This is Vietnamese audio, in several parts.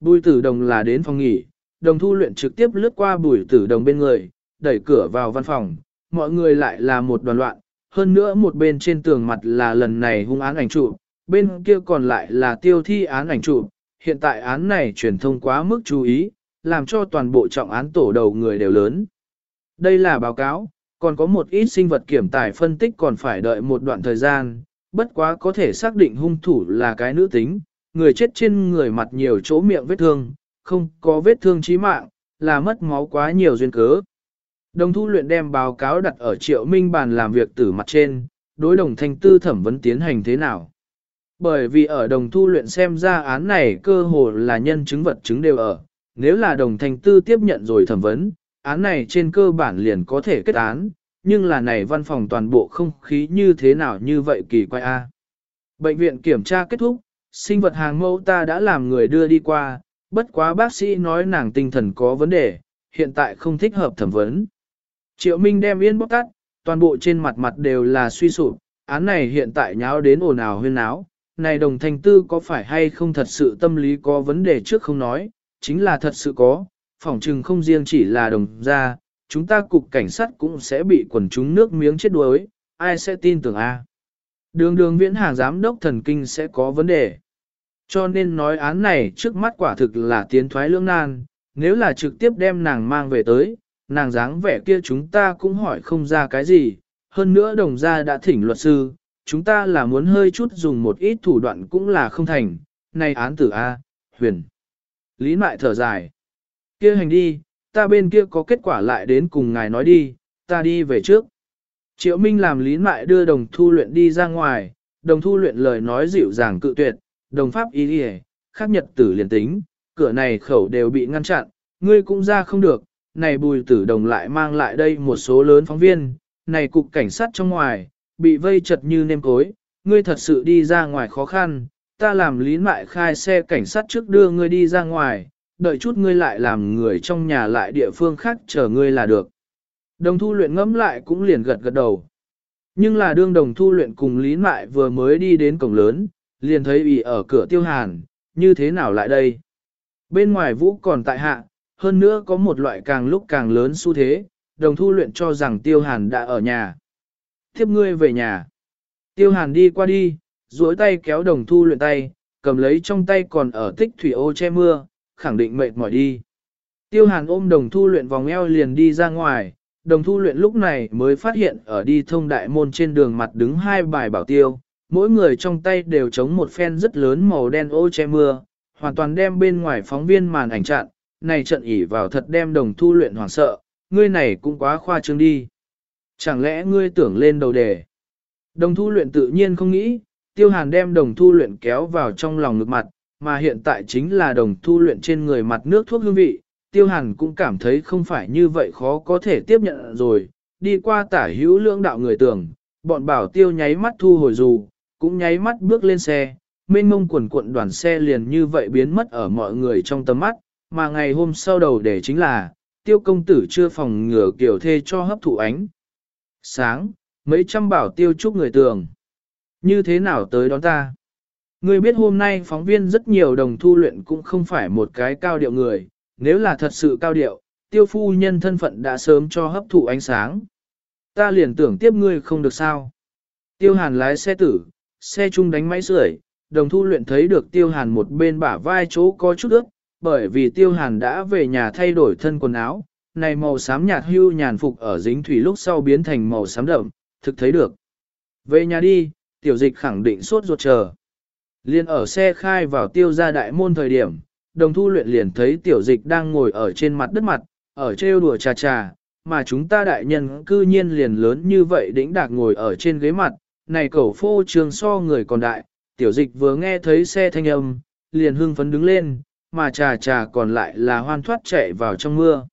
Bùi tử đồng là đến phòng nghỉ, đồng thu luyện trực tiếp lướt qua bùi tử đồng bên người, đẩy cửa vào văn phòng, mọi người lại là một đoàn loạn, hơn nữa một bên trên tường mặt là lần này hung án ảnh chụp, bên kia còn lại là tiêu thi án ảnh chụp, hiện tại án này truyền thông quá mức chú ý, làm cho toàn bộ trọng án tổ đầu người đều lớn. Đây là báo cáo, còn có một ít sinh vật kiểm tài phân tích còn phải đợi một đoạn thời gian, bất quá có thể xác định hung thủ là cái nữ tính, người chết trên người mặt nhiều chỗ miệng vết thương, không có vết thương chí mạng, là mất máu quá nhiều duyên cớ. Đồng thu luyện đem báo cáo đặt ở triệu minh bàn làm việc từ mặt trên, đối đồng thanh tư thẩm vấn tiến hành thế nào. Bởi vì ở đồng thu luyện xem ra án này cơ hồ là nhân chứng vật chứng đều ở, nếu là đồng thanh tư tiếp nhận rồi thẩm vấn, án này trên cơ bản liền có thể kết án, nhưng là này văn phòng toàn bộ không khí như thế nào như vậy kỳ quái a. Bệnh viện kiểm tra kết thúc, sinh vật hàng mẫu ta đã làm người đưa đi qua, bất quá bác sĩ nói nàng tinh thần có vấn đề, hiện tại không thích hợp thẩm vấn. Triệu Minh đem yên bóc tắt, toàn bộ trên mặt mặt đều là suy sụp, án này hiện tại nháo đến ồn ào huyên náo, này đồng thanh tư có phải hay không thật sự tâm lý có vấn đề trước không nói, chính là thật sự có, phỏng trừng không riêng chỉ là đồng ra, chúng ta cục cảnh sát cũng sẽ bị quần chúng nước miếng chết đuối, ai sẽ tin tưởng a? Đường đường viễn hàng giám đốc thần kinh sẽ có vấn đề. Cho nên nói án này trước mắt quả thực là tiến thoái lưỡng nan, nếu là trực tiếp đem nàng mang về tới, nàng dáng vẻ kia chúng ta cũng hỏi không ra cái gì, hơn nữa đồng gia đã thỉnh luật sư, chúng ta là muốn hơi chút dùng một ít thủ đoạn cũng là không thành, này án tử A, huyền. Lý mại thở dài. kia hành đi, ta bên kia có kết quả lại đến cùng ngài nói đi, ta đi về trước. Triệu Minh làm lý mại đưa đồng thu luyện đi ra ngoài, đồng thu luyện lời nói dịu dàng cự tuyệt, đồng pháp ý đi khác nhật tử liền tính, cửa này khẩu đều bị ngăn chặn, ngươi cũng ra không được, này bùi tử đồng lại mang lại đây một số lớn phóng viên, này cục cảnh sát trong ngoài, bị vây chật như nêm cối, ngươi thật sự đi ra ngoài khó khăn, ta làm lý mại khai xe cảnh sát trước đưa ngươi đi ra ngoài, đợi chút ngươi lại làm người trong nhà lại địa phương khác chờ ngươi là được. Đồng thu luyện ngẫm lại cũng liền gật gật đầu. Nhưng là đương đồng thu luyện cùng lý mại vừa mới đi đến cổng lớn, liền thấy ủy ở cửa tiêu hàn, như thế nào lại đây? Bên ngoài vũ còn tại hạ, hơn nữa có một loại càng lúc càng lớn xu thế, đồng thu luyện cho rằng tiêu hàn đã ở nhà. Tiếp ngươi về nhà. Tiêu hàn đi qua đi, duỗi tay kéo đồng thu luyện tay, cầm lấy trong tay còn ở tích thủy ô che mưa, khẳng định mệt mỏi đi. Tiêu hàn ôm đồng thu luyện vòng eo liền đi ra ngoài, đồng thu luyện lúc này mới phát hiện ở đi thông đại môn trên đường mặt đứng hai bài bảo tiêu, mỗi người trong tay đều chống một phen rất lớn màu đen ô che mưa, hoàn toàn đem bên ngoài phóng viên màn ảnh chặn, này trận ỉ vào thật đem đồng thu luyện hoảng sợ, ngươi này cũng quá khoa trương đi. Chẳng lẽ ngươi tưởng lên đầu đề? Đồng thu luyện tự nhiên không nghĩ, tiêu hàn đem đồng thu luyện kéo vào trong lòng ngực mặt, mà hiện tại chính là đồng thu luyện trên người mặt nước thuốc hương vị. Tiêu hàn cũng cảm thấy không phải như vậy khó có thể tiếp nhận rồi, đi qua tả hữu lưỡng đạo người tưởng, bọn bảo tiêu nháy mắt thu hồi dù, cũng nháy mắt bước lên xe, mênh mông quần cuộn đoàn xe liền như vậy biến mất ở mọi người trong tầm mắt, mà ngày hôm sau đầu để chính là, tiêu công tử chưa phòng ngừa kiểu thê cho hấp thụ ánh. Sáng, mấy trăm bảo tiêu chúc người tường. Như thế nào tới đón ta? Ngươi biết hôm nay phóng viên rất nhiều đồng thu luyện cũng không phải một cái cao điệu người, nếu là thật sự cao điệu, tiêu phu nhân thân phận đã sớm cho hấp thụ ánh sáng. Ta liền tưởng tiếp ngươi không được sao. Tiêu hàn lái xe tử, xe chung đánh máy sưởi, đồng thu luyện thấy được tiêu hàn một bên bả vai chỗ có chút ướt, bởi vì tiêu hàn đã về nhà thay đổi thân quần áo, này màu xám nhạt hưu nhàn phục ở dính thủy lúc sau biến thành màu xám đậm, thực thấy được. Về nhà đi, tiểu dịch khẳng định sốt ruột chờ. Liên ở xe khai vào tiêu gia đại môn thời điểm, đồng thu luyện liền thấy tiểu dịch đang ngồi ở trên mặt đất mặt, ở trêu đùa trà trà, mà chúng ta đại nhân cư nhiên liền lớn như vậy đĩnh đạc ngồi ở trên ghế mặt, này cẩu phô trường so người còn đại, tiểu dịch vừa nghe thấy xe thanh âm, liền hưng phấn đứng lên, mà trà trà còn lại là hoan thoát chạy vào trong mưa.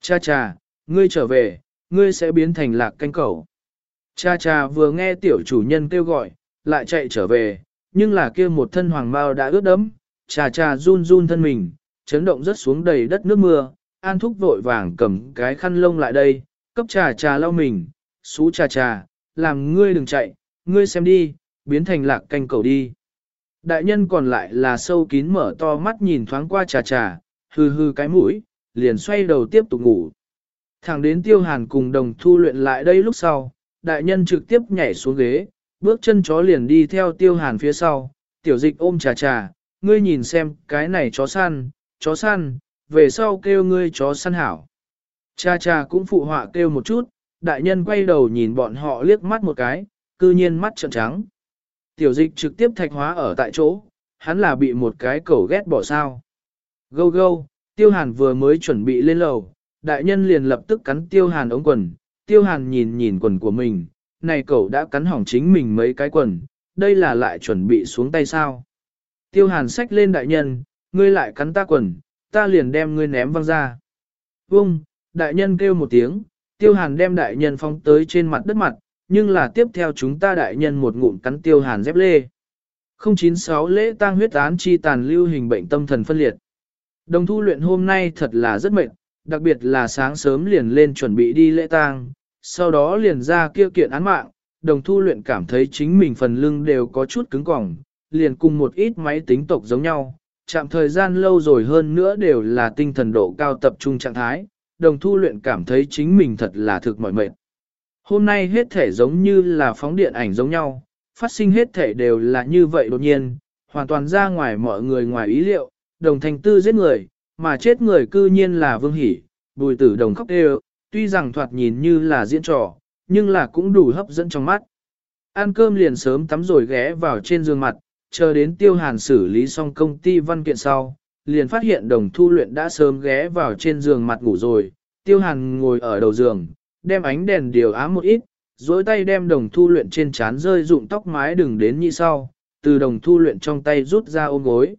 Cha cha, ngươi trở về, ngươi sẽ biến thành lạc canh cẩu. Cha cha vừa nghe tiểu chủ nhân kêu gọi, lại chạy trở về, nhưng là kia một thân hoàng mao đã ướt đẫm, trà trà run run thân mình, chấn động rất xuống đầy đất nước mưa, an thúc vội vàng cầm cái khăn lông lại đây, cấp trà trà lau mình, xú trà trà, làm ngươi đừng chạy, ngươi xem đi, biến thành lạc canh cầu đi. Đại nhân còn lại là sâu kín mở to mắt nhìn thoáng qua trà trà, hư hư cái mũi, liền xoay đầu tiếp tục ngủ. Thẳng đến tiêu hàn cùng đồng thu luyện lại đây lúc sau, đại nhân trực tiếp nhảy xuống ghế, bước chân chó liền đi theo tiêu hàn phía sau, tiểu dịch ôm trà trà, ngươi nhìn xem cái này chó săn, chó săn, về sau kêu ngươi chó săn hảo. Cha cha cũng phụ họa kêu một chút, đại nhân quay đầu nhìn bọn họ liếc mắt một cái, cư nhiên mắt trợn trắng. Tiểu dịch trực tiếp thạch hóa ở tại chỗ, hắn là bị một cái cẩu ghét bỏ sao. Gâu gâu, tiêu hàn vừa mới chuẩn bị lên lầu, đại nhân liền lập tức cắn tiêu hàn ống quần, tiêu hàn nhìn nhìn quần của mình, này cậu đã cắn hỏng chính mình mấy cái quần, đây là lại chuẩn bị xuống tay sao. Tiêu hàn sách lên đại nhân, ngươi lại cắn ta quần, ta liền đem ngươi ném văng ra. Vung, đại nhân kêu một tiếng, tiêu hàn đem đại nhân phóng tới trên mặt đất mặt, nhưng là tiếp theo chúng ta đại nhân một ngụm cắn tiêu hàn dép lê. 096 lễ tang huyết án chi tàn lưu hình bệnh tâm thần phân liệt. Đồng thu luyện hôm nay thật là rất mệt, đặc biệt là sáng sớm liền lên chuẩn bị đi lễ tang, sau đó liền ra kia kiện án mạng, đồng thu luyện cảm thấy chính mình phần lưng đều có chút cứng cỏng, liền cùng một ít máy tính tộc giống nhau, chạm thời gian lâu rồi hơn nữa đều là tinh thần độ cao tập trung trạng thái, đồng thu luyện cảm thấy chính mình thật là thực mỏi mệt. Hôm nay hết thể giống như là phóng điện ảnh giống nhau, phát sinh hết thể đều là như vậy đột nhiên, hoàn toàn ra ngoài mọi người ngoài ý liệu, đồng thành tư giết người, mà chết người cư nhiên là vương hỷ, bùi tử đồng khóc đều, tuy rằng thoạt nhìn như là diễn trò, nhưng là cũng đủ hấp dẫn trong mắt. Ăn cơm liền sớm tắm rồi ghé vào trên giường mặt, chờ đến tiêu hàn xử lý xong công ty văn kiện sau, liền phát hiện đồng thu luyện đã sớm ghé vào trên giường mặt ngủ rồi, tiêu hàn ngồi ở đầu giường, đem ánh đèn điều ám một ít, dối tay đem đồng thu luyện trên trán rơi dụng tóc mái đừng đến như sau, từ đồng thu luyện trong tay rút ra ôm gối.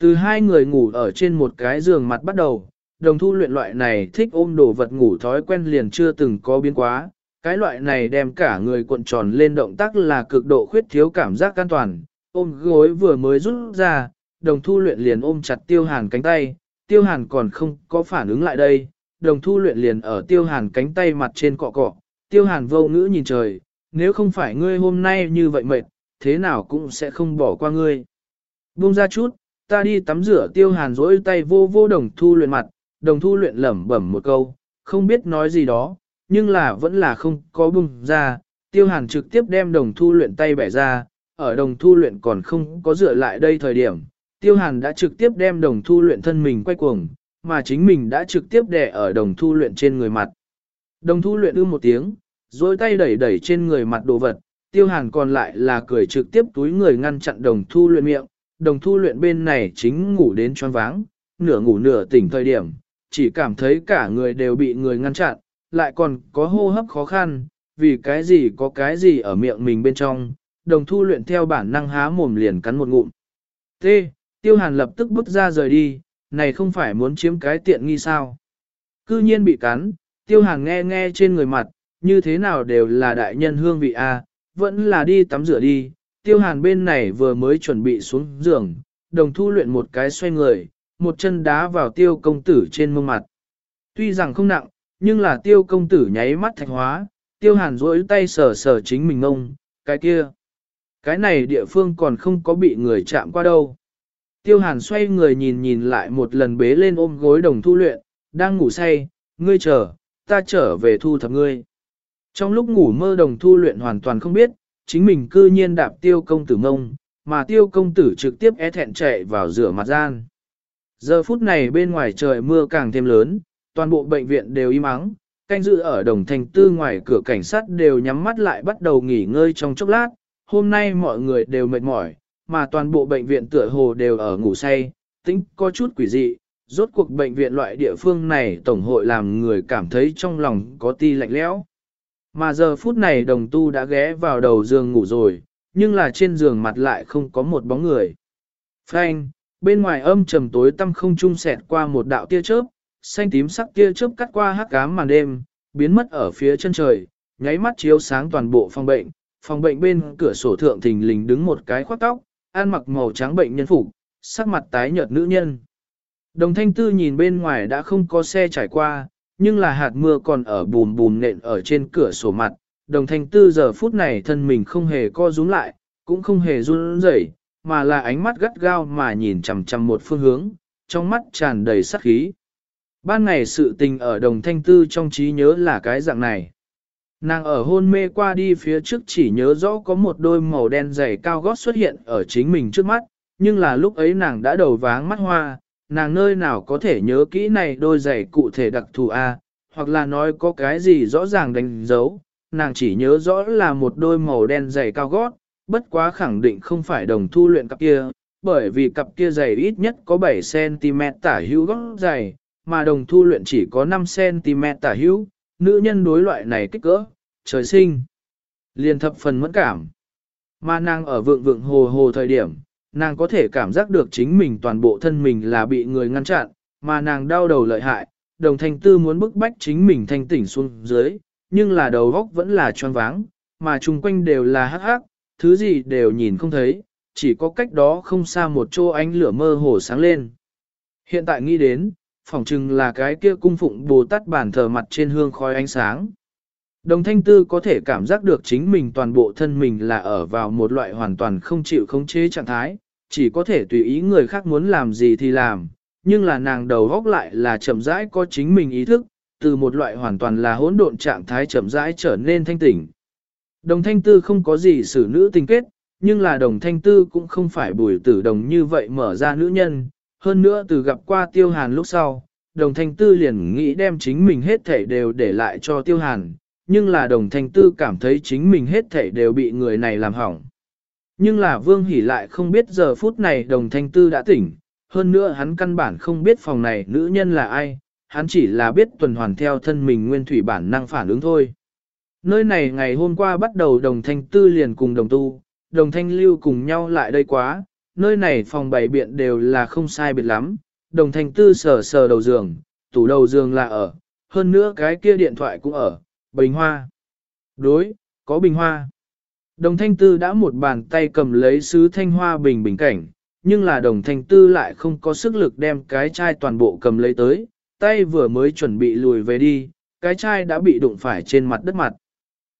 Từ hai người ngủ ở trên một cái giường mặt bắt đầu, đồng thu luyện loại này thích ôm đồ vật ngủ thói quen liền chưa từng có biến quá, cái loại này đem cả người cuộn tròn lên động tác là cực độ khuyết thiếu cảm giác an toàn, ôm gối vừa mới rút ra, đồng thu luyện liền ôm chặt tiêu hàn cánh tay, tiêu hàn còn không có phản ứng lại đây, đồng thu luyện liền ở tiêu hàn cánh tay mặt trên cọ cọ, tiêu hàn vô ngữ nhìn trời, nếu không phải ngươi hôm nay như vậy mệt, thế nào cũng sẽ không bỏ qua ngươi. Buông ra chút, ta đi tắm rửa tiêu hàn rỗi tay vô vô đồng thu luyện mặt, đồng thu luyện lẩm bẩm một câu, không biết nói gì đó, nhưng là vẫn là không có buông ra, tiêu hàn trực tiếp đem đồng thu luyện tay bẻ ra, ở đồng thu luyện còn không có dựa lại đây thời điểm, tiêu hàn đã trực tiếp đem đồng thu luyện thân mình quay cuồng, mà chính mình đã trực tiếp đè ở đồng thu luyện trên người mặt. Đồng thu luyện ư một tiếng, rồi tay đẩy đẩy trên người mặt đồ vật, tiêu hàn còn lại là cười trực tiếp túi người ngăn chặn đồng thu luyện miệng, đồng thu luyện bên này chính ngủ đến choáng váng, nửa ngủ nửa tỉnh thời điểm, chỉ cảm thấy cả người đều bị người ngăn chặn, lại còn có hô hấp khó khăn, vì cái gì có cái gì ở miệng mình bên trong, đồng thu luyện theo bản năng há mồm liền cắn một ngụm. T. Tiêu hàn lập tức bước ra rời đi, này không phải muốn chiếm cái tiện nghi sao. Cư nhiên bị cắn, tiêu hàn nghe nghe trên người mặt, như thế nào đều là đại nhân hương vị A, vẫn là đi tắm rửa đi. Tiêu hàn bên này vừa mới chuẩn bị xuống giường, đồng thu luyện một cái xoay người, một chân đá vào tiêu công tử trên mông mặt. Tuy rằng không nặng, nhưng là tiêu công tử nháy mắt thạch hóa, tiêu hàn rỗi tay sờ sờ chính mình ngông, cái kia. Cái này địa phương còn không có bị người chạm qua đâu. Tiêu hàn xoay người nhìn nhìn lại một lần bế lên ôm gối đồng thu luyện, đang ngủ say, ngươi chờ, ta trở về thu thập ngươi. Trong lúc ngủ mơ đồng thu luyện hoàn toàn không biết, chính mình cư nhiên đạp tiêu công tử ngông, mà tiêu công tử trực tiếp é thẹn chạy vào rửa mặt gian. Giờ phút này bên ngoài trời mưa càng thêm lớn, toàn bộ bệnh viện đều im ắng, canh dự ở đồng thành tư ngoài cửa cảnh sát đều nhắm mắt lại bắt đầu nghỉ ngơi trong chốc lát, hôm nay mọi người đều mệt mỏi, mà toàn bộ bệnh viện tựa hồ đều ở ngủ say, tính có chút quỷ dị, rốt cuộc bệnh viện loại địa phương này tổng hội làm người cảm thấy trong lòng có ti lạnh lẽo. Mà giờ phút này đồng tu đã ghé vào đầu giường ngủ rồi, nhưng là trên giường mặt lại không có một bóng người. Frank, bên ngoài âm trầm tối tăm không trung sẹt qua một đạo tia chớp, xanh tím sắc tia chớp cắt qua hắc ám màn đêm, biến mất ở phía chân trời, nháy mắt chiếu sáng toàn bộ phòng bệnh. Phòng bệnh bên cửa sổ thượng thình lình đứng một cái khoác tóc, ăn mặc màu trắng bệnh nhân phục, sắc mặt tái nhợt nữ nhân. Đồng thanh tư nhìn bên ngoài đã không có xe trải qua, nhưng là hạt mưa còn ở bùm bùm nện ở trên cửa sổ mặt. Đồng thanh tư giờ phút này thân mình không hề co rúm lại, cũng không hề run rẩy, mà là ánh mắt gắt gao mà nhìn chằm chằm một phương hướng, trong mắt tràn đầy sát khí. Ban ngày sự tình ở đồng thanh tư trong trí nhớ là cái dạng này. Nàng ở hôn mê qua đi phía trước chỉ nhớ rõ có một đôi màu đen dày cao gót xuất hiện ở chính mình trước mắt, nhưng là lúc ấy nàng đã đầu váng mắt hoa, nàng nơi nào có thể nhớ kỹ này đôi giày cụ thể đặc thù A, hoặc là nói có cái gì rõ ràng đánh dấu, nàng chỉ nhớ rõ là một đôi màu đen giày cao gót, bất quá khẳng định không phải đồng thu luyện cặp kia, bởi vì cặp kia giày ít nhất có 7cm tả hữu gót giày, mà đồng thu luyện chỉ có 5cm tả hữu, nữ nhân đối loại này kích cỡ, trời sinh, liền thập phần mẫn cảm. Mà nàng ở vượng vượng hồ hồ thời điểm, nàng có thể cảm giác được chính mình toàn bộ thân mình là bị người ngăn chặn, mà nàng đau đầu lợi hại, đồng thanh tư muốn bức bách chính mình thanh tỉnh xuống dưới, nhưng là đầu góc vẫn là choáng váng, mà chung quanh đều là hắc hắc, thứ gì đều nhìn không thấy, chỉ có cách đó không xa một chỗ ánh lửa mơ hồ sáng lên. Hiện tại nghĩ đến, phỏng chừng là cái kia cung phụng Bồ Tát bản thờ mặt trên hương khói ánh sáng. Đồng thanh tư có thể cảm giác được chính mình toàn bộ thân mình là ở vào một loại hoàn toàn không chịu khống chế trạng thái, chỉ có thể tùy ý người khác muốn làm gì thì làm, nhưng là nàng đầu góc lại là chậm rãi có chính mình ý thức, từ một loại hoàn toàn là hỗn độn trạng thái chậm rãi trở nên thanh tỉnh. Đồng thanh tư không có gì xử nữ tình kết, nhưng là đồng thanh tư cũng không phải bùi tử đồng như vậy mở ra nữ nhân, hơn nữa từ gặp qua tiêu hàn lúc sau, đồng thanh tư liền nghĩ đem chính mình hết thể đều để lại cho tiêu hàn, nhưng là đồng thanh tư cảm thấy chính mình hết thảy đều bị người này làm hỏng. Nhưng là vương hỉ lại không biết giờ phút này đồng thanh tư đã tỉnh, hơn nữa hắn căn bản không biết phòng này nữ nhân là ai, hắn chỉ là biết tuần hoàn theo thân mình nguyên thủy bản năng phản ứng thôi. Nơi này ngày hôm qua bắt đầu đồng thanh tư liền cùng đồng tu, đồng thanh lưu cùng nhau lại đây quá, nơi này phòng bảy biện đều là không sai biệt lắm, đồng thanh tư sờ sờ đầu giường, tủ đầu giường là ở, hơn nữa cái kia điện thoại cũng ở, bình hoa. Đối, có bình hoa. Đồng thanh tư đã một bàn tay cầm lấy sứ thanh hoa bình bình cảnh, nhưng là đồng thanh tư lại không có sức lực đem cái chai toàn bộ cầm lấy tới, tay vừa mới chuẩn bị lùi về đi, cái chai đã bị đụng phải trên mặt đất mặt.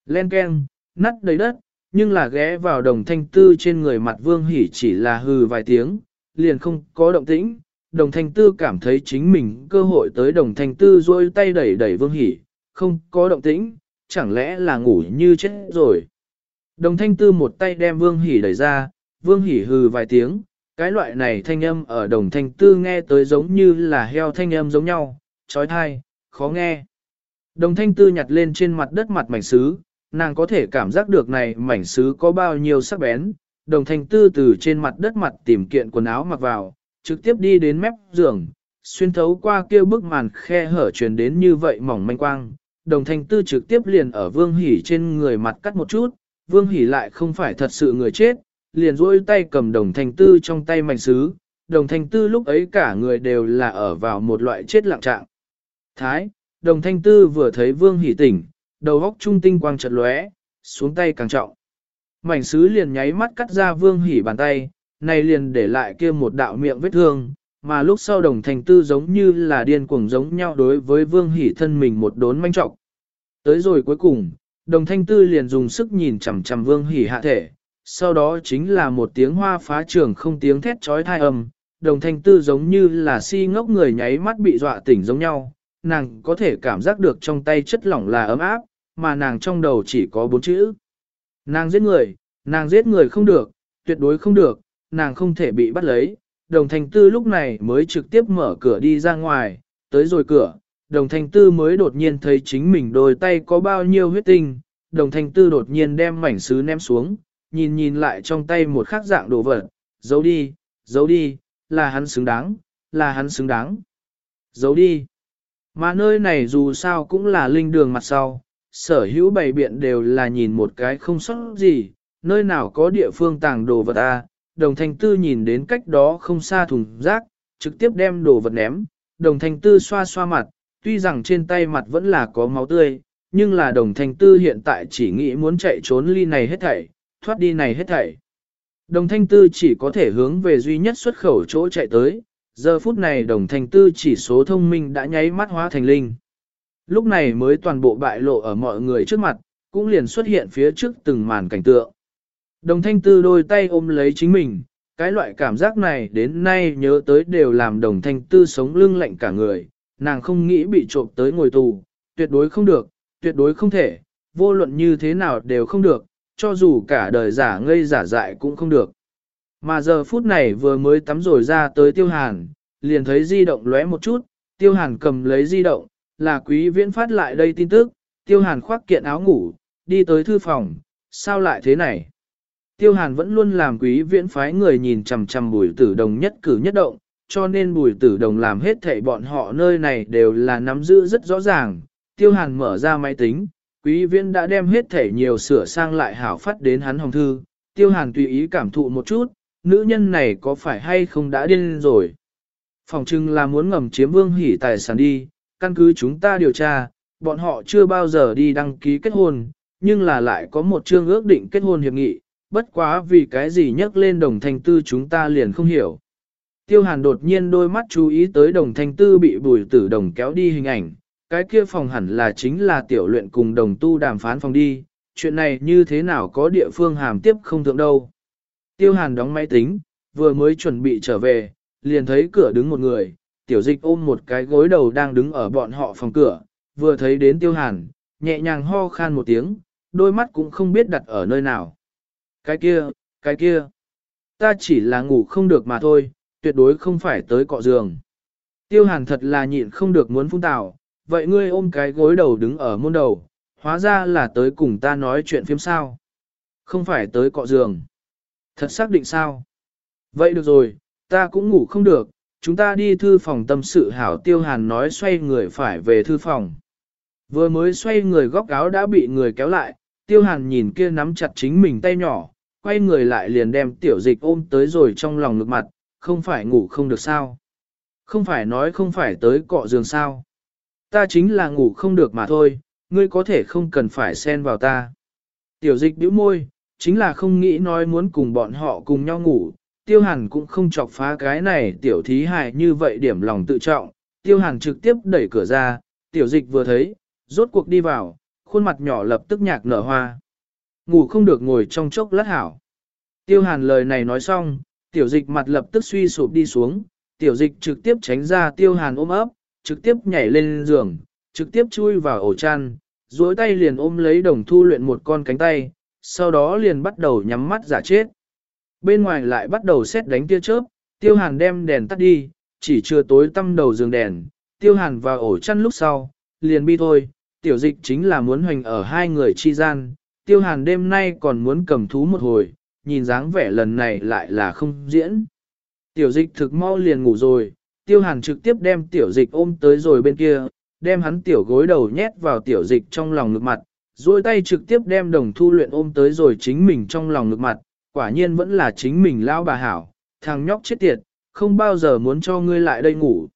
Len keng, nắt đầy đất, nhưng là ghé vào đồng thanh tư trên người mặt vương hỉ chỉ là hừ vài tiếng, liền không có động tĩnh. Đồng thanh tư cảm thấy chính mình cơ hội tới đồng thanh tư rôi tay đẩy đẩy vương hỉ, không có động tĩnh, chẳng lẽ là ngủ như chết rồi. Đồng thanh tư một tay đem vương hỉ đẩy ra, vương hỉ hừ vài tiếng, cái loại này thanh âm ở đồng thanh tư nghe tới giống như là heo thanh âm giống nhau, trói thai, khó nghe. Đồng thanh tư nhặt lên trên mặt đất mặt mảnh sứ, nàng có thể cảm giác được này mảnh sứ có bao nhiêu sắc bén. Đồng thanh tư từ trên mặt đất mặt tìm kiện quần áo mặc vào, trực tiếp đi đến mép giường, xuyên thấu qua kia bức màn khe hở truyền đến như vậy mỏng manh quang. Đồng thanh tư trực tiếp liền ở vương hỉ trên người mặt cắt một chút, vương hỉ lại không phải thật sự người chết, liền duỗi tay cầm đồng thanh tư trong tay mảnh sứ, đồng thanh tư lúc ấy cả người đều là ở vào một loại chết lặng trạng. Thái, đồng thanh tư vừa thấy vương hỉ tỉnh, đầu góc trung tinh quang chật lóe, xuống tay càng trọng. Mảnh sứ liền nháy mắt cắt ra vương hỉ bàn tay, này liền để lại kia một đạo miệng vết thương, mà lúc sau đồng thanh tư giống như là điên cuồng giống nhau đối với vương hỉ thân mình một đốn manh trọng. Tới rồi cuối cùng, đồng thanh tư liền dùng sức nhìn chằm chằm vương hỉ hạ thể, sau đó chính là một tiếng hoa phá trường không tiếng thét trói thai âm, đồng thanh tư giống như là si ngốc người nháy mắt bị dọa tỉnh giống nhau, nàng có thể cảm giác được trong tay chất lỏng là ấm áp, mà nàng trong đầu chỉ có bốn chữ. Nàng giết người, nàng giết người không được, tuyệt đối không được, nàng không thể bị bắt lấy. Đồng thanh tư lúc này mới trực tiếp mở cửa đi ra ngoài, tới rồi cửa, đồng thanh tư mới đột nhiên thấy chính mình đôi tay có bao nhiêu huyết tinh, đồng thanh tư đột nhiên đem mảnh sứ ném xuống, nhìn nhìn lại trong tay một khắc dạng đồ vật, giấu đi, giấu đi, là hắn xứng đáng, là hắn xứng đáng. Giấu đi. Mà nơi này dù sao cũng là linh đường mặt sau, sở hữu bày biện đều là nhìn một cái không sót gì, nơi nào có địa phương tàng đồ vật à, đồng thanh tư nhìn đến cách đó không xa thùng rác, trực tiếp đem đồ vật ném, đồng thanh tư xoa xoa mặt, tuy rằng trên tay mặt vẫn là có máu tươi, nhưng là đồng thanh tư hiện tại chỉ nghĩ muốn chạy trốn ly này hết thảy, thoát đi này hết thảy. Đồng thanh tư chỉ có thể hướng về duy nhất xuất khẩu chỗ chạy tới, giờ phút này đồng thanh tư chỉ số thông minh đã nháy mắt hóa thành linh. Lúc này mới toàn bộ bại lộ ở mọi người trước mặt, cũng liền xuất hiện phía trước từng màn cảnh tượng. Đồng thanh tư đôi tay ôm lấy chính mình, cái loại cảm giác này đến nay nhớ tới đều làm đồng thanh tư sống lưng lạnh cả người, nàng không nghĩ bị trộm tới ngồi tù, tuyệt đối không được, tuyệt đối không thể, vô luận như thế nào đều không được, cho dù cả đời giả ngây giả dại cũng không được. Mà giờ phút này vừa mới tắm rồi ra tới tiêu hàn, liền thấy di động lóe một chút, tiêu hàn cầm lấy di động, là quý viễn phát lại đây tin tức, tiêu hàn khoác kiện áo ngủ, đi tới thư phòng, sao lại thế này? Tiêu hàn vẫn luôn làm quý viễn phái người nhìn chằm chằm bùi tử đồng nhất cử nhất động, cho nên bùi tử đồng làm hết thảy bọn họ nơi này đều là nắm giữ rất rõ ràng. Tiêu hàn mở ra máy tính, quý viễn đã đem hết thảy nhiều sửa sang lại hảo phát đến hắn hồng thư. Tiêu hàn tùy ý cảm thụ một chút, nữ nhân này có phải hay không đã điên rồi. Phòng trưng là muốn ngầm chiếm vương hỉ tài sản đi, căn cứ chúng ta điều tra, bọn họ chưa bao giờ đi đăng ký kết hôn, nhưng là lại có một chương ước định kết hôn hiệp nghị, bất quá vì cái gì nhắc lên đồng thanh tư chúng ta liền không hiểu. Tiêu hàn đột nhiên đôi mắt chú ý tới đồng thanh tư bị bùi tử đồng kéo đi hình ảnh, cái kia phòng hẳn là chính là tiểu luyện cùng đồng tu đàm phán phòng đi, chuyện này như thế nào có địa phương hàm tiếp không thượng đâu. Tiêu hàn đóng máy tính, vừa mới chuẩn bị trở về, liền thấy cửa đứng một người, tiểu dịch ôm một cái gối đầu đang đứng ở bọn họ phòng cửa, vừa thấy đến tiêu hàn, nhẹ nhàng ho khan một tiếng, đôi mắt cũng không biết đặt ở nơi nào. Cái kia, cái kia, ta chỉ là ngủ không được mà thôi, tuyệt đối không phải tới cọ giường. Tiêu hàn thật là nhịn không được muốn phun tào, vậy ngươi ôm cái gối đầu đứng ở môn đầu, hóa ra là tới cùng ta nói chuyện phim sao. Không phải tới cọ giường. Thật xác định sao? Vậy được rồi, ta cũng ngủ không được, chúng ta đi thư phòng tâm sự hảo tiêu hàn nói xoay người phải về thư phòng. Vừa mới xoay người góc áo đã bị người kéo lại, tiêu hàn nhìn kia nắm chặt chính mình tay nhỏ, quay người lại liền đem tiểu dịch ôm tới rồi trong lòng ngực mặt, không phải ngủ không được sao. Không phải nói không phải tới cọ giường sao. Ta chính là ngủ không được mà thôi, ngươi có thể không cần phải xen vào ta. Tiểu dịch bĩu môi, chính là không nghĩ nói muốn cùng bọn họ cùng nhau ngủ, tiêu hàn cũng không chọc phá cái này tiểu thí hại như vậy điểm lòng tự trọng, tiêu hàn trực tiếp đẩy cửa ra, tiểu dịch vừa thấy, rốt cuộc đi vào, khuôn mặt nhỏ lập tức nhạc nở hoa. Ngủ không được ngồi trong chốc lát hảo. Tiêu hàn lời này nói xong, tiểu dịch mặt lập tức suy sụp đi xuống, tiểu dịch trực tiếp tránh ra tiêu hàn ôm ấp, trực tiếp nhảy lên giường, trực tiếp chui vào ổ chăn, duỗi tay liền ôm lấy đồng thu luyện một con cánh tay, sau đó liền bắt đầu nhắm mắt giả chết. Bên ngoài lại bắt đầu xét đánh tia chớp, tiêu hàn đem đèn tắt đi, chỉ chưa tối tăm đầu giường đèn, tiêu hàn vào ổ chăn lúc sau, liền bi thôi, tiểu dịch chính là muốn hoành ở hai người chi gian, tiêu hàn đêm nay còn muốn cầm thú một hồi, nhìn dáng vẻ lần này lại là không diễn. Tiểu dịch thực mau liền ngủ rồi, tiêu hàn trực tiếp đem tiểu dịch ôm tới rồi bên kia, đem hắn tiểu gối đầu nhét vào tiểu dịch trong lòng ngực mặt, duỗi tay trực tiếp đem đồng thu luyện ôm tới rồi chính mình trong lòng ngực mặt, quả nhiên vẫn là chính mình lao bà hảo, thằng nhóc chết tiệt, không bao giờ muốn cho ngươi lại đây ngủ.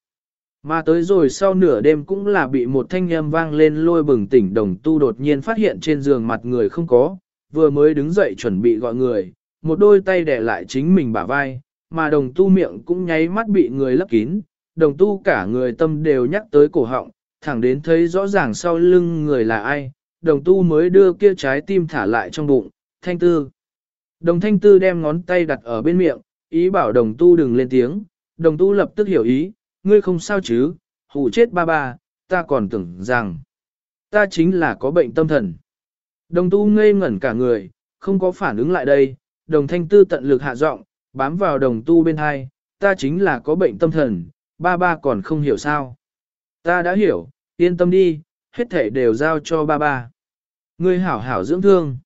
Mà tới rồi sau nửa đêm cũng là bị một thanh âm vang lên lôi bừng tỉnh đồng tu đột nhiên phát hiện trên giường mặt người không có, vừa mới đứng dậy chuẩn bị gọi người, một đôi tay đè lại chính mình bả vai, mà đồng tu miệng cũng nháy mắt bị người lấp kín, đồng tu cả người tâm đều nhắc tới cổ họng, thẳng đến thấy rõ ràng sau lưng người là ai, đồng tu mới đưa kia trái tim thả lại trong bụng, thanh tư. Đồng thanh tư đem ngón tay đặt ở bên miệng, ý bảo đồng tu đừng lên tiếng, đồng tu lập tức hiểu ý, ngươi không sao chứ, hù chết ba ba, ta còn tưởng rằng, ta chính là có bệnh tâm thần. Đồng tu ngây ngẩn cả người, không có phản ứng lại đây, đồng thanh tư tận lực hạ giọng, bám vào đồng tu bên hai, ta chính là có bệnh tâm thần, ba ba còn không hiểu sao. Ta đã hiểu, yên tâm đi, hết thể đều giao cho ba ba. Ngươi hảo hảo dưỡng thương.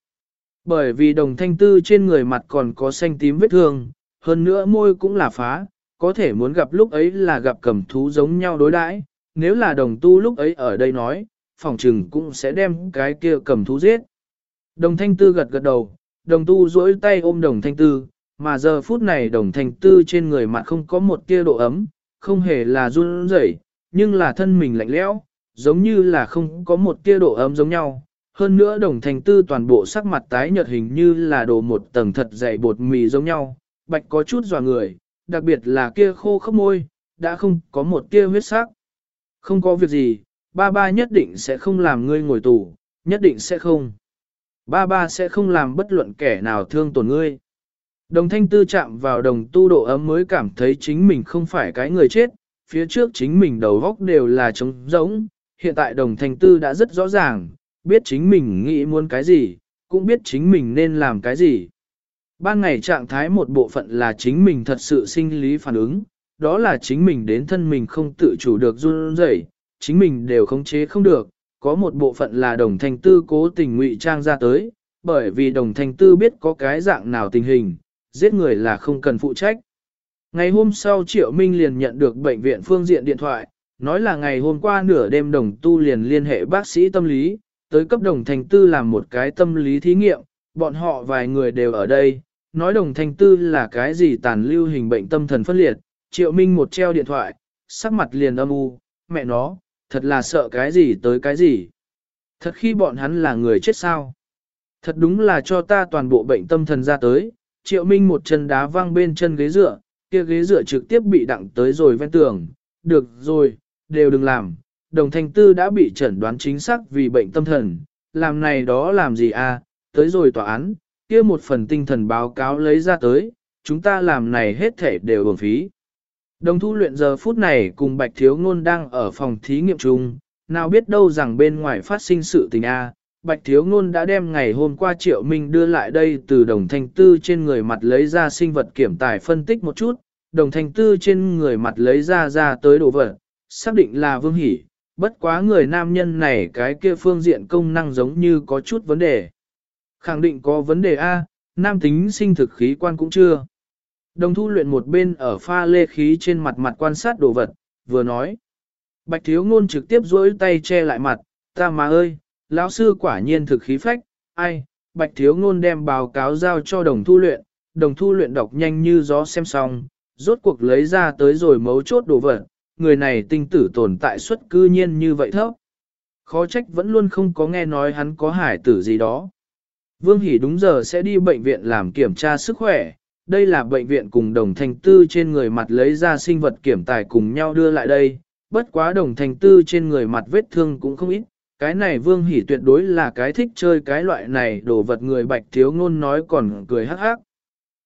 Bởi vì đồng thanh tư trên người mặt còn có xanh tím vết thương, hơn nữa môi cũng là phá, có thể muốn gặp lúc ấy là gặp cầm thú giống nhau đối đãi. nếu là đồng tu lúc ấy ở đây nói, phòng trừng cũng sẽ đem cái kia cầm thú giết. Đồng thanh tư gật gật đầu, đồng tu duỗi tay ôm đồng thanh tư, mà giờ phút này đồng thanh tư trên người mặt không có một tia độ ấm, không hề là run rẩy, nhưng là thân mình lạnh lẽo, giống như là không có một tia độ ấm giống nhau. Hơn nữa đồng thanh tư toàn bộ sắc mặt tái nhợt hình như là đồ một tầng thật dày bột mì giống nhau, bạch có chút dò người, đặc biệt là kia khô khốc môi, đã không có một tia huyết sắc. Không có việc gì, ba ba nhất định sẽ không làm ngươi ngồi tù, nhất định sẽ không. Ba ba sẽ không làm bất luận kẻ nào thương tổn ngươi. Đồng thanh tư chạm vào đồng tu độ ấm mới cảm thấy chính mình không phải cái người chết, phía trước chính mình đầu góc đều là trống rỗng, hiện tại đồng thanh tư đã rất rõ ràng, biết chính mình nghĩ muốn cái gì, cũng biết chính mình nên làm cái gì. Ban ngày trạng thái một bộ phận là chính mình thật sự sinh lý phản ứng, đó là chính mình đến thân mình không tự chủ được run rẩy, chính mình đều khống chế không được, có một bộ phận là đồng thanh tư cố tình ngụy trang ra tới, bởi vì đồng thanh tư biết có cái dạng nào tình hình, giết người là không cần phụ trách. Ngày hôm sau Triệu Minh liền nhận được bệnh viện phương diện điện thoại, nói là ngày hôm qua nửa đêm đồng tu liền liên hệ bác sĩ tâm lý, tới cấp đồng thanh tư làm một cái tâm lý thí nghiệm, bọn họ vài người đều ở đây, nói đồng thanh tư là cái gì tàn lưu hình bệnh tâm thần phân liệt, Triệu Minh một treo điện thoại, sắc mặt liền âm u, mẹ nó, thật là sợ cái gì tới cái gì. Thật khi bọn hắn là người chết sao. Thật đúng là cho ta toàn bộ bệnh tâm thần ra tới, Triệu Minh một chân đá văng bên chân ghế dựa, kia ghế dựa trực tiếp bị đặng tới rồi ven tường. Được rồi, đều đừng làm, đồng thanh tư đã bị chẩn đoán chính xác vì bệnh tâm thần, làm này đó làm gì à, tới rồi tòa án, kia một phần tinh thần báo cáo lấy ra tới, chúng ta làm này hết thể đều uổng phí. Đồng thu luyện giờ phút này cùng Bạch Thiếu Ngôn đang ở phòng thí nghiệm chung, nào biết đâu rằng bên ngoài phát sinh sự tình A, Bạch Thiếu Ngôn đã đem ngày hôm qua Triệu Minh đưa lại đây từ đồng thanh tư trên người mặt lấy ra sinh vật kiểm tài phân tích một chút, đồng thanh tư trên người mặt lấy ra ra tới đồ vật, xác định là Vương Hỷ, bất quá người nam nhân này cái kia phương diện công năng giống như có chút vấn đề. Khẳng định có vấn đề A, nam tính sinh thực khí quan cũng chưa. Đồng thu luyện một bên ở pha lê khí trên mặt mặt quan sát đồ vật, vừa nói. Bạch thiếu ngôn trực tiếp duỗi tay che lại mặt, ta mà ơi, lão sư quả nhiên thực khí phách, ai, bạch thiếu ngôn đem báo cáo giao cho đồng thu luyện, đồng thu luyện đọc nhanh như gió xem xong, rốt cuộc lấy ra tới rồi mấu chốt đồ vật, người này tinh tử tồn tại suất cư nhiên như vậy thấp. Khó trách vẫn luôn không có nghe nói hắn có hải tử gì đó. Vương Hỷ đúng giờ sẽ đi bệnh viện làm kiểm tra sức khỏe, đây là bệnh viện cùng đồng thành tư trên người mặt lấy ra sinh vật kiểm tài cùng nhau đưa lại đây, bất quá đồng thành tư trên người mặt vết thương cũng không ít, cái này vương Hỷ tuyệt đối là cái thích chơi cái loại này đồ vật người bạch thiếu ngôn nói còn cười hắc hắc.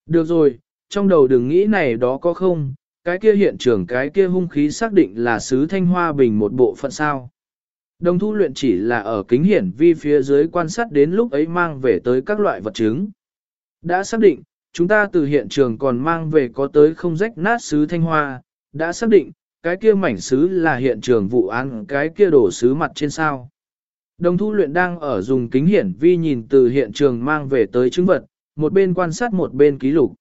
Được rồi, trong đầu đừng nghĩ này đó có không, cái kia hiện trường cái kia hung khí xác định là sứ thanh hoa bình một bộ phận sao. Đồng thu luyện chỉ là ở kính hiển vi phía dưới quan sát đến lúc ấy mang về tới các loại vật chứng. Đã xác định, chúng ta từ hiện trường còn mang về có tới không rách nát sứ thanh hoa, đã xác định, cái kia mảnh sứ là hiện trường vụ án cái kia đổ sứ mặt trên sao. Đồng thu luyện đang ở dùng kính hiển vi nhìn từ hiện trường mang về tới chứng vật, một bên quan sát một bên ký lục.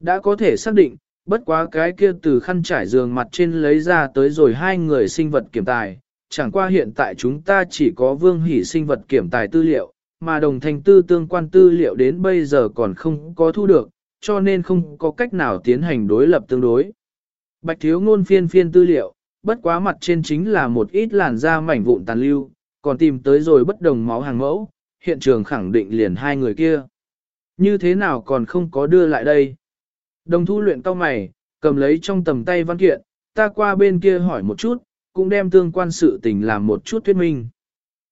Đã có thể xác định, bất quá cái kia từ khăn trải giường mặt trên lấy ra tới rồi hai người sinh vật kiểm tài. Chẳng qua hiện tại chúng ta chỉ có vương hỷ sinh vật kiểm tài tư liệu, mà đồng thành tư tương quan tư liệu đến bây giờ còn không có thu được, cho nên không có cách nào tiến hành đối lập tương đối. Bạch thiếu ngôn phiên phiên tư liệu, bất quá mặt trên chính là một ít làn da mảnh vụn tàn lưu, còn tìm tới rồi bất đồng máu hàng mẫu, hiện trường khẳng định liền hai người kia. Như thế nào còn không có đưa lại đây? Đồng thu luyện cao mày, cầm lấy trong tầm tay văn kiện, ta qua bên kia hỏi một chút, cũng đem tương quan sự tình làm một chút thuyết minh.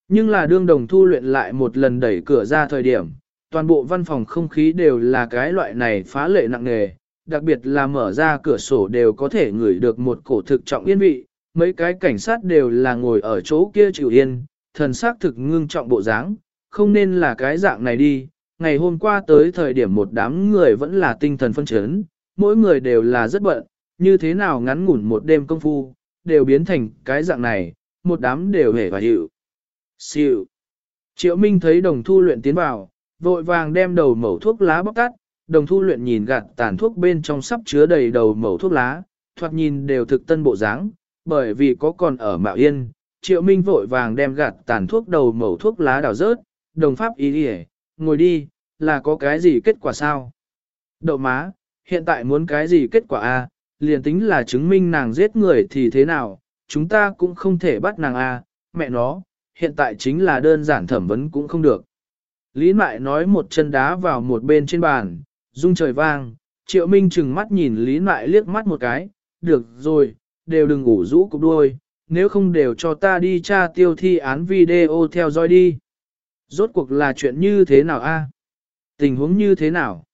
Nhưng là đương đồng thu luyện lại một lần đẩy cửa ra thời điểm, toàn bộ văn phòng không khí đều là cái loại này phá lệ nặng nề, đặc biệt là mở ra cửa sổ đều có thể ngửi được một cổ thực trọng yên vị, mấy cái cảnh sát đều là ngồi ở chỗ kia chịu yên, thần sắc thực ngưng trọng bộ dáng, không nên là cái dạng này đi. Ngày hôm qua tới thời điểm một đám người vẫn là tinh thần phân chấn, mỗi người đều là rất bận, như thế nào ngắn ngủn một đêm công phu, đều biến thành cái dạng này, một đám đều hề và hiệu. Siêu. Triệu Minh thấy đồng thu luyện tiến vào, vội vàng đem đầu mẩu thuốc lá bóc tắt, đồng thu luyện nhìn gạt tàn thuốc bên trong sắp chứa đầy đầu mẩu thuốc lá, thoạt nhìn đều thực tân bộ dáng, bởi vì có còn ở mạo yên, triệu minh vội vàng đem gạt tàn thuốc đầu mẩu thuốc lá đào rớt, đồng pháp ý đi ngồi đi, là có cái gì kết quả sao? Đậu má, hiện tại muốn cái gì kết quả a? Liền tính là chứng minh nàng giết người thì thế nào, chúng ta cũng không thể bắt nàng a, mẹ nó, hiện tại chính là đơn giản thẩm vấn cũng không được. Lý Mại nói một chân đá vào một bên trên bàn, rung trời vang, Triệu Minh chừng mắt nhìn Lý Mại liếc mắt một cái, được rồi, đều đừng ngủ rũ cục đuôi, nếu không đều cho ta đi tra tiêu thi án video theo dõi đi. Rốt cuộc là chuyện như thế nào a? Tình huống như thế nào?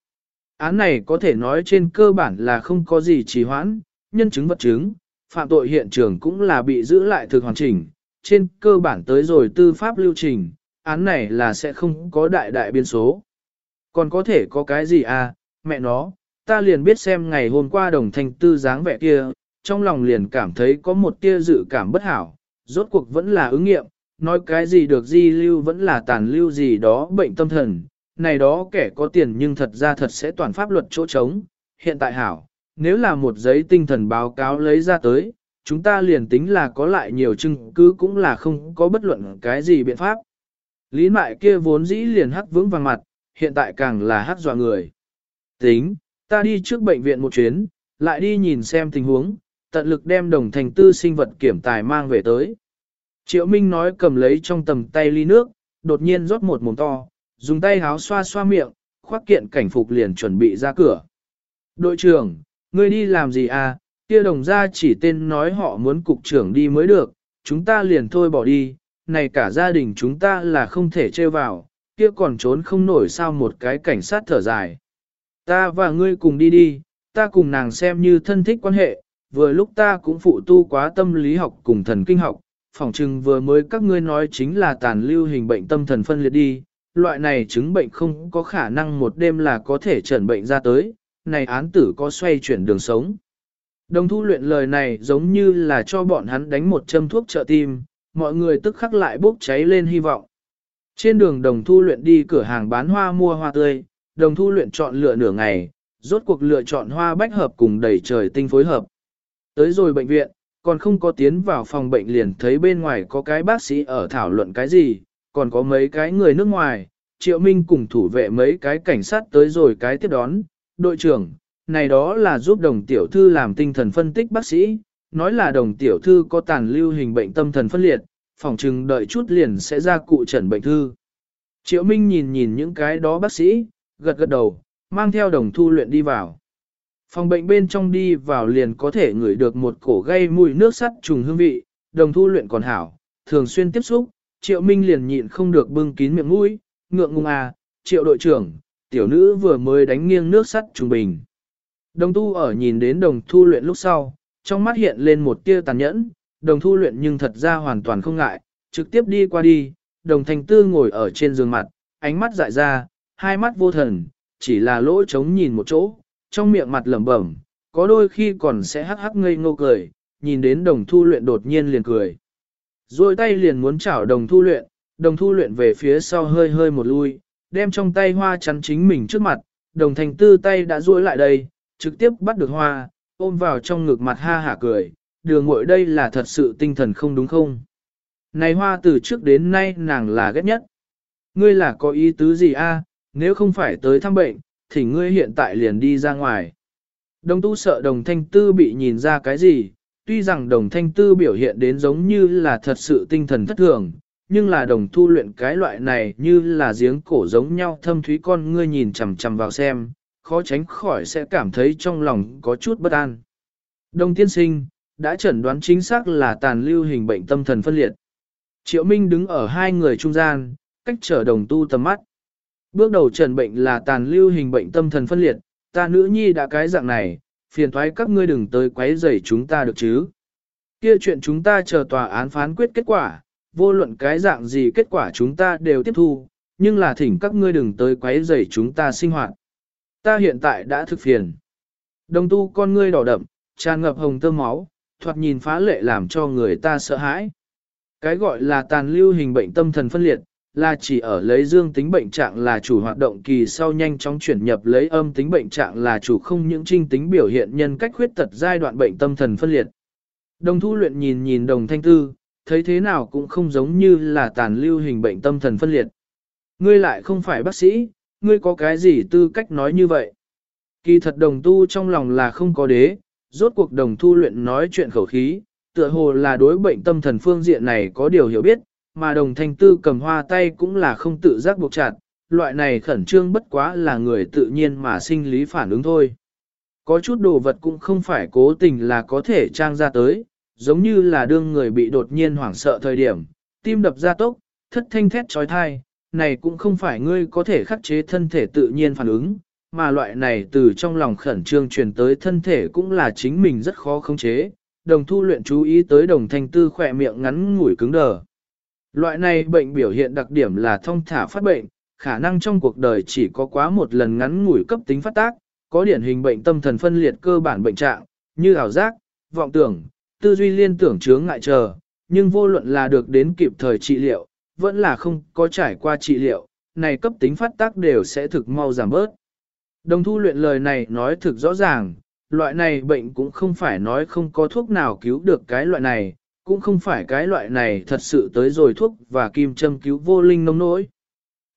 Án này có thể nói trên cơ bản là không có gì trì hoãn, nhân chứng vật chứng, phạm tội hiện trường cũng là bị giữ lại thực hoàn chỉnh, trên cơ bản tới rồi tư pháp lưu trình, án này là sẽ không có đại đại biên số. Còn có thể có cái gì à, mẹ nó, ta liền biết xem ngày hôm qua đồng thanh tư dáng vẻ kia, trong lòng liền cảm thấy có một tia dự cảm bất hảo, rốt cuộc vẫn là ứng nghiệm, nói cái gì được di lưu vẫn là tàn lưu gì đó bệnh tâm thần, này đó kẻ có tiền nhưng thật ra thật sẽ toàn pháp luật chỗ trống, hiện tại hảo, nếu là một giấy tinh thần báo cáo lấy ra tới, chúng ta liền tính là có lại nhiều chứng cứ cũng là không có bất luận cái gì biện pháp. Lý mại kia vốn dĩ liền hắc vững vàng mặt, hiện tại càng là hắc dọa người. Tính, ta đi trước bệnh viện một chuyến, lại đi nhìn xem tình huống, tận lực đem đồng thành tư sinh vật kiểm tài mang về tới. Triệu Minh nói cầm lấy trong tầm tay ly nước, đột nhiên rót một mồm to, dùng tay háo xoa xoa miệng, khoác kiện cảnh phục liền chuẩn bị ra cửa. Đội trưởng, ngươi đi làm gì à, kia đồng ra chỉ tên nói họ muốn cục trưởng đi mới được, chúng ta liền thôi bỏ đi, này cả gia đình chúng ta là không thể trêu vào, kia còn trốn không nổi sao một cái cảnh sát thở dài. Ta và ngươi cùng đi đi, ta cùng nàng xem như thân thích quan hệ, vừa lúc ta cũng phụ tu quá tâm lý học cùng thần kinh học, phỏng chừng vừa mới các ngươi nói chính là tàn lưu hình bệnh tâm thần phân liệt đi, loại này chứng bệnh không có khả năng một đêm là có thể chẩn bệnh ra tới, này án tử có xoay chuyển đường sống. Đồng thu luyện lời này giống như là cho bọn hắn đánh một châm thuốc trợ tim, mọi người tức khắc lại bốc cháy lên hy vọng. Trên đường đồng thu luyện đi cửa hàng bán hoa mua hoa tươi, đồng thu luyện chọn lựa nửa ngày, rốt cuộc lựa chọn hoa bách hợp cùng đầy trời tinh phối hợp. Tới rồi bệnh viện, còn không có tiến vào phòng bệnh liền thấy bên ngoài có cái bác sĩ ở thảo luận cái gì, còn có mấy cái người nước ngoài, triệu minh cùng thủ vệ mấy cái cảnh sát tới rồi cái tiếp đón, đội trưởng, này đó là giúp đồng tiểu thư làm tinh thần phân tích bác sĩ, nói là đồng tiểu thư có tàn lưu hình bệnh tâm thần phân liệt, phòng chừng đợi chút liền sẽ ra cụ trần bệnh thư. Triệu Minh nhìn nhìn những cái đó bác sĩ, gật gật đầu, mang theo đồng thu luyện đi vào. Phòng bệnh bên trong đi vào liền có thể ngửi được một cổ gây mùi nước sắt trùng hương vị, đồng thu luyện còn hảo, thường xuyên tiếp xúc, triệu minh liền nhịn không được bưng kín miệng mũi, ngượng ngùng à, triệu đội trưởng, tiểu nữ vừa mới đánh nghiêng nước sắt trung bình. Đồng tu ở nhìn đến đồng thu luyện lúc sau, trong mắt hiện lên một tia tàn nhẫn, đồng thu luyện nhưng thật ra hoàn toàn không ngại, trực tiếp đi qua đi, đồng thành tư ngồi ở trên giường mặt, ánh mắt dại ra, hai mắt vô thần, chỉ là lỗ trống nhìn một chỗ, trong miệng mặt lẩm bẩm, có đôi khi còn sẽ hắc hắc ngây ngô cười, nhìn đến đồng thu luyện đột nhiên liền cười. Rồi tay liền muốn chảo đồng thu luyện, đồng thu luyện về phía sau hơi hơi một lui, đem trong tay hoa chắn chính mình trước mặt, đồng thành tư tay đã duỗi lại đây, trực tiếp bắt được hoa, ôm vào trong ngực mặt ha hả cười, đường ngội đây là thật sự tinh thần không đúng không? Này hoa từ trước đến nay nàng là ghét nhất. Ngươi là có ý tứ gì a? nếu không phải tới thăm bệnh, thì ngươi hiện tại liền đi ra ngoài. Đồng tu sợ đồng thanh tư bị nhìn ra cái gì, tuy rằng đồng thanh tư biểu hiện đến giống như là thật sự tinh thần thất thường, nhưng là đồng thu luyện cái loại này như là giếng cổ giống nhau thâm thúy con ngươi nhìn chằm chằm vào xem, khó tránh khỏi sẽ cảm thấy trong lòng có chút bất an. Đồng tiên sinh, đã chẩn đoán chính xác là tàn lưu hình bệnh tâm thần phân liệt. Triệu Minh đứng ở hai người trung gian, cách trở đồng tu tầm mắt. Bước đầu trần bệnh là tàn lưu hình bệnh tâm thần phân liệt, ta nữ nhi đã cái dạng này, phiền thoái các ngươi đừng tới quấy rầy chúng ta được chứ. Kia chuyện chúng ta chờ tòa án phán quyết kết quả, vô luận cái dạng gì kết quả chúng ta đều tiếp thu, nhưng là thỉnh các ngươi đừng tới quấy rầy chúng ta sinh hoạt. Ta hiện tại đã thực phiền. Đồng tu con ngươi đỏ đậm, tràn ngập hồng tơm máu, thoạt nhìn phá lệ làm cho người ta sợ hãi. Cái gọi là tàn lưu hình bệnh tâm thần phân liệt, là chỉ ở lấy dương tính bệnh trạng là chủ hoạt động kỳ sau nhanh chóng chuyển nhập lấy âm tính bệnh trạng là chủ không những trinh tính biểu hiện nhân cách khuyết tật giai đoạn bệnh tâm thần phân liệt. Đồng thu luyện nhìn nhìn đồng thanh tư, thấy thế nào cũng không giống như là tàn lưu hình bệnh tâm thần phân liệt. Ngươi lại không phải bác sĩ, ngươi có cái gì tư cách nói như vậy? Kỳ thật đồng tu trong lòng là không có đế, rốt cuộc đồng thu luyện nói chuyện khẩu khí, tựa hồ là đối bệnh tâm thần phương diện này có điều hiểu biết, mà đồng thanh tư cầm hoa tay cũng là không tự giác buộc chặt, loại này khẩn trương bất quá là người tự nhiên mà sinh lý phản ứng thôi. Có chút đồ vật cũng không phải cố tình là có thể trang ra tới, giống như là đương người bị đột nhiên hoảng sợ thời điểm, tim đập ra tốc, thất thanh thét trói thai, này cũng không phải ngươi có thể khắc chế thân thể tự nhiên phản ứng, mà loại này từ trong lòng khẩn trương truyền tới thân thể cũng là chính mình rất khó khống chế. Đồng thu luyện chú ý tới đồng thanh tư khỏe miệng ngắn ngủi cứng đờ. Loại này bệnh biểu hiện đặc điểm là thông thả phát bệnh, khả năng trong cuộc đời chỉ có quá một lần ngắn ngủi cấp tính phát tác, có điển hình bệnh tâm thần phân liệt cơ bản bệnh trạng, như ảo giác, vọng tưởng, tư duy liên tưởng chướng ngại chờ, nhưng vô luận là được đến kịp thời trị liệu, vẫn là không có trải qua trị liệu, này cấp tính phát tác đều sẽ thực mau giảm bớt. Đồng thu luyện lời này nói thực rõ ràng, loại này bệnh cũng không phải nói không có thuốc nào cứu được cái loại này, cũng không phải cái loại này thật sự tới rồi thuốc và kim châm cứu vô linh nông nỗi.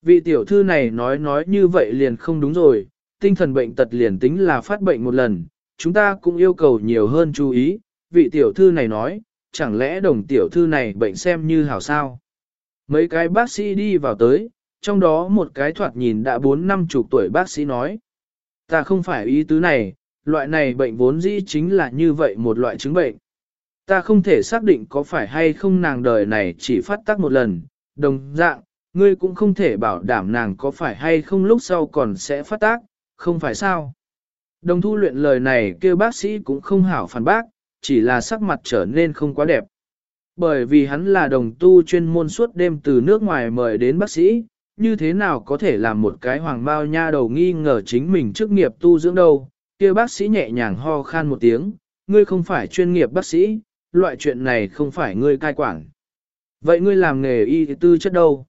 Vị tiểu thư này nói nói như vậy liền không đúng rồi, tinh thần bệnh tật liền tính là phát bệnh một lần, chúng ta cũng yêu cầu nhiều hơn chú ý, vị tiểu thư này nói, chẳng lẽ đồng tiểu thư này bệnh xem như hảo sao. Mấy cái bác sĩ đi vào tới, trong đó một cái thoạt nhìn đã bốn năm chục tuổi bác sĩ nói. Ta không phải ý tứ này, loại này bệnh vốn dĩ chính là như vậy một loại chứng bệnh. Ta không thể xác định có phải hay không nàng đời này chỉ phát tác một lần, đồng dạng, ngươi cũng không thể bảo đảm nàng có phải hay không lúc sau còn sẽ phát tác, không phải sao. Đồng thu luyện lời này kêu bác sĩ cũng không hảo phản bác, chỉ là sắc mặt trở nên không quá đẹp. Bởi vì hắn là đồng tu chuyên môn suốt đêm từ nước ngoài mời đến bác sĩ, như thế nào có thể làm một cái hoàng bao nha đầu nghi ngờ chính mình chức nghiệp tu dưỡng đâu. kia bác sĩ nhẹ nhàng ho khan một tiếng, ngươi không phải chuyên nghiệp bác sĩ, loại chuyện này không phải ngươi cai quản. Vậy ngươi làm nghề y tư chất đâu?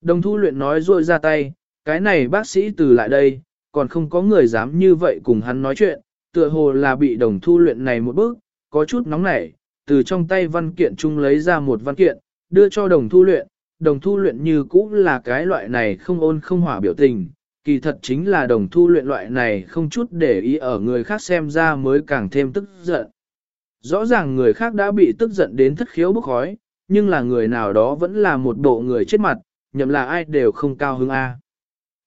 Đồng thu luyện nói rội ra tay, cái này bác sĩ từ lại đây, còn không có người dám như vậy cùng hắn nói chuyện, tựa hồ là bị đồng thu luyện này một bước, có chút nóng nảy, từ trong tay văn kiện chung lấy ra một văn kiện, đưa cho đồng thu luyện, đồng thu luyện như cũ là cái loại này không ôn không hỏa biểu tình, kỳ thật chính là đồng thu luyện loại này không chút để ý ở người khác xem ra mới càng thêm tức giận. Rõ ràng người khác đã bị tức giận đến thất khiếu bốc khói, nhưng là người nào đó vẫn là một bộ người chết mặt, nhậm là ai đều không cao hứng A.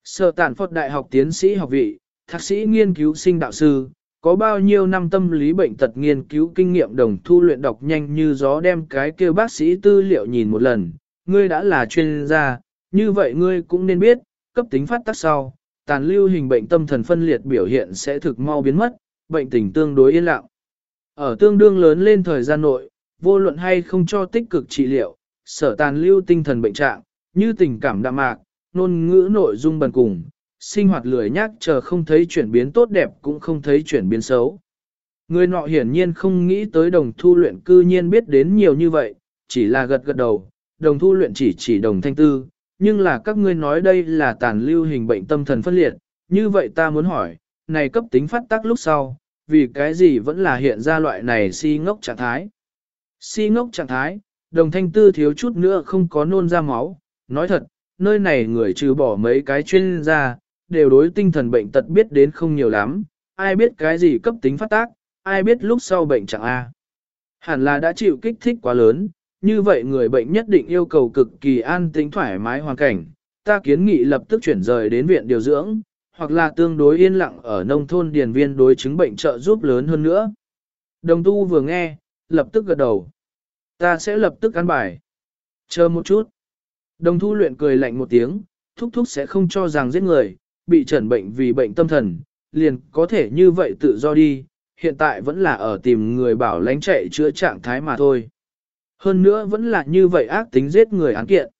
Sở tản Phật Đại học tiến sĩ học vị, thạc sĩ nghiên cứu sinh đạo sư, có bao nhiêu năm tâm lý bệnh tật nghiên cứu kinh nghiệm đồng thu luyện đọc nhanh như gió đem cái kêu bác sĩ tư liệu nhìn một lần, ngươi đã là chuyên gia, như vậy ngươi cũng nên biết, cấp tính phát tác sau, tàn lưu hình bệnh tâm thần phân liệt biểu hiện sẽ thực mau biến mất, bệnh tình tương đối yên lặng. Ở tương đương lớn lên thời gian nội, vô luận hay không cho tích cực trị liệu, sở tàn lưu tinh thần bệnh trạng, như tình cảm đạm mạc, ngôn ngữ nội dung bần cùng, sinh hoạt lười nhác chờ không thấy chuyển biến tốt đẹp cũng không thấy chuyển biến xấu. Người nọ hiển nhiên không nghĩ tới đồng thu luyện cư nhiên biết đến nhiều như vậy, chỉ là gật gật đầu, đồng thu luyện chỉ chỉ đồng thanh tư, nhưng là các ngươi nói đây là tàn lưu hình bệnh tâm thần phân liệt, như vậy ta muốn hỏi, này cấp tính phát tác lúc sau, vì cái gì vẫn là hiện ra loại này si ngốc trạng thái. Si ngốc trạng thái, đồng thanh tư thiếu chút nữa không có nôn ra máu, nói thật, nơi này người trừ bỏ mấy cái chuyên gia, đều đối tinh thần bệnh tật biết đến không nhiều lắm, ai biết cái gì cấp tính phát tác, ai biết lúc sau bệnh chẳng A. Hẳn là đã chịu kích thích quá lớn, như vậy người bệnh nhất định yêu cầu cực kỳ an tĩnh thoải mái hoàn cảnh, ta kiến nghị lập tức chuyển rời đến viện điều dưỡng, hoặc là tương đối yên lặng ở nông thôn điền viên đối chứng bệnh trợ giúp lớn hơn nữa. Đồng tu vừa nghe, lập tức gật đầu. Ta sẽ lập tức ăn bài. Chờ một chút. Đồng thu luyện cười lạnh một tiếng, thúc thúc sẽ không cho rằng giết người, bị trần bệnh vì bệnh tâm thần, liền có thể như vậy tự do đi, hiện tại vẫn là ở tìm người bảo lánh chạy chữa trạng thái mà thôi. Hơn nữa vẫn là như vậy ác tính giết người án kiện.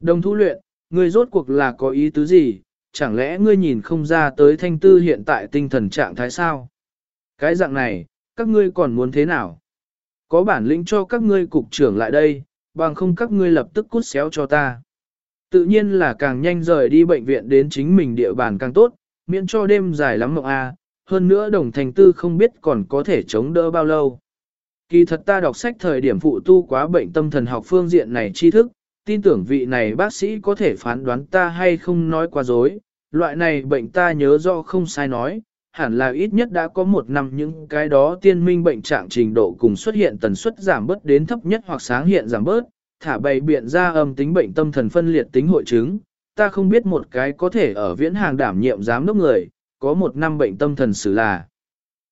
Đồng thu luyện, người rốt cuộc là có ý tứ gì, chẳng lẽ ngươi nhìn không ra tới thanh tư hiện tại tinh thần trạng thái sao? Cái dạng này, các ngươi còn muốn thế nào? Có bản lĩnh cho các ngươi cục trưởng lại đây, bằng không các ngươi lập tức cút xéo cho ta. Tự nhiên là càng nhanh rời đi bệnh viện đến chính mình địa bàn càng tốt, miễn cho đêm dài lắm mộng a. hơn nữa đồng thành tư không biết còn có thể chống đỡ bao lâu. Kỳ thật ta đọc sách thời điểm phụ tu quá bệnh tâm thần học phương diện này tri thức, tin tưởng vị này bác sĩ có thể phán đoán ta hay không nói quá dối, loại này bệnh ta nhớ do không sai nói, hẳn là ít nhất đã có một năm những cái đó tiên minh bệnh trạng trình độ cùng xuất hiện tần suất giảm bớt đến thấp nhất hoặc sáng hiện giảm bớt, thả bày biện ra âm tính bệnh tâm thần phân liệt tính hội chứng, ta không biết một cái có thể ở viễn hàng đảm nhiệm giám đốc người, có một năm bệnh tâm thần xử là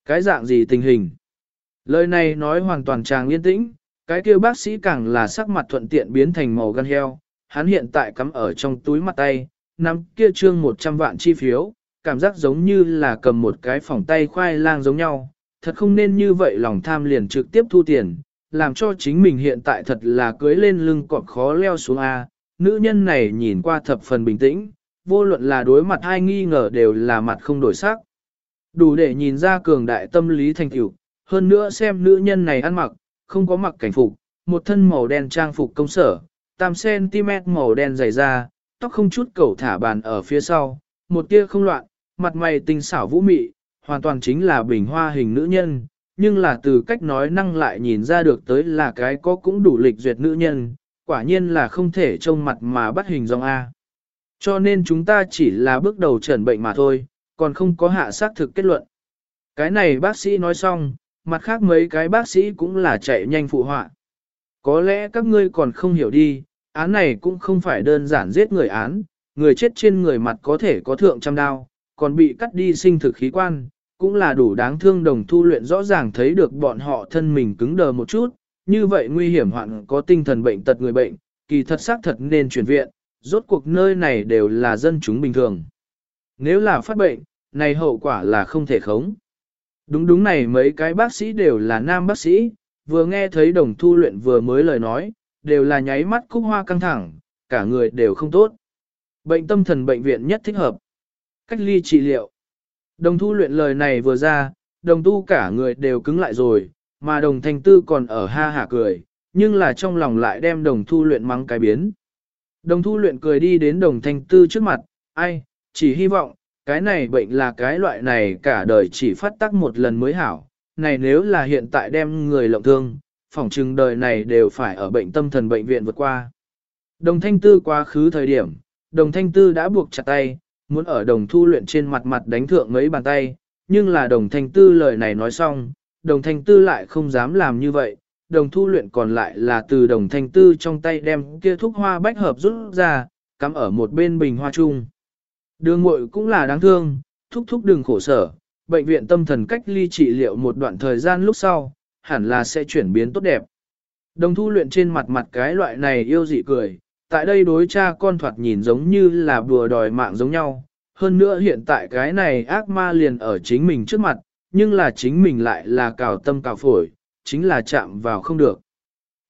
cái dạng gì tình hình. Lời này nói hoàn toàn tràng yên tĩnh, cái kia bác sĩ càng là sắc mặt thuận tiện biến thành màu gan heo, hắn hiện tại cắm ở trong túi mặt tay, nắm kia trương 100 vạn chi phiếu, cảm giác giống như là cầm một cái phòng tay khoai lang giống nhau, thật không nên như vậy lòng tham liền trực tiếp thu tiền, làm cho chính mình hiện tại thật là cưới lên lưng cọp khó leo xuống A, nữ nhân này nhìn qua thập phần bình tĩnh, vô luận là đối mặt hai nghi ngờ đều là mặt không đổi sắc. Đủ để nhìn ra cường đại tâm lý thành tựu, hơn nữa xem nữ nhân này ăn mặc, không có mặc cảnh phục, một thân màu đen trang phục công sở, tam cm màu đen dày da, tóc không chút cẩu thả bàn ở phía sau, một tia không loạn, mặt mày tinh xảo vũ mị, hoàn toàn chính là bình hoa hình nữ nhân, nhưng là từ cách nói năng lại nhìn ra được tới là cái có cũng đủ lịch duyệt nữ nhân, quả nhiên là không thể trông mặt mà bắt hình dòng A. Cho nên chúng ta chỉ là bước đầu trần bệnh mà thôi, còn không có hạ xác thực kết luận. Cái này bác sĩ nói xong, mặt khác mấy cái bác sĩ cũng là chạy nhanh phụ họa. Có lẽ các ngươi còn không hiểu đi, án này cũng không phải đơn giản giết người án, người chết trên người mặt có thể có thượng trăm đao, còn bị cắt đi sinh thực khí quan, cũng là đủ đáng thương đồng thu luyện rõ ràng thấy được bọn họ thân mình cứng đờ một chút, như vậy nguy hiểm hoạn có tinh thần bệnh tật người bệnh, kỳ thật xác thật nên chuyển viện, rốt cuộc nơi này đều là dân chúng bình thường. Nếu là phát bệnh, này hậu quả là không thể khống. Đúng đúng này mấy cái bác sĩ đều là nam bác sĩ, vừa nghe thấy đồng thu luyện vừa mới lời nói, đều là nháy mắt cúc hoa căng thẳng, cả người đều không tốt. Bệnh tâm thần bệnh viện nhất thích hợp. Cách ly trị liệu. Đồng thu luyện lời này vừa ra, đồng tu cả người đều cứng lại rồi, mà đồng thanh tư còn ở ha hả cười, nhưng là trong lòng lại đem đồng thu luyện mắng cái biến. Đồng thu luyện cười đi đến đồng thanh tư trước mặt, ai, chỉ hy vọng, cái này bệnh là cái loại này cả đời chỉ phát tác một lần mới hảo, này nếu là hiện tại đem người lộng thương, phỏng chừng đời này đều phải ở bệnh tâm thần bệnh viện vượt qua. Đồng thanh tư quá khứ thời điểm, đồng thanh tư đã buộc chặt tay, muốn ở đồng thu luyện trên mặt mặt đánh thượng mấy bàn tay, nhưng là đồng thanh tư lời này nói xong, đồng thanh tư lại không dám làm như vậy, đồng thu luyện còn lại là từ đồng thanh tư trong tay đem kia thuốc hoa bách hợp rút ra, cắm ở một bên bình hoa chung. Đường muội cũng là đáng thương, thúc thúc đừng khổ sở, bệnh viện tâm thần cách ly trị liệu một đoạn thời gian lúc sau, hẳn là sẽ chuyển biến tốt đẹp. Đồng thu luyện trên mặt mặt cái loại này yêu dị cười, tại đây đối cha con thoạt nhìn giống như là bùa đòi mạng giống nhau. Hơn nữa hiện tại cái này ác ma liền ở chính mình trước mặt, nhưng là chính mình lại là cào tâm cào phổi, chính là chạm vào không được.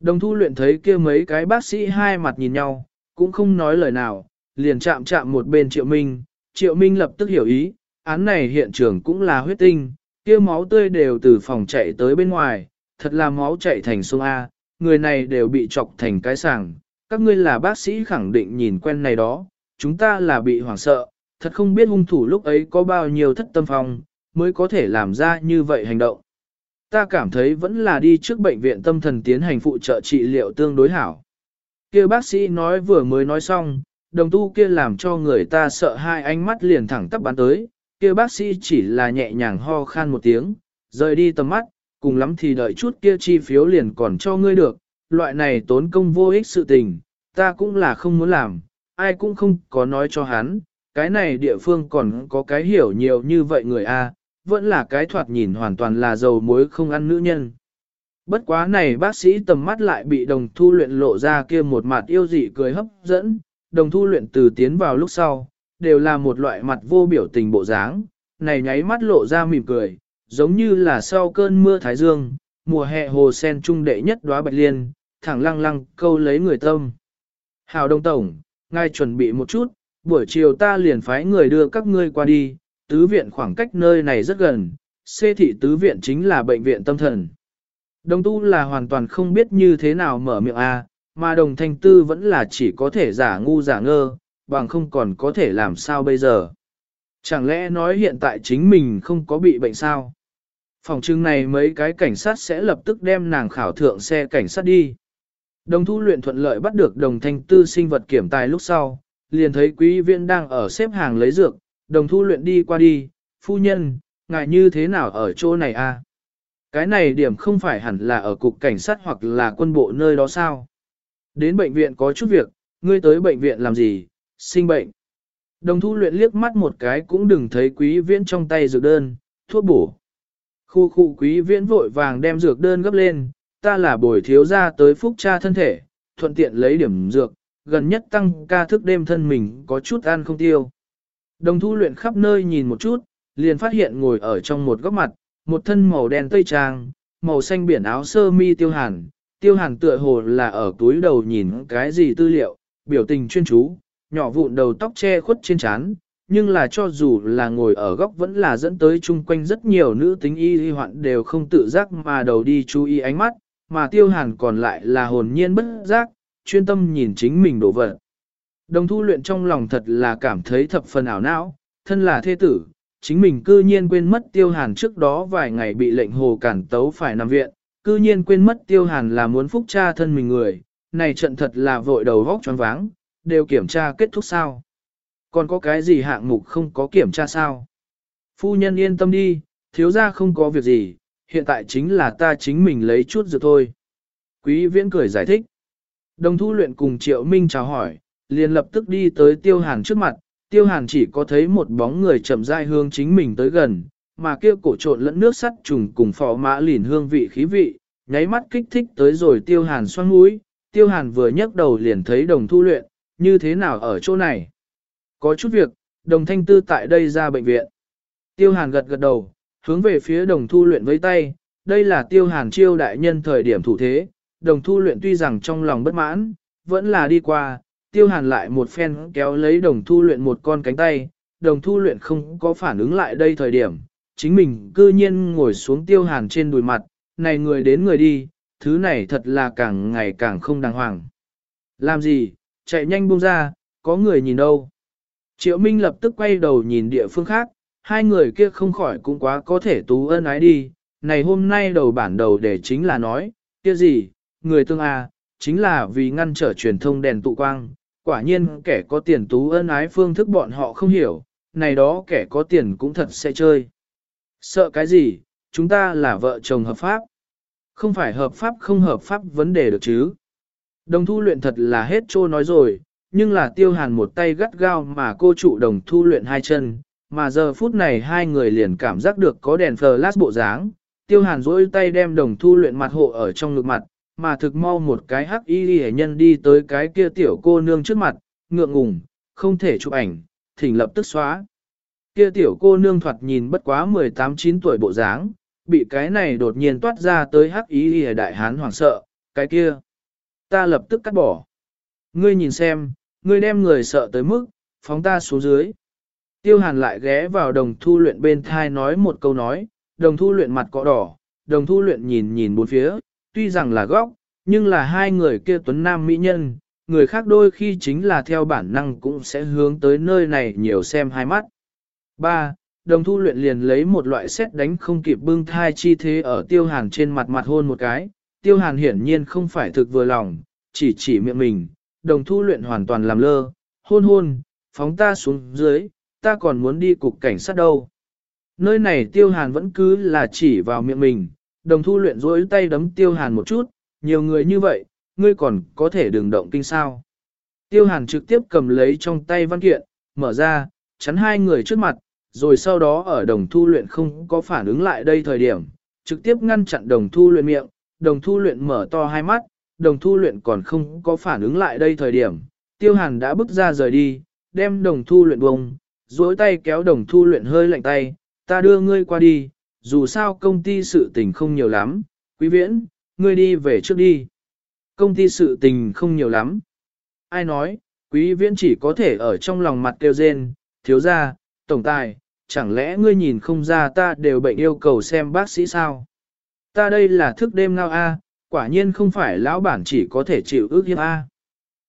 Đồng thu luyện thấy kia mấy cái bác sĩ hai mặt nhìn nhau, cũng không nói lời nào, liền chạm chạm một bên triệu minh, triệu minh lập tức hiểu ý, án này hiện trường cũng là huyết tinh, kia máu tươi đều từ phòng chạy tới bên ngoài, thật là máu chạy thành sông A, người này đều bị chọc thành cái sàng, các ngươi là bác sĩ khẳng định nhìn quen này đó, chúng ta là bị hoảng sợ, thật không biết hung thủ lúc ấy có bao nhiêu thất tâm phòng, mới có thể làm ra như vậy hành động. Ta cảm thấy vẫn là đi trước bệnh viện tâm thần tiến hành phụ trợ trị liệu tương đối hảo. kia bác sĩ nói vừa mới nói xong, đồng tu kia làm cho người ta sợ hai ánh mắt liền thẳng tắp bắn tới, kia bác sĩ chỉ là nhẹ nhàng ho khan một tiếng, rời đi tầm mắt, cùng lắm thì đợi chút kia chi phiếu liền còn cho ngươi được, loại này tốn công vô ích sự tình, ta cũng là không muốn làm, ai cũng không có nói cho hắn, cái này địa phương còn có cái hiểu nhiều như vậy người a, vẫn là cái thoạt nhìn hoàn toàn là dầu muối không ăn nữ nhân. Bất quá này bác sĩ tầm mắt lại bị đồng thu luyện lộ ra kia một mặt yêu dị cười hấp dẫn, đồng thu luyện từ tiến vào lúc sau, đều là một loại mặt vô biểu tình bộ dáng, này nháy mắt lộ ra mỉm cười, giống như là sau cơn mưa thái dương, mùa hè hồ sen trung đệ nhất đóa bạch liên, thẳng lăng lăng câu lấy người tâm. Hào Đông Tổng, ngài chuẩn bị một chút, buổi chiều ta liền phái người đưa các ngươi qua đi, tứ viện khoảng cách nơi này rất gần, xê thị tứ viện chính là bệnh viện tâm thần. Đồng tu là hoàn toàn không biết như thế nào mở miệng A, mà đồng thanh tư vẫn là chỉ có thể giả ngu giả ngơ, bằng không còn có thể làm sao bây giờ. Chẳng lẽ nói hiện tại chính mình không có bị bệnh sao? Phòng trưng này mấy cái cảnh sát sẽ lập tức đem nàng khảo thượng xe cảnh sát đi. Đồng thu luyện thuận lợi bắt được đồng thanh tư sinh vật kiểm tài lúc sau, liền thấy quý viên đang ở xếp hàng lấy dược, đồng thu luyện đi qua đi, phu nhân, ngại như thế nào ở chỗ này a? Cái này điểm không phải hẳn là ở cục cảnh sát hoặc là quân bộ nơi đó sao? Đến bệnh viện có chút việc, ngươi tới bệnh viện làm gì, sinh bệnh. Đồng thu luyện liếc mắt một cái cũng đừng thấy quý viễn trong tay dược đơn, thuốc bổ. Khu khu quý viễn vội vàng đem dược đơn gấp lên, ta là bồi thiếu ra tới phúc cha thân thể, thuận tiện lấy điểm dược, gần nhất tăng ca thức đêm thân mình có chút ăn không tiêu. Đồng thu luyện khắp nơi nhìn một chút, liền phát hiện ngồi ở trong một góc mặt, một thân màu đen tây trang, màu xanh biển áo sơ mi tiêu hàn. Tiêu hàn tựa hồ là ở túi đầu nhìn cái gì tư liệu, biểu tình chuyên chú, nhỏ vụn đầu tóc che khuất trên trán, nhưng là cho dù là ngồi ở góc vẫn là dẫn tới chung quanh rất nhiều nữ tính y y hoạn đều không tự giác mà đầu đi chú ý ánh mắt, mà tiêu hàn còn lại là hồn nhiên bất giác, chuyên tâm nhìn chính mình đổ vật. Đồng thu luyện trong lòng thật là cảm thấy thập phần ảo não, thân là thế tử, chính mình cư nhiên quên mất tiêu hàn trước đó vài ngày bị lệnh hồ cản tấu phải nằm viện, cư nhiên quên mất tiêu hàn là muốn phúc cha thân mình người, này trận thật là vội đầu vóc choáng váng, đều kiểm tra kết thúc sao. Còn có cái gì hạng mục không có kiểm tra sao? Phu nhân yên tâm đi, thiếu ra không có việc gì, hiện tại chính là ta chính mình lấy chút dược thôi. Quý viễn cười giải thích. Đồng thu luyện cùng Triệu Minh chào hỏi, liền lập tức đi tới tiêu hàn trước mặt, tiêu hàn chỉ có thấy một bóng người chậm rãi hương chính mình tới gần, mà kia cổ trộn lẫn nước sắt trùng cùng phò mã lìn hương vị khí vị, nháy mắt kích thích tới rồi tiêu hàn xoan mũi, tiêu hàn vừa nhấc đầu liền thấy đồng thu luyện, như thế nào ở chỗ này. Có chút việc, đồng thanh tư tại đây ra bệnh viện. Tiêu hàn gật gật đầu, hướng về phía đồng thu luyện với tay, đây là tiêu hàn chiêu đại nhân thời điểm thủ thế, đồng thu luyện tuy rằng trong lòng bất mãn, vẫn là đi qua, tiêu hàn lại một phen kéo lấy đồng thu luyện một con cánh tay, đồng thu luyện không có phản ứng lại đây thời điểm, chính mình cư nhiên ngồi xuống tiêu hàn trên đùi mặt, này người đến người đi, thứ này thật là càng ngày càng không đàng hoàng. Làm gì, chạy nhanh buông ra, có người nhìn đâu. Triệu Minh lập tức quay đầu nhìn địa phương khác, hai người kia không khỏi cũng quá có thể tú ân ái đi, này hôm nay đầu bản đầu để chính là nói, kia gì, người tương a, chính là vì ngăn trở truyền thông đèn tụ quang, quả nhiên kẻ có tiền tú ân ái phương thức bọn họ không hiểu, này đó kẻ có tiền cũng thật sẽ chơi. Sợ cái gì, chúng ta là vợ chồng hợp pháp. Không phải hợp pháp không hợp pháp vấn đề được chứ. Đồng thu luyện thật là hết trô nói rồi, nhưng là tiêu hàn một tay gắt gao mà cô trụ đồng thu luyện hai chân, mà giờ phút này hai người liền cảm giác được có đèn flash bộ dáng. Tiêu hàn dỗi tay đem đồng thu luyện mặt hộ ở trong ngực mặt, mà thực mau một cái hắc y hệ nhân đi tới cái kia tiểu cô nương trước mặt, ngượng ngùng, không thể chụp ảnh, thỉnh lập tức xóa. Kia tiểu cô nương thoạt nhìn bất quá 18-9 tuổi bộ dáng, bị cái này đột nhiên toát ra tới hắc y hệ đại hán hoảng sợ, cái kia. Ta lập tức cắt bỏ. Ngươi nhìn xem, ngươi đem người sợ tới mức, phóng ta xuống dưới. Tiêu hàn lại ghé vào đồng thu luyện bên thai nói một câu nói, đồng thu luyện mặt cọ đỏ, đồng thu luyện nhìn nhìn bốn phía, tuy rằng là góc, nhưng là hai người kia tuấn nam mỹ nhân, người khác đôi khi chính là theo bản năng cũng sẽ hướng tới nơi này nhiều xem hai mắt. 3. Đồng thu luyện liền lấy một loại xét đánh không kịp bưng thai chi thế ở tiêu hàn trên mặt mặt hôn một cái, tiêu hàn hiển nhiên không phải thực vừa lòng, chỉ chỉ miệng mình, đồng thu luyện hoàn toàn làm lơ, hôn hôn, phóng ta xuống dưới, ta còn muốn đi cục cảnh sát đâu. Nơi này tiêu hàn vẫn cứ là chỉ vào miệng mình, đồng thu luyện rối tay đấm tiêu hàn một chút, nhiều người như vậy, ngươi còn có thể đừng động kinh sao. Tiêu hàn trực tiếp cầm lấy trong tay văn kiện, mở ra, chắn hai người trước mặt, rồi sau đó ở đồng thu luyện không có phản ứng lại đây thời điểm, trực tiếp ngăn chặn đồng thu luyện miệng, đồng thu luyện mở to hai mắt, đồng thu luyện còn không có phản ứng lại đây thời điểm, tiêu hàn đã bước ra rời đi, đem đồng thu luyện bông, duỗi tay kéo đồng thu luyện hơi lạnh tay, ta đưa ngươi qua đi, dù sao công ty sự tình không nhiều lắm, quý viễn, ngươi đi về trước đi. Công ty sự tình không nhiều lắm. Ai nói, quý viễn chỉ có thể ở trong lòng mặt kêu rên, thiếu ra, tổng tài, chẳng lẽ ngươi nhìn không ra ta đều bệnh yêu cầu xem bác sĩ sao? Ta đây là thức đêm ngao a, quả nhiên không phải lão bản chỉ có thể chịu ước hiếp a.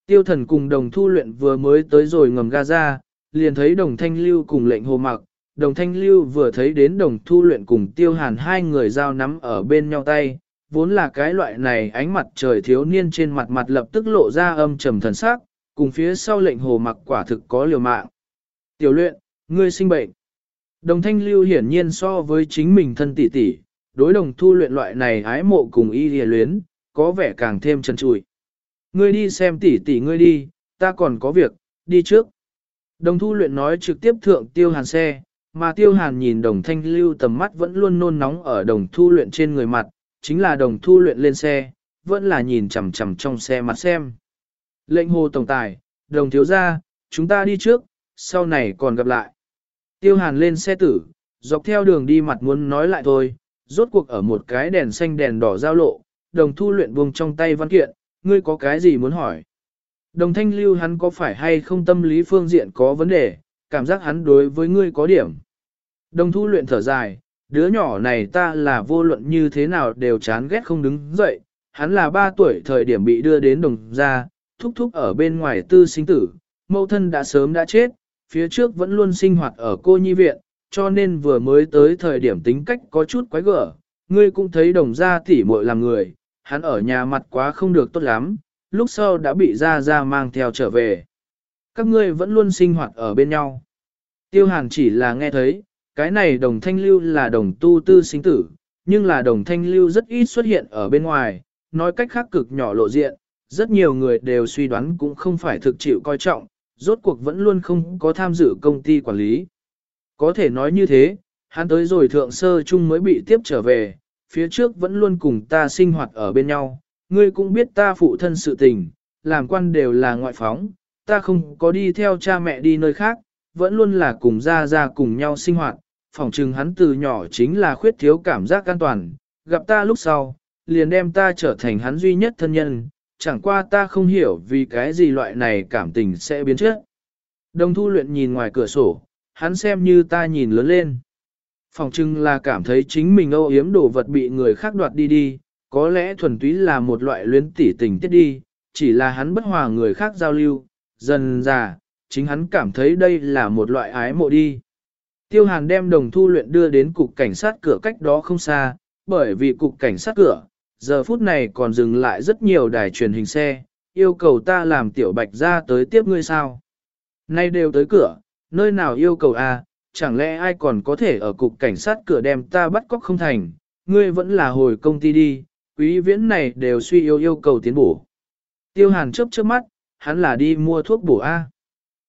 Tiêu thần cùng đồng thu luyện vừa mới tới rồi ngầm ga ra, liền thấy đồng thanh lưu cùng lệnh hồ mặc, đồng thanh lưu vừa thấy đến đồng thu luyện cùng tiêu hàn hai người giao nắm ở bên nhau tay, vốn là cái loại này ánh mặt trời thiếu niên trên mặt mặt lập tức lộ ra âm trầm thần sắc, cùng phía sau lệnh hồ mặc quả thực có liều mạng. Tiểu luyện, ngươi sinh bệnh. Đồng thanh lưu hiển nhiên so với chính mình thân tỷ tỷ, đối đồng thu luyện loại này ái mộ cùng y hề luyến, có vẻ càng thêm trần trụi. Ngươi đi xem tỷ tỷ ngươi đi, ta còn có việc, đi trước. Đồng thu luyện nói trực tiếp thượng tiêu hàn xe, mà tiêu hàn nhìn đồng thanh lưu tầm mắt vẫn luôn nôn nóng ở đồng thu luyện trên người mặt, chính là đồng thu luyện lên xe, vẫn là nhìn chằm chằm trong xe mặt xem. Lệnh hồ tổng tài, đồng thiếu gia, chúng ta đi trước, sau này còn gặp lại. Tiêu hàn lên xe tử, dọc theo đường đi mặt muốn nói lại thôi, rốt cuộc ở một cái đèn xanh đèn đỏ giao lộ, đồng thu luyện buông trong tay văn kiện, ngươi có cái gì muốn hỏi? Đồng thanh lưu hắn có phải hay không tâm lý phương diện có vấn đề, cảm giác hắn đối với ngươi có điểm. Đồng thu luyện thở dài, đứa nhỏ này ta là vô luận như thế nào đều chán ghét không đứng dậy, hắn là 3 tuổi thời điểm bị đưa đến đồng gia, thúc thúc ở bên ngoài tư sinh tử, mẫu thân đã sớm đã chết, phía trước vẫn luôn sinh hoạt ở cô nhi viện, cho nên vừa mới tới thời điểm tính cách có chút quái gở, ngươi cũng thấy đồng gia tỷ muội làm người, hắn ở nhà mặt quá không được tốt lắm, lúc sau đã bị gia gia mang theo trở về. Các ngươi vẫn luôn sinh hoạt ở bên nhau. Tiêu hàn chỉ là nghe thấy, cái này đồng thanh lưu là đồng tu tư sinh tử, nhưng là đồng thanh lưu rất ít xuất hiện ở bên ngoài, nói cách khác cực nhỏ lộ diện, rất nhiều người đều suy đoán cũng không phải thực chịu coi trọng, rốt cuộc vẫn luôn không có tham dự công ty quản lý. Có thể nói như thế, hắn tới rồi thượng sơ chung mới bị tiếp trở về, phía trước vẫn luôn cùng ta sinh hoạt ở bên nhau, ngươi cũng biết ta phụ thân sự tình, làm quan đều là ngoại phóng, ta không có đi theo cha mẹ đi nơi khác, vẫn luôn là cùng ra ra cùng nhau sinh hoạt, phỏng chừng hắn từ nhỏ chính là khuyết thiếu cảm giác an toàn, gặp ta lúc sau, liền đem ta trở thành hắn duy nhất thân nhân, chẳng qua ta không hiểu vì cái gì loại này cảm tình sẽ biến chất. Đồng thu luyện nhìn ngoài cửa sổ, hắn xem như ta nhìn lớn lên. Phòng trưng là cảm thấy chính mình âu yếm đồ vật bị người khác đoạt đi đi, có lẽ thuần túy là một loại luyến tỉ tình tiết đi, chỉ là hắn bất hòa người khác giao lưu, dần già, chính hắn cảm thấy đây là một loại ái mộ đi. Tiêu hàn đem đồng thu luyện đưa đến cục cảnh sát cửa cách đó không xa, bởi vì cục cảnh sát cửa, giờ phút này còn dừng lại rất nhiều đài truyền hình xe, yêu cầu ta làm tiểu bạch ra tới tiếp ngươi sao. Nay đều tới cửa, nơi nào yêu cầu a? À, chẳng lẽ ai còn có thể ở cục cảnh sát cửa đem ta bắt cóc không thành, ngươi vẫn là hồi công ty đi, quý viễn này đều suy yếu yêu cầu tiến bổ. Tiêu hàn chớp chớp mắt, hắn là đi mua thuốc bổ A.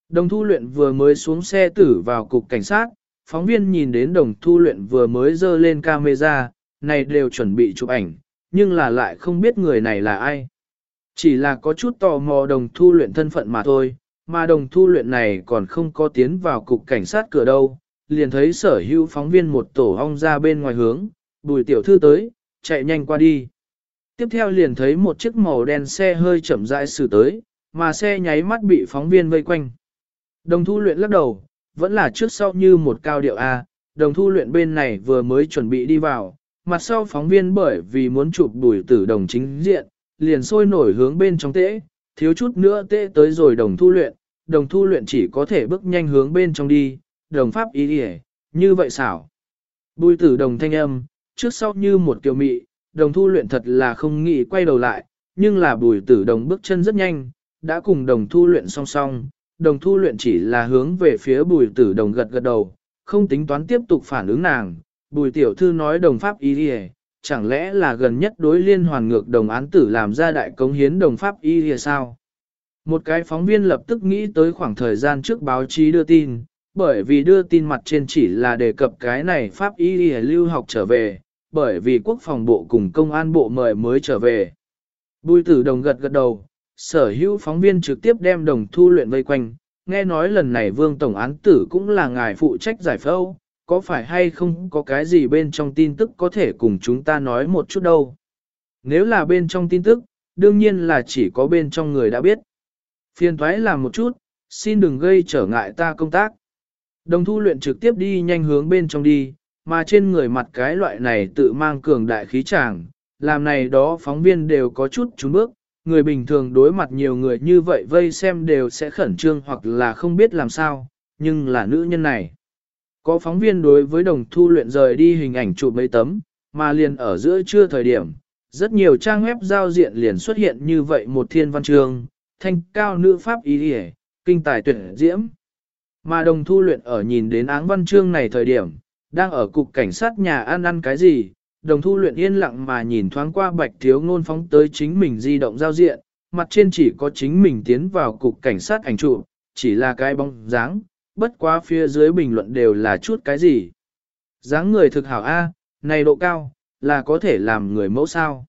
Đồng thu luyện vừa mới xuống xe tử vào cục cảnh sát, phóng viên nhìn đến đồng thu luyện vừa mới dơ lên camera, này đều chuẩn bị chụp ảnh, nhưng là lại không biết người này là ai. Chỉ là có chút tò mò đồng thu luyện thân phận mà thôi, mà đồng thu luyện này còn không có tiến vào cục cảnh sát cửa đâu, liền thấy sở hữu phóng viên một tổ ong ra bên ngoài hướng, bùi tiểu thư tới, chạy nhanh qua đi. Tiếp theo liền thấy một chiếc màu đen xe hơi chậm rãi xử tới, mà xe nháy mắt bị phóng viên vây quanh. Đồng thu luyện lắc đầu, vẫn là trước sau như một cao điệu A, đồng thu luyện bên này vừa mới chuẩn bị đi vào, mặt sau phóng viên bởi vì muốn chụp bùi tử đồng chính diện, liền sôi nổi hướng bên trong tễ, thiếu chút nữa tễ tới rồi đồng thu luyện, đồng thu luyện chỉ có thể bước nhanh hướng bên trong đi, đồng pháp ý đi như vậy xảo. Bùi tử đồng thanh âm, trước sau như một kiều mị, đồng thu luyện thật là không nghĩ quay đầu lại, nhưng là bùi tử đồng bước chân rất nhanh, đã cùng đồng thu luyện song song, đồng thu luyện chỉ là hướng về phía bùi tử đồng gật gật đầu, không tính toán tiếp tục phản ứng nàng, bùi tiểu thư nói đồng pháp y đi chẳng lẽ là gần nhất đối liên hoàn ngược đồng án tử làm ra đại cống hiến đồng pháp y đi sao? Một cái phóng viên lập tức nghĩ tới khoảng thời gian trước báo chí đưa tin, bởi vì đưa tin mặt trên chỉ là đề cập cái này pháp y đi lưu học trở về, bởi vì quốc phòng bộ cùng công an bộ mời mới trở về. Bùi tử đồng gật gật đầu, sở hữu phóng viên trực tiếp đem đồng thu luyện vây quanh, nghe nói lần này vương tổng án tử cũng là ngài phụ trách giải phẫu, có phải hay không có cái gì bên trong tin tức có thể cùng chúng ta nói một chút đâu. Nếu là bên trong tin tức, đương nhiên là chỉ có bên trong người đã biết. Phiền thoái làm một chút, xin đừng gây trở ngại ta công tác. Đồng thu luyện trực tiếp đi nhanh hướng bên trong đi, mà trên người mặt cái loại này tự mang cường đại khí tràng, làm này đó phóng viên đều có chút trốn bước, người bình thường đối mặt nhiều người như vậy vây xem đều sẽ khẩn trương hoặc là không biết làm sao, nhưng là nữ nhân này. Có phóng viên đối với đồng thu luyện rời đi hình ảnh chụp mấy tấm, mà liền ở giữa trưa thời điểm, rất nhiều trang web giao diện liền xuất hiện như vậy một thiên văn trường, thanh cao nữ pháp ý hề, kinh tài tuyển diễm. Mà đồng thu luyện ở nhìn đến áng văn chương này thời điểm, đang ở cục cảnh sát nhà ăn ăn cái gì, đồng thu luyện yên lặng mà nhìn thoáng qua bạch thiếu ngôn phóng tới chính mình di động giao diện, mặt trên chỉ có chính mình tiến vào cục cảnh sát ảnh trụ, chỉ là cái bóng dáng, bất quá phía dưới bình luận đều là chút cái gì. dáng người thực hảo A, này độ cao, là có thể làm người mẫu sao.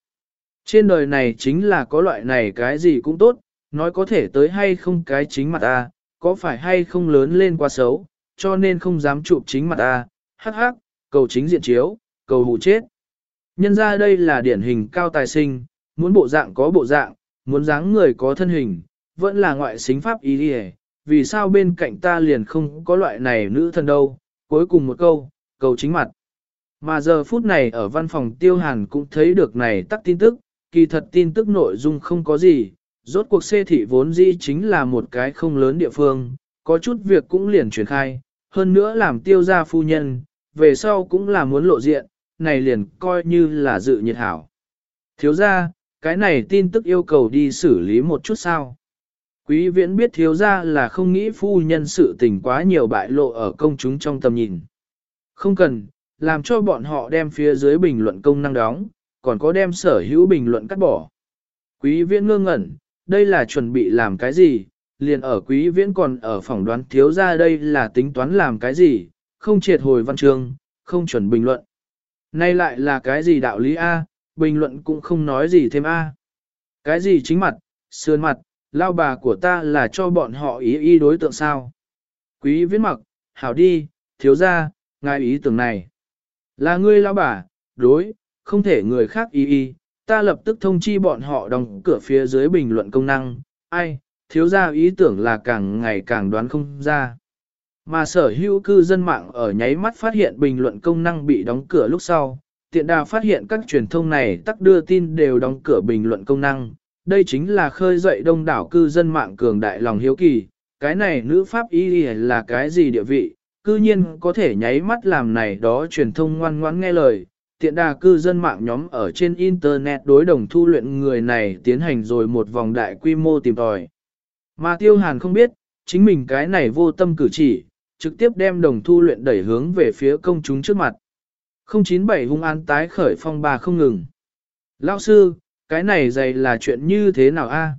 Trên đời này chính là có loại này cái gì cũng tốt, nói có thể tới hay không cái chính mặt A, có phải hay không lớn lên quá xấu, cho nên không dám chụp chính mặt a hắc hắc, cầu chính diện chiếu, cầu hù chết. Nhân ra đây là điển hình cao tài sinh, muốn bộ dạng có bộ dạng, muốn dáng người có thân hình, vẫn là ngoại xính pháp ý đi vì sao bên cạnh ta liền không có loại này nữ thần đâu, cuối cùng một câu, cầu chính mặt. Mà giờ phút này ở văn phòng tiêu hàn cũng thấy được này tắt tin tức, kỳ thật tin tức nội dung không có gì, rốt cuộc xê thị vốn dĩ chính là một cái không lớn địa phương, có chút việc cũng liền truyền khai, hơn nữa làm tiêu gia phu nhân, về sau cũng là muốn lộ diện, này liền coi như là dự nhiệt hảo. Thiếu gia, cái này tin tức yêu cầu đi xử lý một chút sao. Quý viễn biết thiếu gia là không nghĩ phu nhân sự tình quá nhiều bại lộ ở công chúng trong tầm nhìn. Không cần, làm cho bọn họ đem phía dưới bình luận công năng đóng, còn có đem sở hữu bình luận cắt bỏ. Quý viễn ngơ ngẩn, đây là chuẩn bị làm cái gì, liền ở quý viễn còn ở phỏng đoán thiếu gia đây là tính toán làm cái gì, không triệt hồi văn chương, không chuẩn bình luận. Nay lại là cái gì đạo lý A, bình luận cũng không nói gì thêm A. Cái gì chính mặt, sườn mặt, lao bà của ta là cho bọn họ ý y đối tượng sao. Quý viễn mặc, hảo đi, thiếu ra, ngài ý tưởng này. Là ngươi lao bà, đối, không thể người khác y y, ta lập tức thông chi bọn họ đóng cửa phía dưới bình luận công năng, ai, thiếu ra ý tưởng là càng ngày càng đoán không ra. Mà sở hữu cư dân mạng ở nháy mắt phát hiện bình luận công năng bị đóng cửa lúc sau, tiện đà phát hiện các truyền thông này tắc đưa tin đều đóng cửa bình luận công năng. Đây chính là khơi dậy đông đảo cư dân mạng cường đại lòng hiếu kỳ, cái này nữ pháp y là cái gì địa vị, cư nhiên có thể nháy mắt làm này đó truyền thông ngoan ngoãn nghe lời. Tiện đà cư dân mạng nhóm ở trên Internet đối đồng thu luyện người này tiến hành rồi một vòng đại quy mô tìm tòi. Mà tiêu hàn không biết, chính mình cái này vô tâm cử chỉ, trực tiếp đem đồng thu luyện đẩy hướng về phía công chúng trước mặt. 097 hung an tái khởi phong ba không ngừng. Lão sư, cái này giày là chuyện như thế nào a?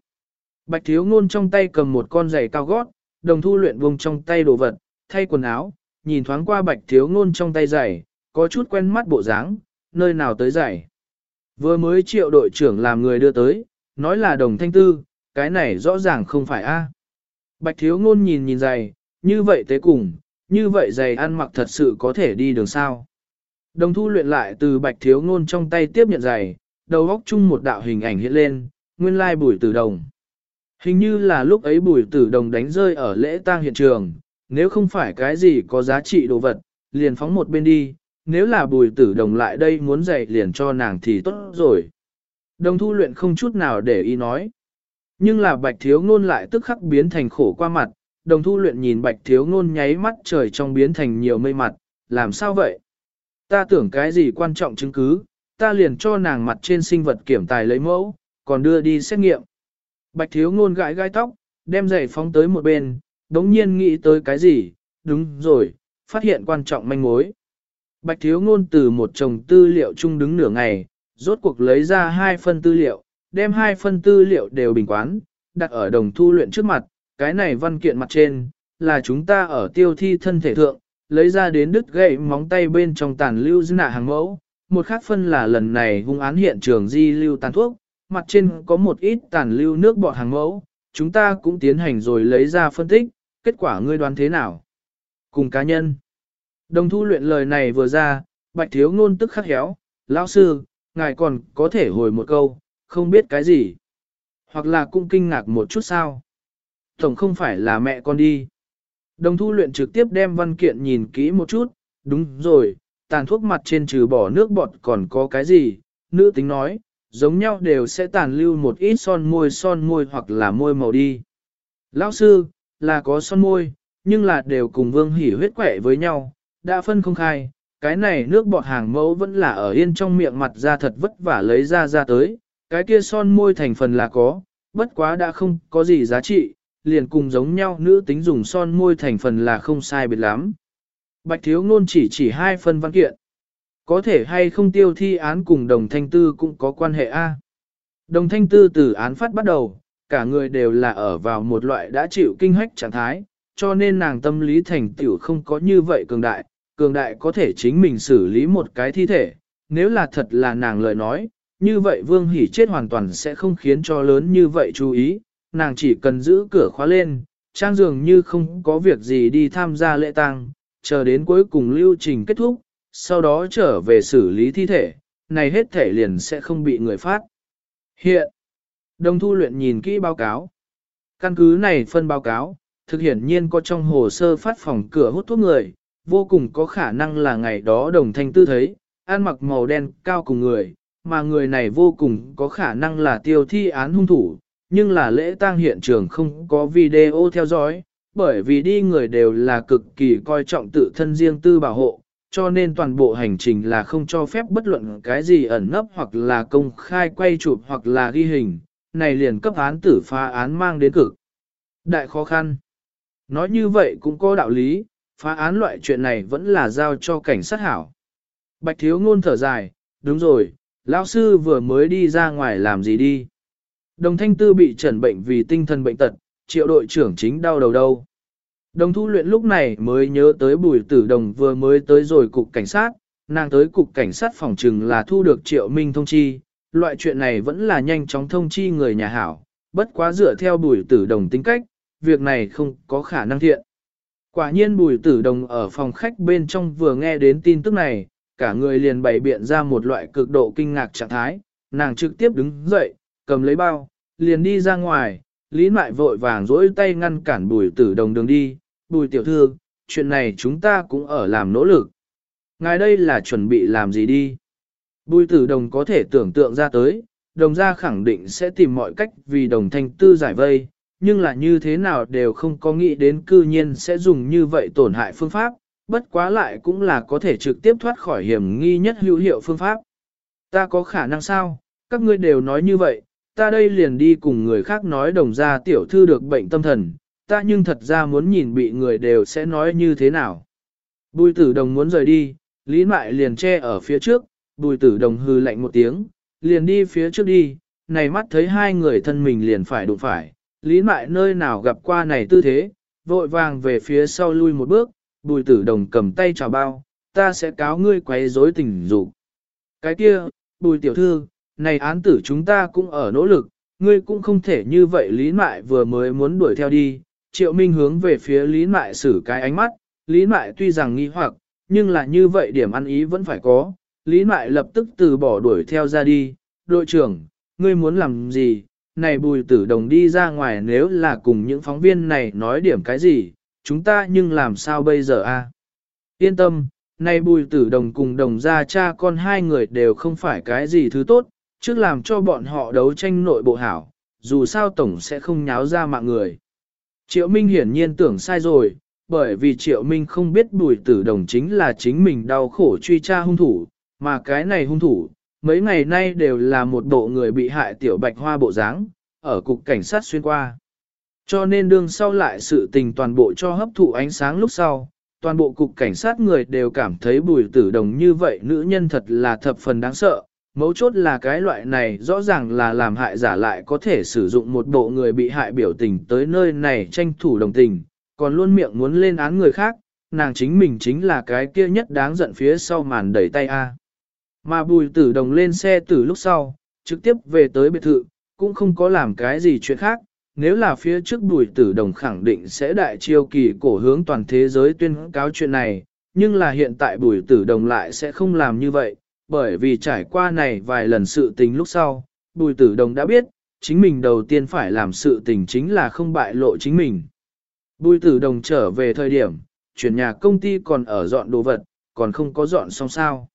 Bạch thiếu ngôn trong tay cầm một con giày cao gót, đồng thu luyện vùng trong tay đồ vật, thay quần áo, nhìn thoáng qua bạch thiếu ngôn trong tay giày, có chút quen mắt bộ dáng, nơi nào tới giày. Vừa mới triệu đội trưởng làm người đưa tới, nói là đồng thanh tư, cái này rõ ràng không phải a. Bạch thiếu ngôn nhìn nhìn giày, như vậy tế cùng, như vậy giày ăn mặc thật sự có thể đi đường sao. Đồng thu luyện lại từ bạch thiếu ngôn trong tay tiếp nhận giày, đầu góc chung một đạo hình ảnh hiện lên, nguyên lai bùi tử đồng. Hình như là lúc ấy bùi tử đồng đánh rơi ở lễ tang hiện trường, nếu không phải cái gì có giá trị đồ vật, liền phóng một bên đi, nếu là bùi tử đồng lại đây muốn dạy liền cho nàng thì tốt rồi. Đồng thu luyện không chút nào để ý nói. Nhưng là bạch thiếu ngôn lại tức khắc biến thành khổ qua mặt, đồng thu luyện nhìn bạch thiếu ngôn nháy mắt trời trong biến thành nhiều mây mặt, làm sao vậy? Ta tưởng cái gì quan trọng chứng cứ, ta liền cho nàng mặt trên sinh vật kiểm tài lấy mẫu, còn đưa đi xét nghiệm. Bạch thiếu ngôn gãi gai tóc, đem giày phóng tới một bên, đống nhiên nghĩ tới cái gì, đúng rồi, phát hiện quan trọng manh mối. Bạch thiếu ngôn từ một chồng tư liệu chung đứng nửa ngày, rốt cuộc lấy ra hai phân tư liệu, đem hai phân tư liệu đều bình quán, đặt ở đồng thu luyện trước mặt, cái này văn kiện mặt trên, là chúng ta ở tiêu thi thân thể thượng, lấy ra đến đứt gậy móng tay bên trong tàn lưu dư nạ hàng mẫu. Một khác phân là lần này hung án hiện trường di lưu tàn thuốc, mặt trên có một ít tàn lưu nước bọt hàng mẫu, chúng ta cũng tiến hành rồi lấy ra phân tích, kết quả ngươi đoán thế nào? Cùng cá nhân. Đồng thu luyện lời này vừa ra, bạch thiếu ngôn tức khắc héo, lão sư, ngài còn có thể hồi một câu, không biết cái gì. Hoặc là cũng kinh ngạc một chút sao. Tổng không phải là mẹ con đi. Đồng thu luyện trực tiếp đem văn kiện nhìn kỹ một chút, đúng rồi, tàn thuốc mặt trên trừ bỏ nước bọt còn có cái gì, nữ tính nói, giống nhau đều sẽ tàn lưu một ít son môi son môi hoặc là môi màu đi. Lão sư, là có son môi, nhưng là đều cùng vương hỉ huyết quẻ với nhau, đã phân không khai, cái này nước bọt hàng mẫu vẫn là ở yên trong miệng mặt ra thật vất vả lấy ra ra tới, cái kia son môi thành phần là có, bất quá đã không có gì giá trị, liền cùng giống nhau nữ tính dùng son môi thành phần là không sai biệt lắm. Bạch thiếu ngôn chỉ chỉ hai phần văn kiện. Có thể hay không tiêu thi án cùng đồng thanh tư cũng có quan hệ A. Đồng thanh tư từ án phát bắt đầu, cả người đều là ở vào một loại đã chịu kinh hách trạng thái, cho nên nàng tâm lý thành tiểu không có như vậy cường đại, cường đại có thể chính mình xử lý một cái thi thể, nếu là thật là nàng lời nói, như vậy vương hỉ chết hoàn toàn sẽ không khiến cho lớn như vậy chú ý, nàng chỉ cần giữ cửa khóa lên, Trang dường như không có việc gì đi tham gia lễ tang, chờ đến cuối cùng lưu trình kết thúc, sau đó trở về xử lý thi thể, này hết thể liền sẽ không bị người phát. Hiện, đồng thu luyện nhìn kỹ báo cáo. Căn cứ này phân báo cáo, thực hiển nhiên có trong hồ sơ phát phòng cửa hút thuốc người, vô cùng có khả năng là ngày đó đồng thanh tư thấy, ăn mặc màu đen cao cùng người, mà người này vô cùng có khả năng là tiêu thi án hung thủ, nhưng là lễ tang hiện trường không có video theo dõi, bởi vì đi người đều là cực kỳ coi trọng tự thân riêng tư bảo hộ, cho nên toàn bộ hành trình là không cho phép bất luận cái gì ẩn nấp hoặc là công khai quay chụp hoặc là ghi hình, này liền cấp án tử phá án mang đến cực. Đại khó khăn. Nói như vậy cũng có đạo lý, phá án loại chuyện này vẫn là giao cho cảnh sát hảo. Bạch thiếu ngôn thở dài, đúng rồi, lão sư vừa mới đi ra ngoài làm gì đi. Đồng thanh tư bị trần bệnh vì tinh thần bệnh tật, triệu đội trưởng chính đau đầu đâu. Đồng thu luyện lúc này mới nhớ tới bùi tử đồng vừa mới tới rồi cục cảnh sát, nàng tới cục cảnh sát phòng trừng là thu được triệu minh thông chi, loại chuyện này vẫn là nhanh chóng thông chi người nhà hảo, bất quá dựa theo bùi tử đồng tính cách, việc này không có khả năng thiện. Quả nhiên bùi tử đồng ở phòng khách bên trong vừa nghe đến tin tức này, cả người liền bày biện ra một loại cực độ kinh ngạc trạng thái, nàng trực tiếp đứng dậy, cầm lấy bao, liền đi ra ngoài, Lý Mại vội vàng dỗi tay ngăn cản bùi tử đồng đường đi, bùi tiểu thư, chuyện này chúng ta cũng ở làm nỗ lực. Ngài đây là chuẩn bị làm gì đi? Bùi tử đồng có thể tưởng tượng ra tới, đồng gia khẳng định sẽ tìm mọi cách vì đồng thanh tư giải vây, nhưng là như thế nào đều không có nghĩ đến cư nhiên sẽ dùng như vậy tổn hại phương pháp, bất quá lại cũng là có thể trực tiếp thoát khỏi hiểm nghi nhất hữu hiệu phương pháp. Ta có khả năng sao? Các ngươi đều nói như vậy, ta đây liền đi cùng người khác nói đồng gia tiểu thư được bệnh tâm thần, ta nhưng thật ra muốn nhìn bị người đều sẽ nói như thế nào. Bùi tử đồng muốn rời đi, Lý Mại liền che ở phía trước, bùi tử đồng hư lạnh một tiếng, liền đi phía trước đi, này mắt thấy hai người thân mình liền phải đụng phải, Lý Mại nơi nào gặp qua này tư thế, vội vàng về phía sau lui một bước, bùi tử đồng cầm tay chào bao, ta sẽ cáo ngươi quấy rối tình dục. Cái kia, bùi tiểu thư, này án tử chúng ta cũng ở nỗ lực, ngươi cũng không thể như vậy Lý Mại vừa mới muốn đuổi theo đi. Triệu Minh hướng về phía Lý Mại xử cái ánh mắt, Lý Mại tuy rằng nghi hoặc, nhưng là như vậy điểm ăn ý vẫn phải có. Lý Mại lập tức từ bỏ đuổi theo ra đi, đội trưởng, ngươi muốn làm gì, này bùi tử đồng đi ra ngoài nếu là cùng những phóng viên này nói điểm cái gì, chúng ta nhưng làm sao bây giờ a? Yên tâm, này bùi tử đồng cùng đồng gia cha con hai người đều không phải cái gì thứ tốt, trước làm cho bọn họ đấu tranh nội bộ hảo, dù sao tổng sẽ không nháo ra mạng người. Triệu Minh hiển nhiên tưởng sai rồi, bởi vì Triệu Minh không biết bùi tử đồng chính là chính mình đau khổ truy tra hung thủ, mà cái này hung thủ, mấy ngày nay đều là một bộ người bị hại tiểu bạch hoa bộ dáng, ở cục cảnh sát xuyên qua. Cho nên đương sau lại sự tình toàn bộ cho hấp thụ ánh sáng lúc sau, toàn bộ cục cảnh sát người đều cảm thấy bùi tử đồng như vậy nữ nhân thật là thập phần đáng sợ. Mấu chốt là cái loại này rõ ràng là làm hại giả lại có thể sử dụng một bộ người bị hại biểu tình tới nơi này tranh thủ đồng tình, còn luôn miệng muốn lên án người khác, nàng chính mình chính là cái kia nhất đáng giận phía sau màn đẩy tay A. Mà bùi tử đồng lên xe từ lúc sau, trực tiếp về tới biệt thự, cũng không có làm cái gì chuyện khác. Nếu là phía trước bùi tử đồng khẳng định sẽ đại chiêu kỳ cổ hướng toàn thế giới tuyên cáo chuyện này, nhưng là hiện tại bùi tử đồng lại sẽ không làm như vậy, bởi vì trải qua này vài lần sự tình lúc sau, bùi tử đồng đã biết, chính mình đầu tiên phải làm sự tình chính là không bại lộ chính mình. Bùi tử đồng trở về thời điểm, chuyển nhà công ty còn ở dọn đồ vật, còn không có dọn xong sao.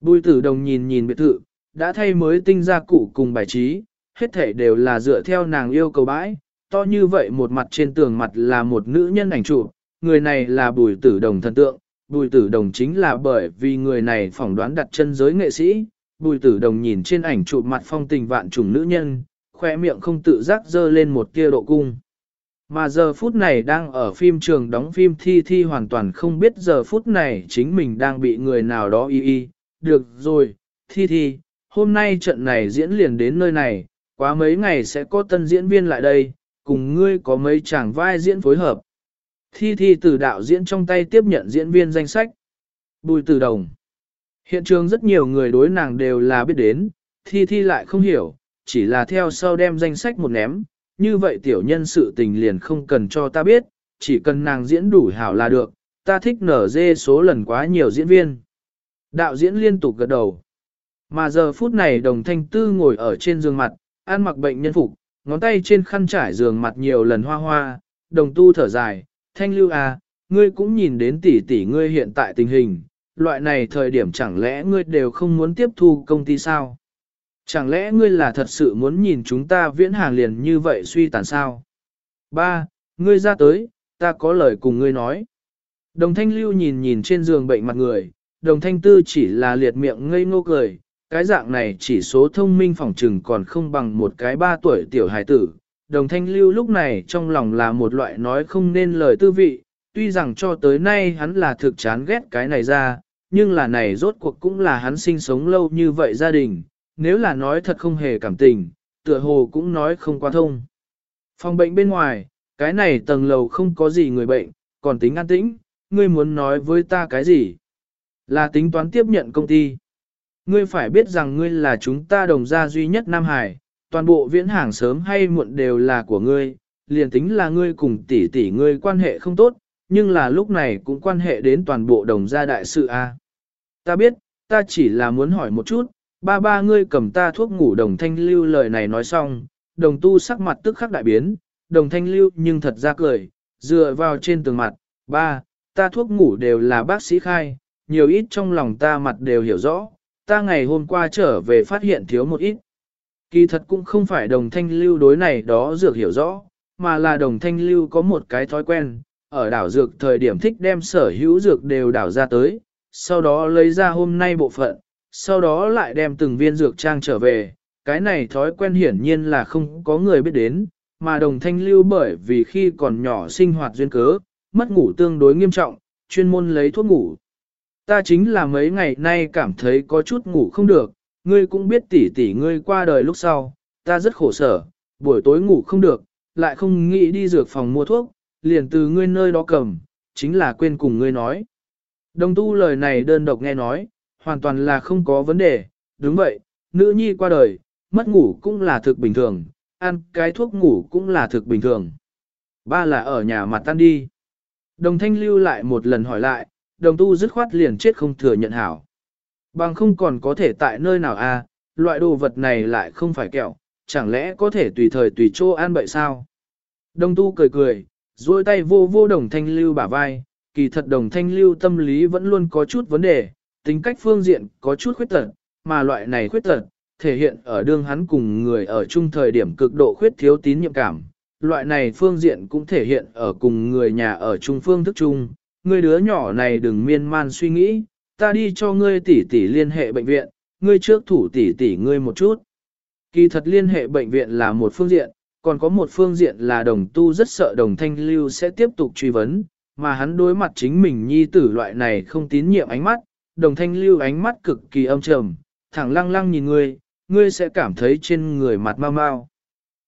Bùi tử đồng nhìn nhìn biệt thự, đã thay mới tinh gia cụ cùng bài trí, hết thể đều là dựa theo nàng yêu cầu bãi, to như vậy một mặt trên tường mặt là một nữ nhân ảnh trụ, người này là bùi tử đồng thần tượng, bùi tử đồng chính là bởi vì người này phỏng đoán đặt chân giới nghệ sĩ, bùi tử đồng nhìn trên ảnh chụp mặt phong tình vạn trùng nữ nhân, khoe miệng không tự giác dơ lên một tia độ cung. Mà giờ phút này đang ở phim trường đóng phim thi thi hoàn toàn không biết giờ phút này chính mình đang bị người nào đó y y. Được rồi, thi thi, hôm nay trận này diễn liền đến nơi này, quá mấy ngày sẽ có tân diễn viên lại đây, cùng ngươi có mấy chàng vai diễn phối hợp. Thi thi từ đạo diễn trong tay tiếp nhận diễn viên danh sách. Bùi từ đồng. Hiện trường rất nhiều người đối nàng đều là biết đến, thi thi lại không hiểu, chỉ là theo sau đem danh sách một ném, như vậy tiểu nhân sự tình liền không cần cho ta biết, chỉ cần nàng diễn đủ hảo là được, ta thích nở dê số lần quá nhiều diễn viên. Đạo diễn liên tục gật đầu. Mà giờ phút này đồng thanh tư ngồi ở trên giường mặt, ăn mặc bệnh nhân phục, ngón tay trên khăn trải giường mặt nhiều lần hoa hoa, đồng tu thở dài, thanh lưu à, ngươi cũng nhìn đến tỷ tỷ ngươi hiện tại tình hình, loại này thời điểm chẳng lẽ ngươi đều không muốn tiếp thu công ty sao? Chẳng lẽ ngươi là thật sự muốn nhìn chúng ta viễn hàng liền như vậy suy tàn sao? Ba, ngươi ra tới, ta có lời cùng ngươi nói. Đồng thanh lưu nhìn nhìn trên giường bệnh mặt người, đồng thanh tư chỉ là liệt miệng ngây ngô cười, cái dạng này chỉ số thông minh phỏng trừng còn không bằng một cái ba tuổi tiểu hài tử. Đồng thanh lưu lúc này trong lòng là một loại nói không nên lời tư vị, tuy rằng cho tới nay hắn là thực chán ghét cái này ra, nhưng là này rốt cuộc cũng là hắn sinh sống lâu như vậy gia đình, nếu là nói thật không hề cảm tình, tựa hồ cũng nói không qua thông. Phòng bệnh bên ngoài, cái này tầng lầu không có gì người bệnh, còn tính an tĩnh, ngươi muốn nói với ta cái gì? Là tính toán tiếp nhận công ty. Ngươi phải biết rằng ngươi là chúng ta đồng gia duy nhất Nam Hải, toàn bộ viễn hàng sớm hay muộn đều là của ngươi, liền tính là ngươi cùng tỷ tỷ ngươi quan hệ không tốt, nhưng là lúc này cũng quan hệ đến toàn bộ đồng gia đại sự A. Ta biết, ta chỉ là muốn hỏi một chút, ba ba ngươi cầm ta thuốc ngủ đồng thanh lưu lời này nói xong, đồng tu sắc mặt tức khắc đại biến, đồng thanh lưu nhưng thật ra cười, dựa vào trên tường mặt, ba, ta thuốc ngủ đều là bác sĩ khai, nhiều ít trong lòng ta mặt đều hiểu rõ, ta ngày hôm qua trở về phát hiện thiếu một ít. Kỳ thật cũng không phải đồng thanh lưu đối này đó dược hiểu rõ, mà là đồng thanh lưu có một cái thói quen, ở đảo dược thời điểm thích đem sở hữu dược đều đảo ra tới, sau đó lấy ra hôm nay bộ phận, sau đó lại đem từng viên dược trang trở về. Cái này thói quen hiển nhiên là không có người biết đến, mà đồng thanh lưu bởi vì khi còn nhỏ sinh hoạt duyên cớ, mất ngủ tương đối nghiêm trọng, chuyên môn lấy thuốc ngủ. Ta chính là mấy ngày nay cảm thấy có chút ngủ không được, ngươi cũng biết tỷ tỷ ngươi qua đời lúc sau, ta rất khổ sở, buổi tối ngủ không được, lại không nghĩ đi dược phòng mua thuốc, liền từ ngươi nơi đó cầm, chính là quên cùng ngươi nói. Đồng tu lời này đơn độc nghe nói, hoàn toàn là không có vấn đề, đúng vậy, nữ nhi qua đời, mất ngủ cũng là thực bình thường, ăn cái thuốc ngủ cũng là thực bình thường. Ba là ở nhà mặt tan đi. Đồng thanh lưu lại một lần hỏi lại, đồng tu dứt khoát liền chết không thừa nhận hảo. Bằng không còn có thể tại nơi nào a? À, loại đồ vật này lại không phải kẹo, chẳng lẽ có thể tùy thời tùy chỗ ăn bậy sao? Đồng tu cười cười, duỗi tay vô vô đồng thanh lưu bả vai, kỳ thật đồng thanh lưu tâm lý vẫn luôn có chút vấn đề, tính cách phương diện có chút khuyết tật, mà loại này khuyết tật, thể hiện ở đương hắn cùng người ở chung thời điểm cực độ khuyết thiếu tín nhiệm cảm. Loại này phương diện cũng thể hiện ở cùng người nhà ở chung phương thức chung, người đứa nhỏ này đừng miên man suy nghĩ, ta đi cho ngươi tỷ tỷ liên hệ bệnh viện, ngươi trước thủ tỷ tỷ ngươi một chút. Kỳ thật liên hệ bệnh viện là một phương diện, còn có một phương diện là đồng tu rất sợ đồng thanh lưu sẽ tiếp tục truy vấn, mà hắn đối mặt chính mình nhi tử loại này không tín nhiệm ánh mắt, đồng thanh lưu ánh mắt cực kỳ âm trầm, thẳng lăng lăng nhìn ngươi, ngươi sẽ cảm thấy trên người mặt mau mau.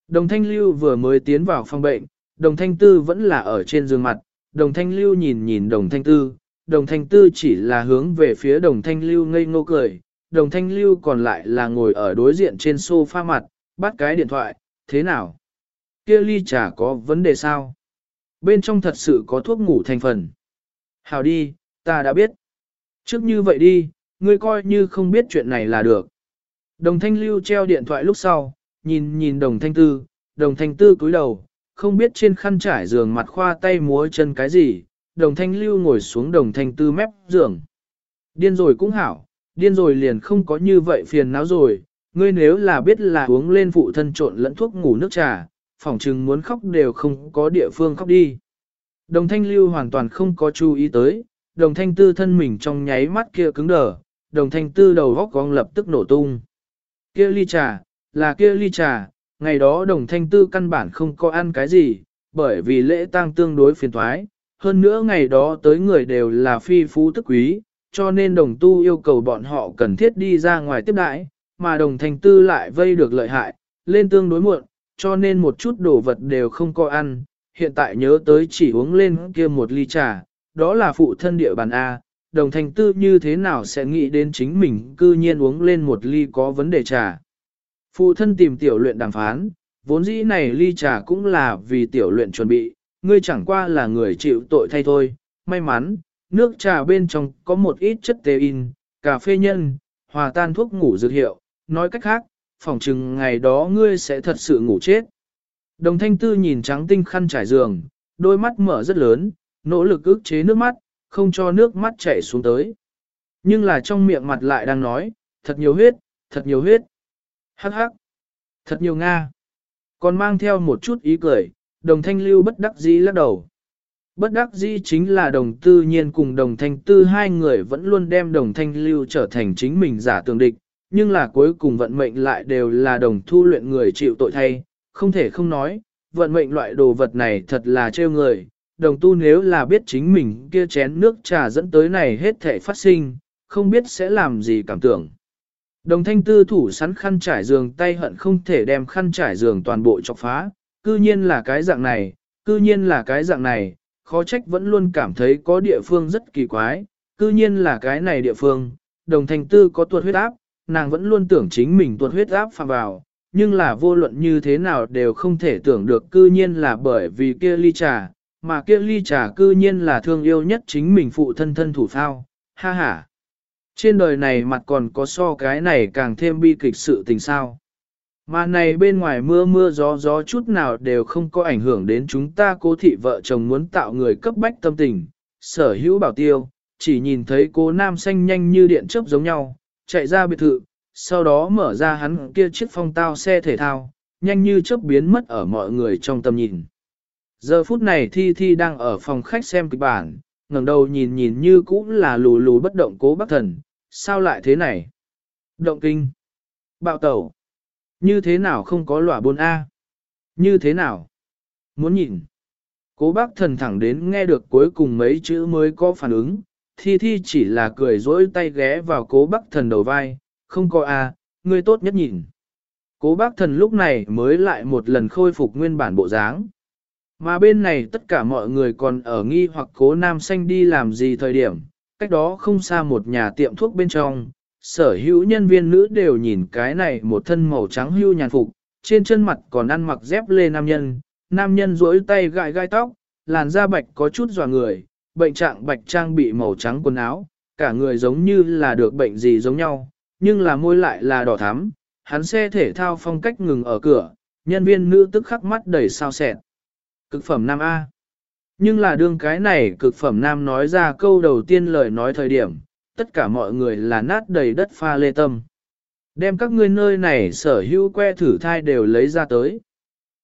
Đồng thanh lưu vừa mới tiến vào phòng bệnh, đồng thanh tư vẫn là ở trên giường mặt, đồng thanh lưu nhìn nhìn đồng thanh tư, đồng thanh tư chỉ là hướng về phía đồng thanh lưu ngây ngô cười, đồng thanh lưu còn lại là ngồi ở đối diện trên sofa mặt, bắt cái điện thoại, thế nào? Kia ly trà có vấn đề sao? Bên trong thật sự có thuốc ngủ thành phần. Hào đi, ta đã biết. Trước như vậy đi, ngươi coi như không biết chuyện này là được. Đồng thanh lưu treo điện thoại lúc sau, nhìn nhìn đồng thanh tư, đồng thanh tư cúi đầu, không biết trên khăn trải giường mặt khoa tay múa chân cái gì, đồng thanh lưu ngồi xuống đồng thanh tư mép giường. Điên rồi cũng hảo, điên rồi liền không có như vậy phiền não rồi, ngươi nếu là biết là uống lên phụ thân trộn lẫn thuốc ngủ nước trà, phỏng chừng muốn khóc đều không có địa phương khóc đi. Đồng thanh lưu hoàn toàn không có chú ý tới, đồng thanh tư thân mình trong nháy mắt kia cứng đờ, đồng thanh tư đầu góc cong lập tức nổ tung. Kia ly trà, là kia ly trà, ngày đó đồng thanh tư căn bản không có ăn cái gì, bởi vì lễ tang tương đối phiền thoái, hơn nữa ngày đó tới người đều là phi phú tức quý, cho nên đồng tu yêu cầu bọn họ cần thiết đi ra ngoài tiếp đãi, mà đồng thanh tư lại vây được lợi hại, lên tương đối muộn, cho nên một chút đồ vật đều không có ăn, hiện tại nhớ tới chỉ uống lên kia một ly trà, đó là phụ thân địa bàn A, đồng thanh tư như thế nào sẽ nghĩ đến chính mình cư nhiên uống lên một ly có vấn đề trà. Phụ thân tìm tiểu luyện đàm phán, vốn dĩ này ly trà cũng là vì tiểu luyện chuẩn bị, ngươi chẳng qua là người chịu tội thay thôi, may mắn, nước trà bên trong có một ít chất tê in, cà phê nhân, hòa tan thuốc ngủ dược hiệu, nói cách khác, phỏng chừng ngày đó ngươi sẽ thật sự ngủ chết. Đồng thanh tư nhìn trắng tinh khăn trải giường, đôi mắt mở rất lớn, nỗ lực ức chế nước mắt, không cho nước mắt chảy xuống tới. Nhưng là trong miệng mặt lại đang nói, thật nhiều huyết, thật nhiều huyết. Hắc hắc, thật nhiều Nga. Còn mang theo một chút ý cười, đồng thanh lưu bất đắc dĩ lắc đầu. Bất đắc dĩ chính là đồng tư nhiên cùng đồng thanh tư hai người vẫn luôn đem đồng thanh lưu trở thành chính mình giả tường địch, nhưng là cuối cùng vận mệnh lại đều là đồng thu luyện người chịu tội thay, không thể không nói, vận mệnh loại đồ vật này thật là trêu người, đồng tu nếu là biết chính mình kia chén nước trà dẫn tới này hết thể phát sinh, không biết sẽ làm gì cảm tưởng. Đồng thanh tư thủ sắn khăn trải giường tay hận không thể đem khăn trải giường toàn bộ chọc phá, cư nhiên là cái dạng này, cư nhiên là cái dạng này, khó trách vẫn luôn cảm thấy có địa phương rất kỳ quái, cư nhiên là cái này địa phương, đồng thành tư có tuột huyết áp, nàng vẫn luôn tưởng chính mình tuột huyết áp phạm vào, nhưng là vô luận như thế nào đều không thể tưởng được cư nhiên là bởi vì kia ly trà, mà kia ly trà cư nhiên là thương yêu nhất chính mình phụ thân thân thủ phao, ha ha. Trên đời này mặt còn có so cái này càng thêm bi kịch sự tình sao. Mà này bên ngoài mưa mưa gió gió chút nào đều không có ảnh hưởng đến chúng ta cố thị vợ chồng muốn tạo người cấp bách tâm tình, sở hữu bảo tiêu, chỉ nhìn thấy cố nam xanh nhanh như điện chớp giống nhau, chạy ra biệt thự, sau đó mở ra hắn kia chiếc phong tao xe thể thao, nhanh như chớp biến mất ở mọi người trong tầm nhìn. Giờ phút này Thi Thi đang ở phòng khách xem kịch bản, ngẩng đầu nhìn nhìn như cũng là lù lù bất động cố bác thần, sao lại thế này? Động kinh, bạo tẩu, như thế nào không có lỏa bôn A? Như thế nào? Muốn nhìn. Cố bác thần thẳng đến nghe được cuối cùng mấy chữ mới có phản ứng, Thi Thi chỉ là cười dỗi tay ghé vào cố bác thần đầu vai, không có A, ngươi tốt nhất nhìn. Cố bác thần lúc này mới lại một lần khôi phục nguyên bản bộ dáng. Mà bên này tất cả mọi người còn ở nghi hoặc cố nam xanh đi làm gì thời điểm, cách đó không xa một nhà tiệm thuốc bên trong, sở hữu nhân viên nữ đều nhìn cái này một thân màu trắng hưu nhàn phục, trên chân mặt còn ăn mặc dép lê nam nhân, nam nhân duỗi tay gãi gai tóc, làn da bạch có chút dò người, bệnh trạng bạch trang bị màu trắng quần áo, cả người giống như là được bệnh gì giống nhau, nhưng là môi lại là đỏ thắm, hắn xe thể thao phong cách ngừng ở cửa, nhân viên nữ tức khắc mắt đầy sao sẹn. Cực phẩm nam A. Nhưng là đương cái này cực phẩm nam nói ra câu đầu tiên lời nói thời điểm, tất cả mọi người là nát đầy đất pha lê tâm. Đem các ngươi nơi này sở hữu que thử thai đều lấy ra tới.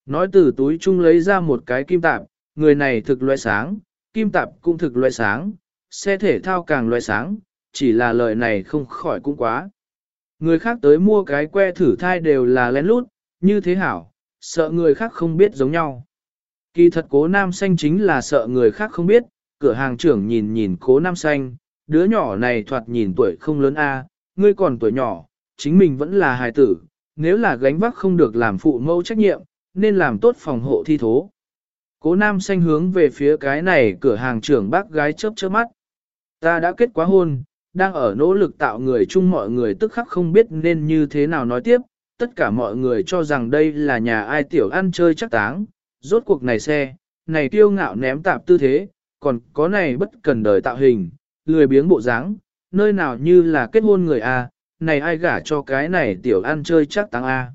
Nói từ túi chung lấy ra một cái kim tạp, người này thực loại sáng, kim tạp cũng thực loại sáng, xe thể thao càng loại sáng, chỉ là lời này không khỏi cũng quá. Người khác tới mua cái que thử thai đều là lén lút, như thế hảo, sợ người khác không biết giống nhau. Kỳ thật cố nam xanh chính là sợ người khác không biết, cửa hàng trưởng nhìn nhìn cố nam xanh, đứa nhỏ này thoạt nhìn tuổi không lớn a, ngươi còn tuổi nhỏ, chính mình vẫn là hài tử, nếu là gánh vác không được làm phụ mẫu trách nhiệm, nên làm tốt phòng hộ thi thố. Cố nam xanh hướng về phía cái này cửa hàng trưởng bác gái chớp chớp mắt. Ta đã kết quá hôn, đang ở nỗ lực tạo người chung mọi người tức khắc không biết nên như thế nào nói tiếp, tất cả mọi người cho rằng đây là nhà ai tiểu ăn chơi chắc táng, rốt cuộc này xe, này kiêu ngạo ném tạp tư thế, còn có này bất cần đời tạo hình, lười biếng bộ dáng, nơi nào như là kết hôn người A, này ai gả cho cái này tiểu ăn chơi chắc tăng A.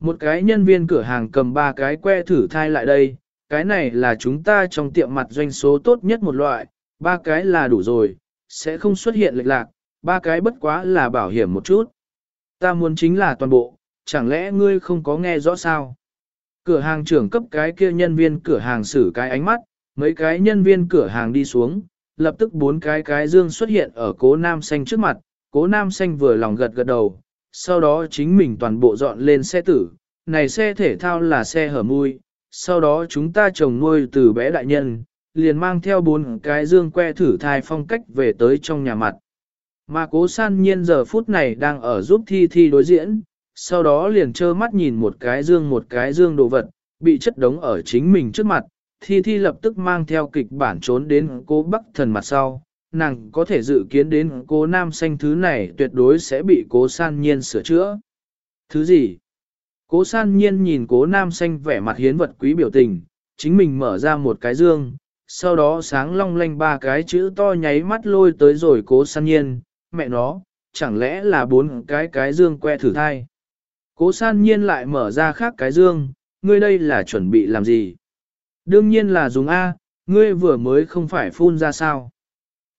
Một cái nhân viên cửa hàng cầm ba cái que thử thai lại đây, cái này là chúng ta trong tiệm mặt doanh số tốt nhất một loại, ba cái là đủ rồi, sẽ không xuất hiện lệch lạc, ba cái bất quá là bảo hiểm một chút. Ta muốn chính là toàn bộ, chẳng lẽ ngươi không có nghe rõ sao? Cửa hàng trưởng cấp cái kia nhân viên cửa hàng xử cái ánh mắt, mấy cái nhân viên cửa hàng đi xuống, lập tức bốn cái cái dương xuất hiện ở cố nam xanh trước mặt, cố nam xanh vừa lòng gật gật đầu, sau đó chính mình toàn bộ dọn lên xe tử, này xe thể thao là xe hở mui, sau đó chúng ta trồng nuôi từ bé đại nhân, liền mang theo bốn cái dương que thử thai phong cách về tới trong nhà mặt. Mà cố san nhiên giờ phút này đang ở giúp thi thi đối diễn, sau đó liền trơ mắt nhìn một cái dương một cái dương đồ vật, bị chất đống ở chính mình trước mặt, thi thi lập tức mang theo kịch bản trốn đến cố bắc thần mặt sau, nàng có thể dự kiến đến cố nam xanh thứ này tuyệt đối sẽ bị cố san nhiên sửa chữa. Thứ gì? Cố san nhiên nhìn cố nam xanh vẻ mặt hiến vật quý biểu tình, chính mình mở ra một cái dương, sau đó sáng long lanh ba cái chữ to nháy mắt lôi tới rồi cố san nhiên, mẹ nó, chẳng lẽ là bốn cái cái dương que thử thai. Cố san nhiên lại mở ra khác cái dương, ngươi đây là chuẩn bị làm gì? Đương nhiên là dùng A, ngươi vừa mới không phải phun ra sao?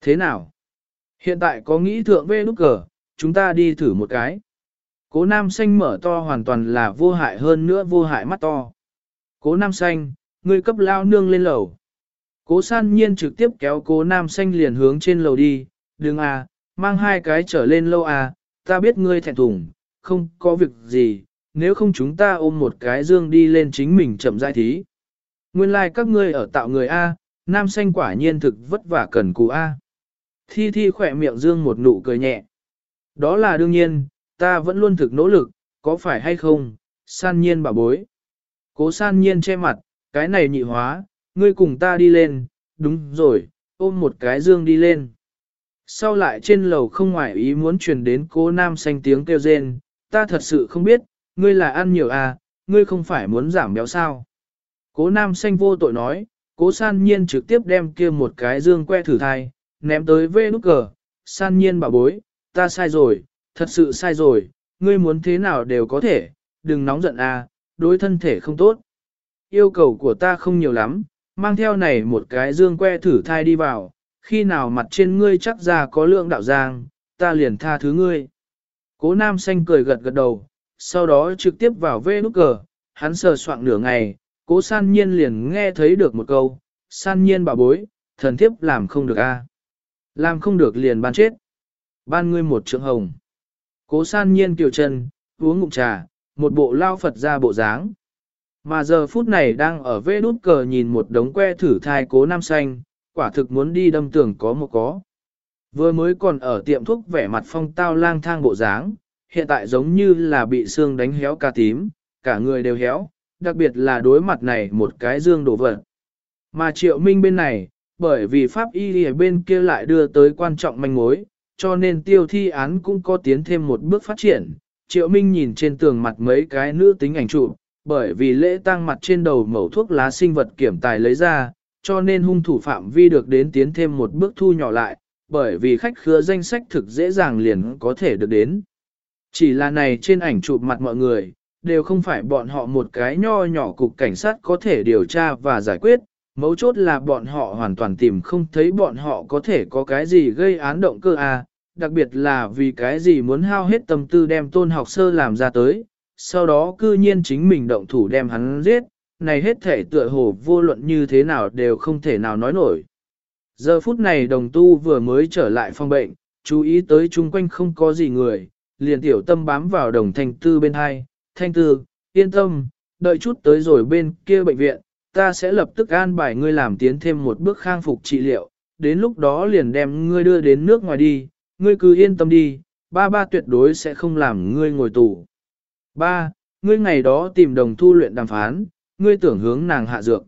Thế nào? Hiện tại có nghĩ thượng về nút cờ, chúng ta đi thử một cái. Cố nam xanh mở to hoàn toàn là vô hại hơn nữa vô hại mắt to. Cố nam xanh, ngươi cấp lao nương lên lầu. Cố san nhiên trực tiếp kéo cố nam xanh liền hướng trên lầu đi, đừng à, mang hai cái trở lên lâu à, ta biết ngươi thẹn thùng, không có việc gì, nếu không chúng ta ôm một cái dương đi lên chính mình chậm rãi thí. Nguyên lai like các ngươi ở tạo người A, nam xanh quả nhiên thực vất vả cần cù A. Thi thi khỏe miệng dương một nụ cười nhẹ. Đó là đương nhiên, ta vẫn luôn thực nỗ lực, có phải hay không, san nhiên bảo bối. Cố san nhiên che mặt, cái này nhị hóa, ngươi cùng ta đi lên, đúng rồi, ôm một cái dương đi lên. Sau lại trên lầu không ngoại ý muốn truyền đến cố nam xanh tiếng kêu rên, ta thật sự không biết, ngươi là ăn nhiều à, ngươi không phải muốn giảm béo sao. Cố nam xanh vô tội nói, cố san nhiên trực tiếp đem kia một cái dương que thử thai, ném tới vê nút cờ, san nhiên bảo bối, ta sai rồi, thật sự sai rồi, ngươi muốn thế nào đều có thể, đừng nóng giận à, đối thân thể không tốt. Yêu cầu của ta không nhiều lắm, mang theo này một cái dương que thử thai đi vào, khi nào mặt trên ngươi chắc ra có lượng đạo giang, ta liền tha thứ ngươi. Cố nam xanh cười gật gật đầu, sau đó trực tiếp vào vê nút cờ, hắn sờ soạn nửa ngày, cố san nhiên liền nghe thấy được một câu, san nhiên bảo bối, thần thiếp làm không được a Làm không được liền ban chết. Ban ngươi một trượng hồng. Cố san nhiên kiều chân, uống ngụm trà, một bộ lao Phật ra bộ dáng. Mà giờ phút này đang ở vê đút cờ nhìn một đống que thử thai cố nam xanh, quả thực muốn đi đâm tưởng có một có. Vừa mới còn ở tiệm thuốc vẻ mặt phong tao lang thang bộ dáng, hiện tại giống như là bị xương đánh héo ca tím, cả người đều héo, đặc biệt là đối mặt này một cái dương đổ vật. Mà triệu minh bên này, bởi vì pháp y ở bên kia lại đưa tới quan trọng manh mối, cho nên tiêu thi án cũng có tiến thêm một bước phát triển. Triệu Minh nhìn trên tường mặt mấy cái nữ tính ảnh chụp, bởi vì lễ tang mặt trên đầu mẩu thuốc lá sinh vật kiểm tài lấy ra, cho nên hung thủ phạm vi được đến tiến thêm một bước thu nhỏ lại, bởi vì khách khứa danh sách thực dễ dàng liền có thể được đến. Chỉ là này trên ảnh chụp mặt mọi người, đều không phải bọn họ một cái nho nhỏ cục cảnh sát có thể điều tra và giải quyết, mấu chốt là bọn họ hoàn toàn tìm không thấy bọn họ có thể có cái gì gây án động cơ à, đặc biệt là vì cái gì muốn hao hết tâm tư đem tôn học sơ làm ra tới, sau đó cư nhiên chính mình động thủ đem hắn giết, này hết thể tựa hồ vô luận như thế nào đều không thể nào nói nổi. Giờ phút này đồng tu vừa mới trở lại phòng bệnh, chú ý tới chung quanh không có gì người, liền tiểu tâm bám vào đồng thanh tư bên hai, thanh tư, yên tâm, đợi chút tới rồi bên kia bệnh viện, ta sẽ lập tức an bài ngươi làm tiến thêm một bước khang phục trị liệu, đến lúc đó liền đem ngươi đưa đến nước ngoài đi, ngươi cứ yên tâm đi, ba ba tuyệt đối sẽ không làm ngươi ngồi tù. Ba, ngươi ngày đó tìm đồng thu luyện đàm phán, ngươi tưởng hướng nàng hạ dược.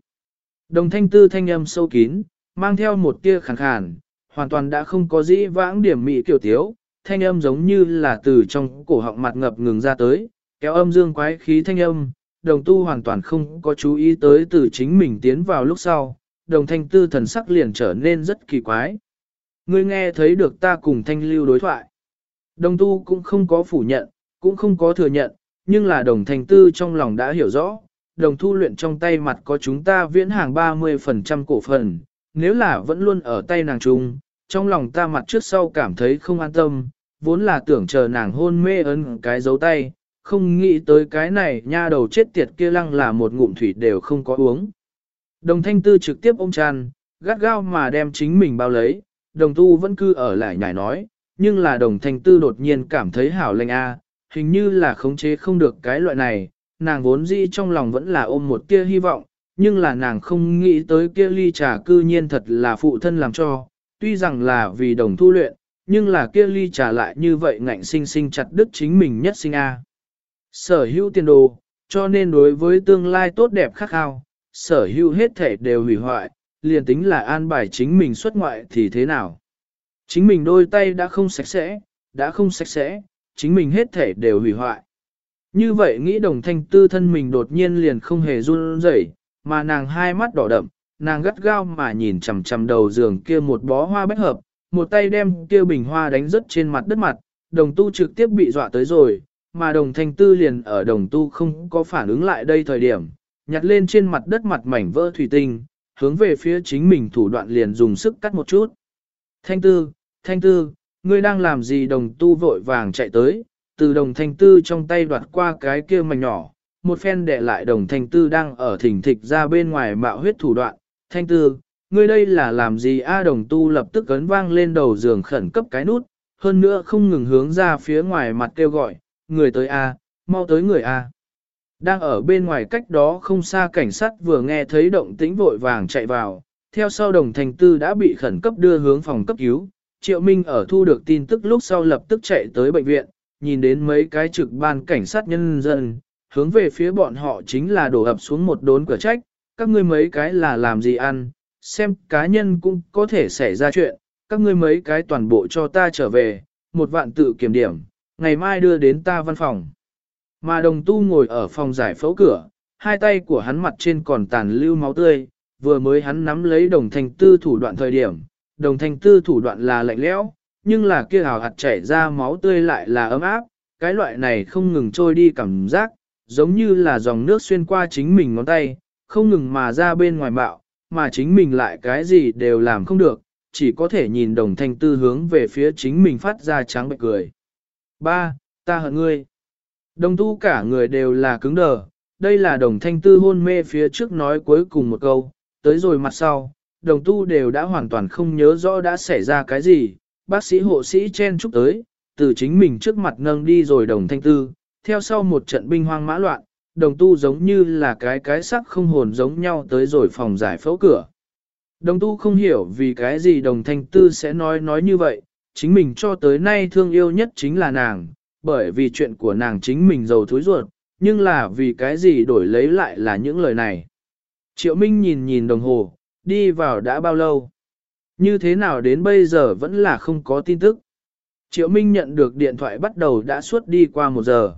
Đồng thanh tư thanh âm sâu kín, mang theo một tia khàn khàn, hoàn toàn đã không có dĩ vãng điểm mị kiểu thiếu. thanh âm giống như là từ trong cổ họng mặt ngập ngừng ra tới, kéo âm dương quái khí thanh âm, đồng tu hoàn toàn không có chú ý tới từ chính mình tiến vào lúc sau, đồng thanh tư thần sắc liền trở nên rất kỳ quái. Ngươi nghe thấy được ta cùng thanh lưu đối thoại. Đồng tu cũng không có phủ nhận, cũng không có thừa nhận, nhưng là đồng thanh tư trong lòng đã hiểu rõ, đồng thu luyện trong tay mặt có chúng ta viễn hàng 30% cổ phần, nếu là vẫn luôn ở tay nàng trung, trong lòng ta mặt trước sau cảm thấy không an tâm, vốn là tưởng chờ nàng hôn mê ấn cái dấu tay, không nghĩ tới cái này nha đầu chết tiệt kia lăng là một ngụm thủy đều không có uống. Đồng thanh tư trực tiếp ôm tràn, gắt gao mà đem chính mình bao lấy, đồng tu vẫn cứ ở lại nhảy nói, nhưng là đồng thanh tư đột nhiên cảm thấy hảo lệnh a, hình như là khống chế không được cái loại này, nàng vốn dĩ trong lòng vẫn là ôm một tia hy vọng, nhưng là nàng không nghĩ tới kia ly trà cư nhiên thật là phụ thân làm cho, tuy rằng là vì đồng thu luyện, nhưng là kia ly trà lại như vậy ngạnh sinh sinh chặt đứt chính mình nhất sinh a. Sở hữu tiền đồ, cho nên đối với tương lai tốt đẹp khắc khao, sở hữu hết thể đều hủy hoại, liền tính là an bài chính mình xuất ngoại thì thế nào. Chính mình đôi tay đã không sạch sẽ, đã không sạch sẽ, chính mình hết thể đều hủy hoại. Như vậy nghĩ đồng thanh tư thân mình đột nhiên liền không hề run rẩy, mà nàng hai mắt đỏ đậm, nàng gắt gao mà nhìn chằm chằm đầu giường kia một bó hoa bách hợp, một tay đem kia bình hoa đánh rớt trên mặt đất mặt, đồng tu trực tiếp bị dọa tới rồi, mà đồng thanh tư liền ở đồng tu không có phản ứng lại đây thời điểm, nhặt lên trên mặt đất mặt mảnh vỡ thủy tinh, hướng về phía chính mình thủ đoạn liền dùng sức cắt một chút. Thanh tư, thanh tư, ngươi đang làm gì đồng tu vội vàng chạy tới, từ đồng thanh tư trong tay đoạt qua cái kia mảnh nhỏ, một phen để lại đồng thanh tư đang ở thỉnh thịch ra bên ngoài mạo huyết thủ đoạn. Thanh tư, ngươi đây là làm gì a đồng tu lập tức ấn vang lên đầu giường khẩn cấp cái nút, hơn nữa không ngừng hướng ra phía ngoài mặt kêu gọi, người tới a, mau tới người a. Đang ở bên ngoài cách đó không xa cảnh sát vừa nghe thấy động tĩnh vội vàng chạy vào, theo sau đồng thành tư đã bị khẩn cấp đưa hướng phòng cấp cứu. Triệu Minh ở thu được tin tức lúc sau lập tức chạy tới bệnh viện, nhìn đến mấy cái trực ban cảnh sát nhân dân, hướng về phía bọn họ chính là đổ ập xuống một đốn cửa trách, các ngươi mấy cái là làm gì ăn, xem cá nhân cũng có thể xảy ra chuyện, các ngươi mấy cái toàn bộ cho ta trở về, một vạn tự kiểm điểm, ngày mai đưa đến ta văn phòng. Mà đồng tu ngồi ở phòng giải phẫu cửa, hai tay của hắn mặt trên còn tàn lưu máu tươi, vừa mới hắn nắm lấy đồng thanh tư thủ đoạn thời điểm, đồng thanh tư thủ đoạn là lạnh lẽo, nhưng là kia hào hạt chảy ra máu tươi lại là ấm áp, cái loại này không ngừng trôi đi cảm giác, giống như là dòng nước xuyên qua chính mình ngón tay, không ngừng mà ra bên ngoài bạo, mà chính mình lại cái gì đều làm không được, chỉ có thể nhìn đồng thanh tư hướng về phía chính mình phát ra trắng bệnh cười. Ba, ta hận ngươi. Đồng tu cả người đều là cứng đờ, đây là đồng thanh tư hôn mê phía trước nói cuối cùng một câu, tới rồi mặt sau, đồng tu đều đã hoàn toàn không nhớ rõ đã xảy ra cái gì, bác sĩ hộ sĩ chen chúc tới, từ chính mình trước mặt nâng đi rồi đồng thanh tư, theo sau một trận binh hoang mã loạn, đồng tu giống như là cái cái sắc không hồn giống nhau tới rồi phòng giải phẫu cửa. Đồng tu không hiểu vì cái gì đồng thanh tư sẽ nói nói như vậy, chính mình cho tới nay thương yêu nhất chính là nàng, bởi vì chuyện của nàng chính mình giàu thối ruột, nhưng là vì cái gì đổi lấy lại là những lời này. Triệu Minh nhìn nhìn đồng hồ, đi vào đã bao lâu? Như thế nào đến bây giờ vẫn là không có tin tức. Triệu Minh nhận được điện thoại bắt đầu đã suốt đi qua một giờ.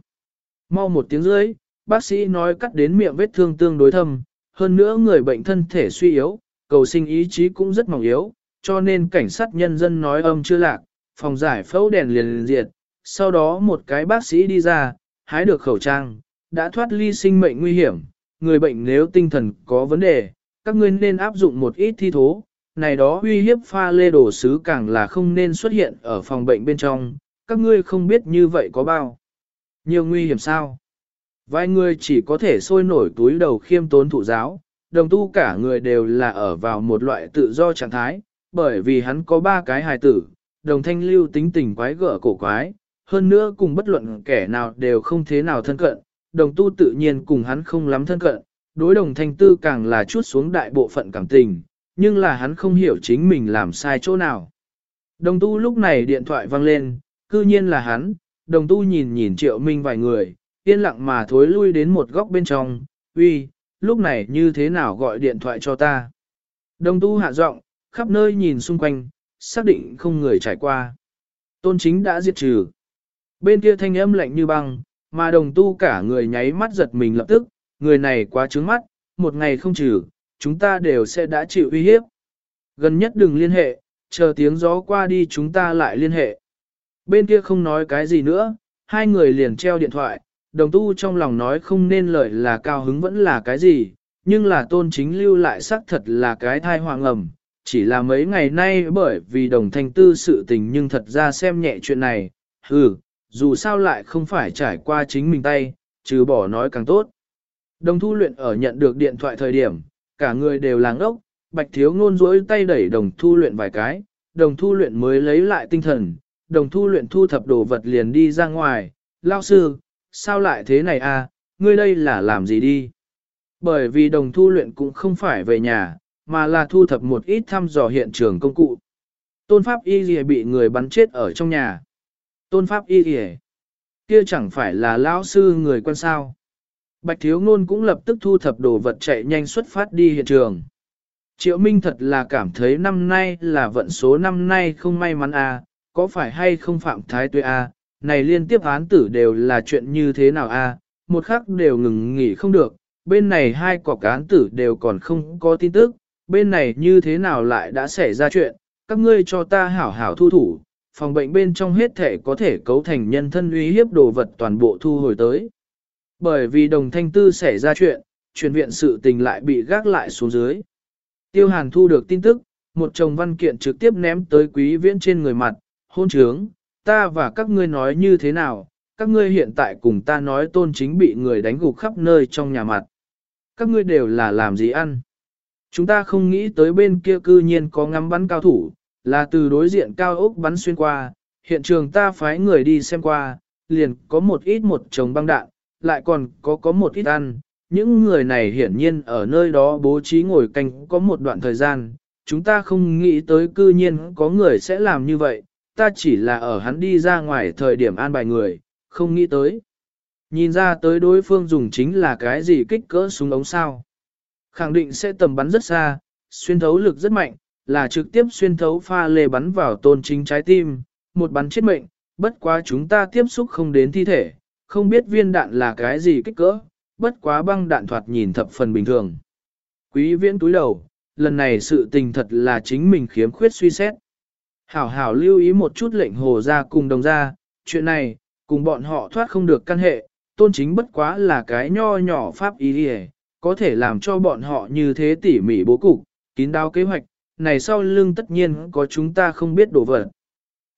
Mau một tiếng rưỡi, bác sĩ nói cắt đến miệng vết thương tương đối thâm, hơn nữa người bệnh thân thể suy yếu, cầu sinh ý chí cũng rất mỏng yếu, cho nên cảnh sát nhân dân nói âm chưa lạc, phòng giải phẫu đèn liền liền diệt, sau đó một cái bác sĩ đi ra, hái được khẩu trang, đã thoát ly sinh mệnh nguy hiểm, người bệnh nếu tinh thần có vấn đề, các ngươi nên áp dụng một ít thi thố, này đó uy hiếp pha lê đồ sứ càng là không nên xuất hiện ở phòng bệnh bên trong, các ngươi không biết như vậy có bao. Nhiều nguy hiểm sao? Vài người chỉ có thể sôi nổi túi đầu khiêm tốn thụ giáo, đồng tu cả người đều là ở vào một loại tự do trạng thái, bởi vì hắn có ba cái hài tử, đồng thanh lưu tính tình quái gở cổ quái, hơn nữa cùng bất luận kẻ nào đều không thế nào thân cận, đồng tu tự nhiên cùng hắn không lắm thân cận, đối đồng thanh tư càng là chút xuống đại bộ phận cảm tình, nhưng là hắn không hiểu chính mình làm sai chỗ nào. Đồng tu lúc này điện thoại vang lên, cư nhiên là hắn, đồng tu nhìn nhìn triệu minh vài người, yên lặng mà thối lui đến một góc bên trong, uy, lúc này như thế nào gọi điện thoại cho ta. Đồng tu hạ giọng, khắp nơi nhìn xung quanh, xác định không người trải qua. Tôn chính đã diệt trừ. Bên kia thanh âm lạnh như băng, mà đồng tu cả người nháy mắt giật mình lập tức, người này quá trướng mắt, một ngày không trừ, chúng ta đều sẽ đã chịu uy hiếp. Gần nhất đừng liên hệ, chờ tiếng gió qua đi chúng ta lại liên hệ. Bên kia không nói cái gì nữa, hai người liền treo điện thoại, đồng tu trong lòng nói không nên lời là cao hứng vẫn là cái gì, nhưng là tôn chính lưu lại xác thật là cái thai hoàng ẩm. Chỉ là mấy ngày nay bởi vì đồng thanh tư sự tình nhưng thật ra xem nhẹ chuyện này, hừ, dù sao lại không phải trải qua chính mình tay, trừ bỏ nói càng tốt. Đồng thu luyện ở nhận được điện thoại thời điểm, cả người đều làng ốc, bạch thiếu ngôn rỗi tay đẩy đồng thu luyện vài cái, đồng thu luyện mới lấy lại tinh thần, đồng thu luyện thu thập đồ vật liền đi ra ngoài, lao sư, sao lại thế này à, ngươi đây là làm gì đi? Bởi vì đồng thu luyện cũng không phải về nhà, mà là thu thập một ít thăm dò hiện trường công cụ. Tôn Pháp Y Ghi bị người bắn chết ở trong nhà. Tôn Pháp Y Ghi kia chẳng phải là lão sư người quan sao. Bạch Thiếu Ngôn cũng lập tức thu thập đồ vật chạy nhanh xuất phát đi hiện trường. Triệu Minh thật là cảm thấy năm nay là vận số năm nay không may mắn à, có phải hay không phạm thái tuệ à, này liên tiếp án tử đều là chuyện như thế nào à, một khắc đều ngừng nghỉ không được, bên này hai quả cán tử đều còn không có tin tức, bên này như thế nào lại đã xảy ra chuyện, các ngươi cho ta hảo hảo thu thủ, phòng bệnh bên trong hết thể có thể cấu thành nhân thân uy hiếp đồ vật toàn bộ thu hồi tới. Bởi vì đồng thanh tư xảy ra chuyện, truyền viện sự tình lại bị gác lại xuống dưới. Tiêu hàn thu được tin tức, một chồng văn kiện trực tiếp ném tới quý viễn trên người mặt, hôn trướng, ta và các ngươi nói như thế nào, các ngươi hiện tại cùng ta nói tôn chính bị người đánh gục khắp nơi trong nhà mặt. Các ngươi đều là làm gì ăn? Chúng ta không nghĩ tới bên kia cư nhiên có ngắm bắn cao thủ, là từ đối diện cao ốc bắn xuyên qua, hiện trường ta phái người đi xem qua, liền có một ít một chồng băng đạn, lại còn có có một ít ăn. Những người này hiển nhiên ở nơi đó bố trí ngồi canh có một đoạn thời gian, chúng ta không nghĩ tới cư nhiên có người sẽ làm như vậy, ta chỉ là ở hắn đi ra ngoài thời điểm an bài người, không nghĩ tới. Nhìn ra tới đối phương dùng chính là cái gì kích cỡ súng ống sao. Khẳng định sẽ tầm bắn rất xa, xuyên thấu lực rất mạnh, là trực tiếp xuyên thấu pha lê bắn vào tôn chính trái tim, một bắn chết mệnh, bất quá chúng ta tiếp xúc không đến thi thể, không biết viên đạn là cái gì kích cỡ, bất quá băng đạn thoạt nhìn thập phần bình thường. Quý viễn túi đầu, lần này sự tình thật là chính mình khiếm khuyết suy xét. Hảo hảo lưu ý một chút lệnh hồ ra cùng đồng ra, chuyện này, cùng bọn họ thoát không được căn hệ, tôn chính bất quá là cái nho nhỏ pháp ý đi có thể làm cho bọn họ như thế tỉ mỉ bố cục, kín đáo kế hoạch, này sau lưng tất nhiên có chúng ta không biết đổ vật.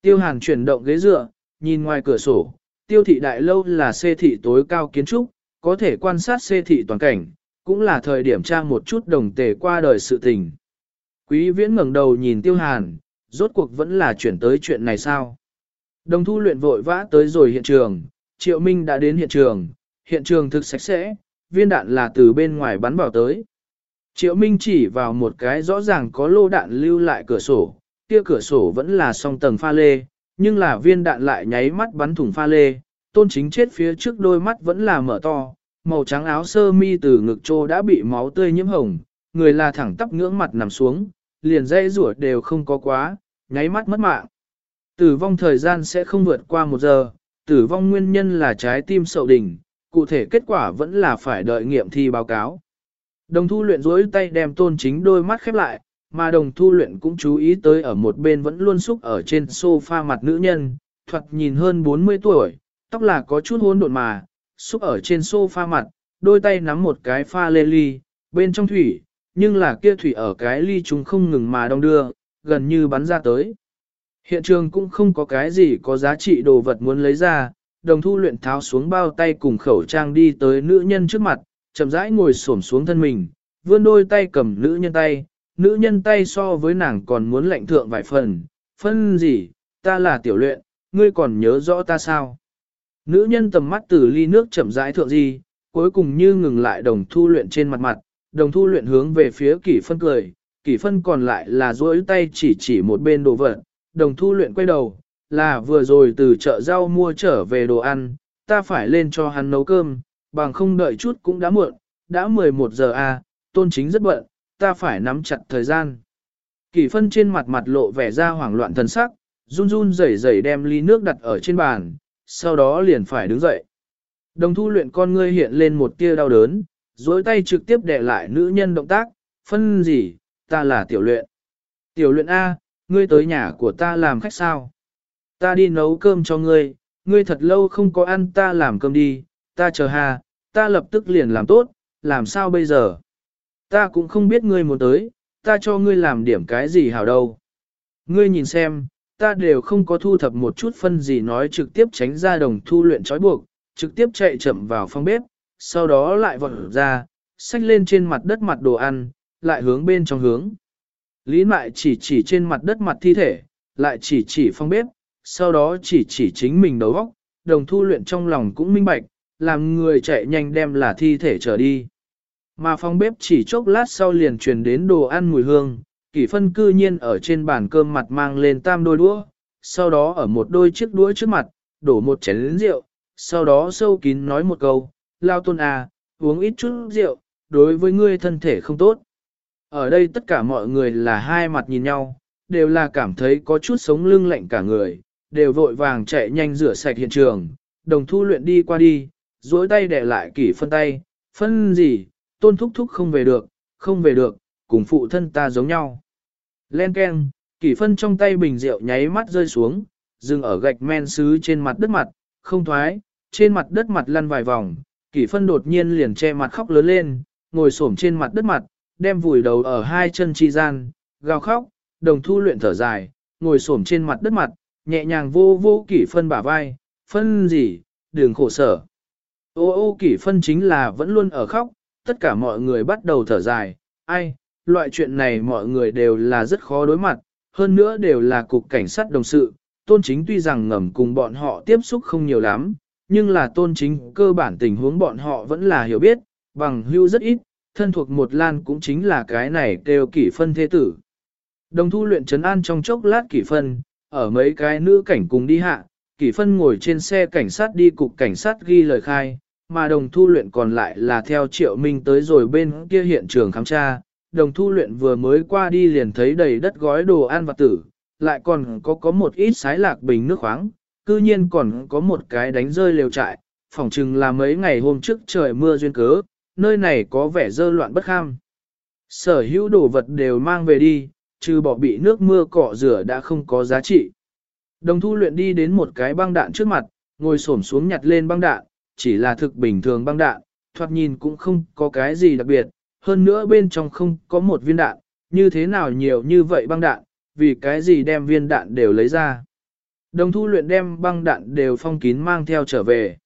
Tiêu hàn chuyển động ghế dựa, nhìn ngoài cửa sổ, tiêu thị đại lâu là xê thị tối cao kiến trúc, có thể quan sát xê thị toàn cảnh, cũng là thời điểm tra một chút đồng tề qua đời sự tình. Quý viễn ngẩng đầu nhìn tiêu hàn, rốt cuộc vẫn là chuyển tới chuyện này sao? Đồng thu luyện vội vã tới rồi hiện trường, triệu minh đã đến hiện trường, hiện trường thực sạch sẽ, viên đạn là từ bên ngoài bắn vào tới. Triệu Minh chỉ vào một cái rõ ràng có lô đạn lưu lại cửa sổ, kia cửa sổ vẫn là song tầng pha lê, nhưng là viên đạn lại nháy mắt bắn thủng pha lê, tôn chính chết phía trước đôi mắt vẫn là mở to, màu trắng áo sơ mi từ ngực trô đã bị máu tươi nhiễm hồng, người là thẳng tắp ngưỡng mặt nằm xuống, liền dây rủa đều không có quá, nháy mắt mất mạng. Tử vong thời gian sẽ không vượt qua một giờ, tử vong nguyên nhân là trái tim sậu đỉnh, cụ thể kết quả vẫn là phải đợi nghiệm thi báo cáo. Đồng thu luyện rối tay đem tôn chính đôi mắt khép lại, mà đồng thu luyện cũng chú ý tới ở một bên vẫn luôn xúc ở trên sofa mặt nữ nhân, thoạt nhìn hơn 40 tuổi, tóc là có chút hôn độn mà, xúc ở trên sofa mặt, đôi tay nắm một cái pha lê ly, bên trong thủy, nhưng là kia thủy ở cái ly chúng không ngừng mà đong đưa, gần như bắn ra tới. Hiện trường cũng không có cái gì có giá trị đồ vật muốn lấy ra, đồng thu luyện tháo xuống bao tay cùng khẩu trang đi tới nữ nhân trước mặt, chậm rãi ngồi xổm xuống thân mình, vươn đôi tay cầm nữ nhân tay, nữ nhân tay so với nàng còn muốn lạnh thượng vài phần, phân gì, ta là tiểu luyện, ngươi còn nhớ rõ ta sao? Nữ nhân tầm mắt từ ly nước chậm rãi thượng gì, cuối cùng như ngừng lại đồng thu luyện trên mặt mặt, đồng thu luyện hướng về phía kỷ phân cười, kỷ phân còn lại là duỗi tay chỉ chỉ một bên đồ vật, đồng thu luyện quay đầu, là vừa rồi từ chợ rau mua trở về đồ ăn, ta phải lên cho hắn nấu cơm, bằng không đợi chút cũng đã muộn, đã 11 giờ à, tôn chính rất bận, ta phải nắm chặt thời gian. Kỳ phân trên mặt mặt lộ vẻ ra hoảng loạn thần sắc, run run rẩy rẩy đem ly nước đặt ở trên bàn, sau đó liền phải đứng dậy. Đồng thu luyện con ngươi hiện lên một tia đau đớn, dối tay trực tiếp đè lại nữ nhân động tác, phân gì, ta là tiểu luyện. Tiểu luyện A, ngươi tới nhà của ta làm khách sao? Ta đi nấu cơm cho ngươi, ngươi thật lâu không có ăn ta làm cơm đi, ta chờ hà, ta lập tức liền làm tốt, làm sao bây giờ? Ta cũng không biết ngươi muốn tới, ta cho ngươi làm điểm cái gì hảo đâu. Ngươi nhìn xem, ta đều không có thu thập một chút phân gì nói trực tiếp tránh ra đồng thu luyện trói buộc, trực tiếp chạy chậm vào phòng bếp, sau đó lại vọt ra, xách lên trên mặt đất mặt đồ ăn, lại hướng bên trong hướng. Lý mại chỉ chỉ trên mặt đất mặt thi thể, lại chỉ chỉ phòng bếp, sau đó chỉ chỉ chính mình đầu óc, đồng thu luyện trong lòng cũng minh bạch, làm người chạy nhanh đem là thi thể trở đi. Mà phòng bếp chỉ chốc lát sau liền truyền đến đồ ăn mùi hương, kỷ phân cư nhiên ở trên bàn cơm mặt mang lên tam đôi đũa, sau đó ở một đôi chiếc đũa trước mặt, đổ một chén rượu, sau đó sâu kín nói một câu, lao tôn à, uống ít chút rượu, đối với ngươi thân thể không tốt. Ở đây tất cả mọi người là hai mặt nhìn nhau, đều là cảm thấy có chút sống lưng lạnh cả người, đều vội vàng chạy nhanh rửa sạch hiện trường, đồng thu luyện đi qua đi, duỗi tay để lại kỷ phân tay, phân gì, tôn thúc thúc không về được, không về được, cùng phụ thân ta giống nhau. Len keng, kỷ phân trong tay bình rượu nháy mắt rơi xuống, dừng ở gạch men sứ trên mặt đất mặt, không thoái, trên mặt đất mặt lăn vài vòng, kỷ phân đột nhiên liền che mặt khóc lớn lên, ngồi xổm trên mặt đất mặt, đem vùi đầu ở hai chân chi gian, gào khóc, đồng thu luyện thở dài, ngồi xổm trên mặt đất mặt, nhẹ nhàng vô vô kỷ phân bả vai, phân gì, đường khổ sở. Ô ô kỷ phân chính là vẫn luôn ở khóc, tất cả mọi người bắt đầu thở dài, ai, loại chuyện này mọi người đều là rất khó đối mặt, hơn nữa đều là cục cảnh sát đồng sự, tôn chính tuy rằng ngầm cùng bọn họ tiếp xúc không nhiều lắm, nhưng là tôn chính cơ bản tình huống bọn họ vẫn là hiểu biết, bằng hưu rất ít, thân thuộc một lan cũng chính là cái này kêu kỷ phân thế tử. Đồng thu luyện trấn an trong chốc lát kỷ phân, ở mấy cái nữ cảnh cùng đi hạ, kỷ phân ngồi trên xe cảnh sát đi cục cảnh sát ghi lời khai, mà đồng thu luyện còn lại là theo triệu minh tới rồi bên kia hiện trường khám tra. Đồng thu luyện vừa mới qua đi liền thấy đầy đất gói đồ ăn và tử, lại còn có có một ít sái lạc bình nước khoáng, cư nhiên còn có một cái đánh rơi lều trại, phỏng chừng là mấy ngày hôm trước trời mưa duyên cớ, nơi này có vẻ dơ loạn bất kham. Sở hữu đồ vật đều mang về đi, trừ bỏ bị nước mưa cọ rửa đã không có giá trị. Đồng thu luyện đi đến một cái băng đạn trước mặt, ngồi xổm xuống nhặt lên băng đạn, chỉ là thực bình thường băng đạn, thoạt nhìn cũng không có cái gì đặc biệt, hơn nữa bên trong không có một viên đạn, như thế nào nhiều như vậy băng đạn, vì cái gì đem viên đạn đều lấy ra. Đồng thu luyện đem băng đạn đều phong kín mang theo trở về.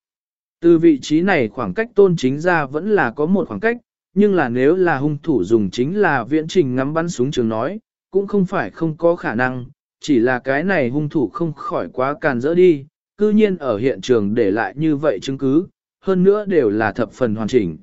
Từ vị trí này khoảng cách tôn chính ra vẫn là có một khoảng cách, nhưng là nếu là hung thủ dùng chính là viễn trình ngắm bắn súng trường nói, cũng không phải không có khả năng, chỉ là cái này hung thủ không khỏi quá càn rỡ đi, cư nhiên ở hiện trường để lại như vậy chứng cứ, hơn nữa đều là thập phần hoàn chỉnh.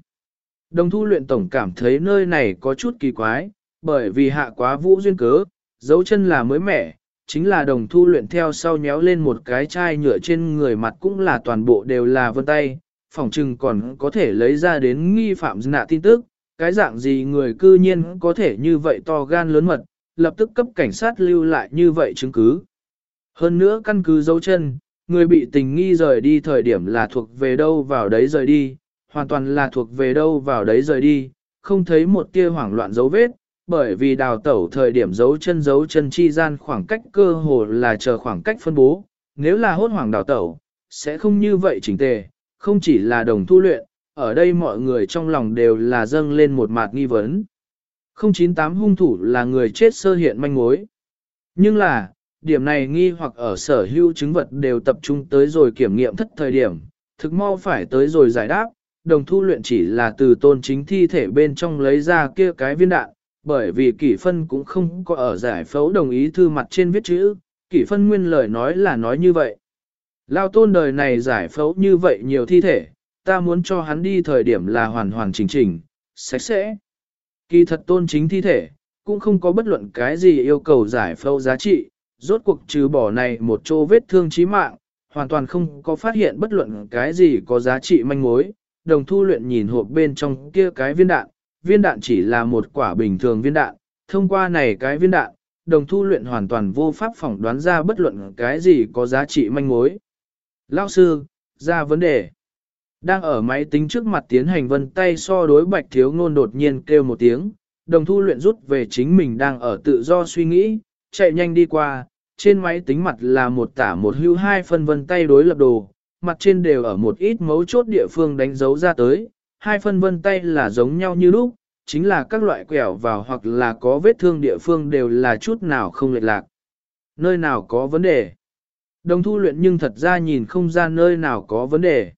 Đồng thu luyện tổng cảm thấy nơi này có chút kỳ quái, bởi vì hạ quá vũ duyên cớ, dấu chân là mới mẻ, chính là đồng thu luyện theo sau nhéo lên một cái chai nhựa trên người mặt cũng là toàn bộ đều là vân tay, Phỏng chừng còn có thể lấy ra đến nghi phạm nạ tin tức, cái dạng gì người cư nhiên có thể như vậy to gan lớn mật, lập tức cấp cảnh sát lưu lại như vậy chứng cứ. Hơn nữa căn cứ dấu chân, người bị tình nghi rời đi thời điểm là thuộc về đâu vào đấy rời đi, hoàn toàn là thuộc về đâu vào đấy rời đi, không thấy một tia hoảng loạn dấu vết, bởi vì đào tẩu thời điểm dấu chân dấu chân chi gian khoảng cách cơ hồ là chờ khoảng cách phân bố, nếu là hốt hoảng đào tẩu, sẽ không như vậy chỉnh tề, không chỉ là đồng thu luyện, ở đây mọi người trong lòng đều là dâng lên một mạt nghi vấn. 098 hung thủ là người chết sơ hiện manh mối. Nhưng là, điểm này nghi hoặc ở sở hữu chứng vật đều tập trung tới rồi kiểm nghiệm thất thời điểm, thực mau phải tới rồi giải đáp, đồng thu luyện chỉ là từ tôn chính thi thể bên trong lấy ra kia cái viên đạn, bởi vì kỷ phân cũng không có ở giải phẫu đồng ý thư mặt trên viết chữ, kỷ phân nguyên lời nói là nói như vậy. Lao tôn đời này giải phẫu như vậy nhiều thi thể, ta muốn cho hắn đi thời điểm là hoàn hoàn chỉnh chỉnh, sạch sẽ. Kỳ thật tôn chính thi thể, cũng không có bất luận cái gì yêu cầu giải phẫu giá trị, rốt cuộc trừ bỏ này một chỗ vết thương chí mạng, hoàn toàn không có phát hiện bất luận cái gì có giá trị manh mối. Đồng thu luyện nhìn hộp bên trong kia cái viên đạn, viên đạn chỉ là một quả bình thường viên đạn, thông qua này cái viên đạn, đồng thu luyện hoàn toàn vô pháp phỏng đoán ra bất luận cái gì có giá trị manh mối. Lão sư, ra vấn đề. Đang ở máy tính trước mặt tiến hành vân tay so đối bạch thiếu ngôn đột nhiên kêu một tiếng, đồng thu luyện rút về chính mình đang ở tự do suy nghĩ, chạy nhanh đi qua, trên máy tính mặt là một tả một hưu hai phân vân tay đối lập đồ, mặt trên đều ở một ít mấu chốt địa phương đánh dấu ra tới, hai phân vân tay là giống nhau như lúc, chính là các loại quẹo vào hoặc là có vết thương địa phương đều là chút nào không lệch lạc. Nơi nào có vấn đề? Đồng thu luyện nhưng thật ra nhìn không ra nơi nào có vấn đề.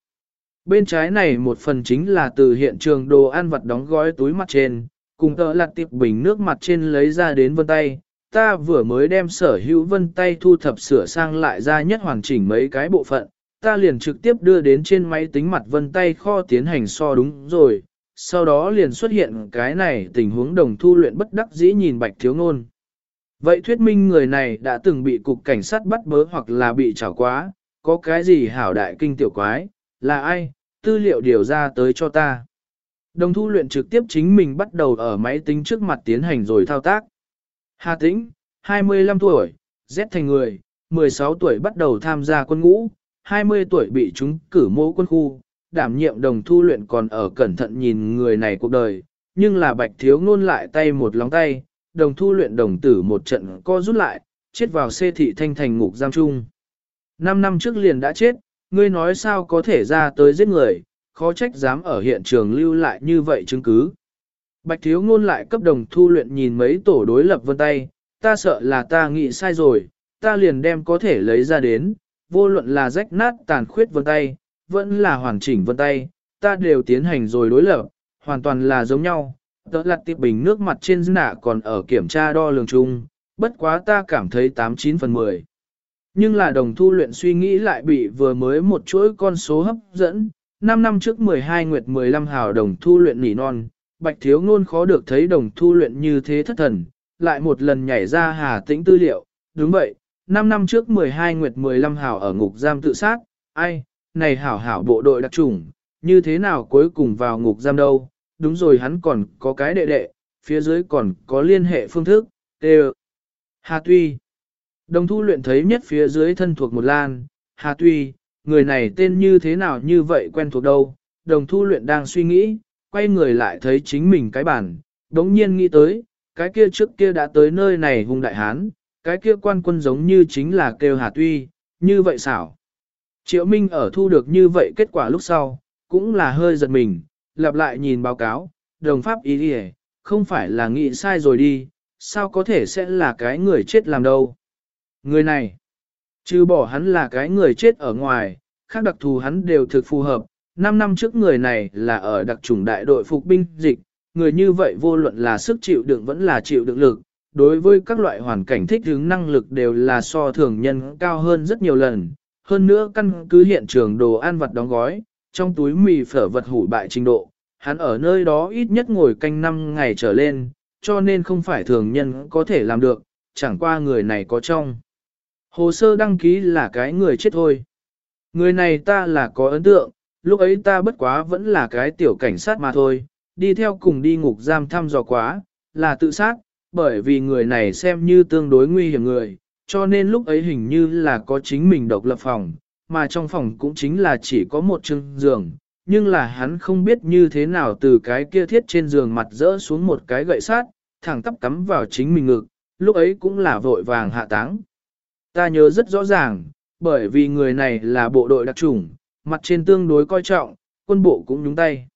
Bên trái này một phần chính là từ hiện trường đồ ăn vật đóng gói túi mặt trên, cùng tợ lặt tiệp bình nước mặt trên lấy ra đến vân tay. Ta vừa mới đem sở hữu vân tay thu thập sửa sang lại ra nhất hoàn chỉnh mấy cái bộ phận, ta liền trực tiếp đưa đến trên máy tính mặt vân tay kho tiến hành so đúng rồi, sau đó liền xuất hiện cái này tình huống đồng thu luyện bất đắc dĩ nhìn bạch thiếu ngôn. Vậy thuyết minh người này đã từng bị cục cảnh sát bắt bớ hoặc là bị trảo quá, có cái gì hảo đại kinh tiểu quái, là ai, tư liệu điều ra tới cho ta. Đồng thu luyện trực tiếp chính mình bắt đầu ở máy tính trước mặt tiến hành rồi thao tác. Hà Tĩnh, 25 tuổi, Z thành người, 16 tuổi bắt đầu tham gia quân ngũ, 20 tuổi bị chúng cử mẫu quân khu, đảm nhiệm đồng thu luyện còn ở cẩn thận nhìn người này cuộc đời, nhưng là bạch thiếu ngôn lại tay một lóng tay, đồng thu luyện đồng tử một trận co rút lại, chết vào xê thị thanh thành ngục giam trung. Năm năm trước liền đã chết, ngươi nói sao có thể ra tới giết người, khó trách dám ở hiện trường lưu lại như vậy chứng cứ. Bạch thiếu ngôn lại cấp đồng thu luyện nhìn mấy tổ đối lập vân tay, ta sợ là ta nghĩ sai rồi, ta liền đem có thể lấy ra đến, vô luận là rách nát tàn khuyết vân tay, vẫn là hoàn chỉnh vân tay, ta đều tiến hành rồi đối lập, hoàn toàn là giống nhau. Tớ lặt tiệp bình nước mặt trên nạ còn ở kiểm tra đo lường chung, bất quá ta cảm thấy 89 phần 10. Nhưng là đồng thu luyện suy nghĩ lại bị vừa mới một chuỗi con số hấp dẫn, 5 năm trước 12 nguyệt 15 hào đồng thu luyện nỉ non, bạch thiếu ngôn khó được thấy đồng thu luyện như thế thất thần, lại một lần nhảy ra hà tĩnh tư liệu, đúng vậy, 5 năm trước 12 nguyệt 15 hào ở ngục giam tự sát, ai, này hảo hảo bộ đội đặc trùng, như thế nào cuối cùng vào ngục giam đâu, đúng rồi hắn còn có cái đệ đệ, phía dưới còn có liên hệ phương thức, tê Hà Tuy. Đồng thu luyện thấy nhất phía dưới thân thuộc một lan, Hà Tuy, người này tên như thế nào như vậy quen thuộc đâu, đồng thu luyện đang suy nghĩ, quay người lại thấy chính mình cái bản, đống nhiên nghĩ tới, cái kia trước kia đã tới nơi này hung đại hán, cái kia quan quân giống như chính là kêu Hà Tuy, như vậy xảo. Triệu Minh ở thu được như vậy kết quả lúc sau, cũng là hơi giật mình, lặp lại nhìn báo cáo, đồng pháp ý đi không phải là nghĩ sai rồi đi, sao có thể sẽ là cái người chết làm đâu. Người này, trừ bỏ hắn là cái người chết ở ngoài, khác đặc thù hắn đều thực phù hợp, 5 năm trước người này là ở đặc chủng đại đội phục binh dịch, người như vậy vô luận là sức chịu đựng vẫn là chịu đựng lực, đối với các loại hoàn cảnh thích ứng năng lực đều là so thường nhân cao hơn rất nhiều lần, hơn nữa căn cứ hiện trường đồ ăn vật đóng gói, trong túi mì phở vật hủ bại trình độ, hắn ở nơi đó ít nhất ngồi canh 5 ngày trở lên, cho nên không phải thường nhân có thể làm được, chẳng qua người này có trong. Hồ sơ đăng ký là cái người chết thôi. Người này ta là có ấn tượng, lúc ấy ta bất quá vẫn là cái tiểu cảnh sát mà thôi, đi theo cùng đi ngục giam thăm dò quá, là tự sát, bởi vì người này xem như tương đối nguy hiểm người, cho nên lúc ấy hình như là có chính mình độc lập phòng, mà trong phòng cũng chính là chỉ có một chương giường, nhưng là hắn không biết như thế nào từ cái kia thiết trên giường mặt rỡ xuống một cái gậy sát, thẳng tắp cắm vào chính mình ngực, lúc ấy cũng là vội vàng hạ táng. Ta nhớ rất rõ ràng, bởi vì người này là bộ đội đặc chủng, mặt trên tương đối coi trọng, quân bộ cũng nhúng tay.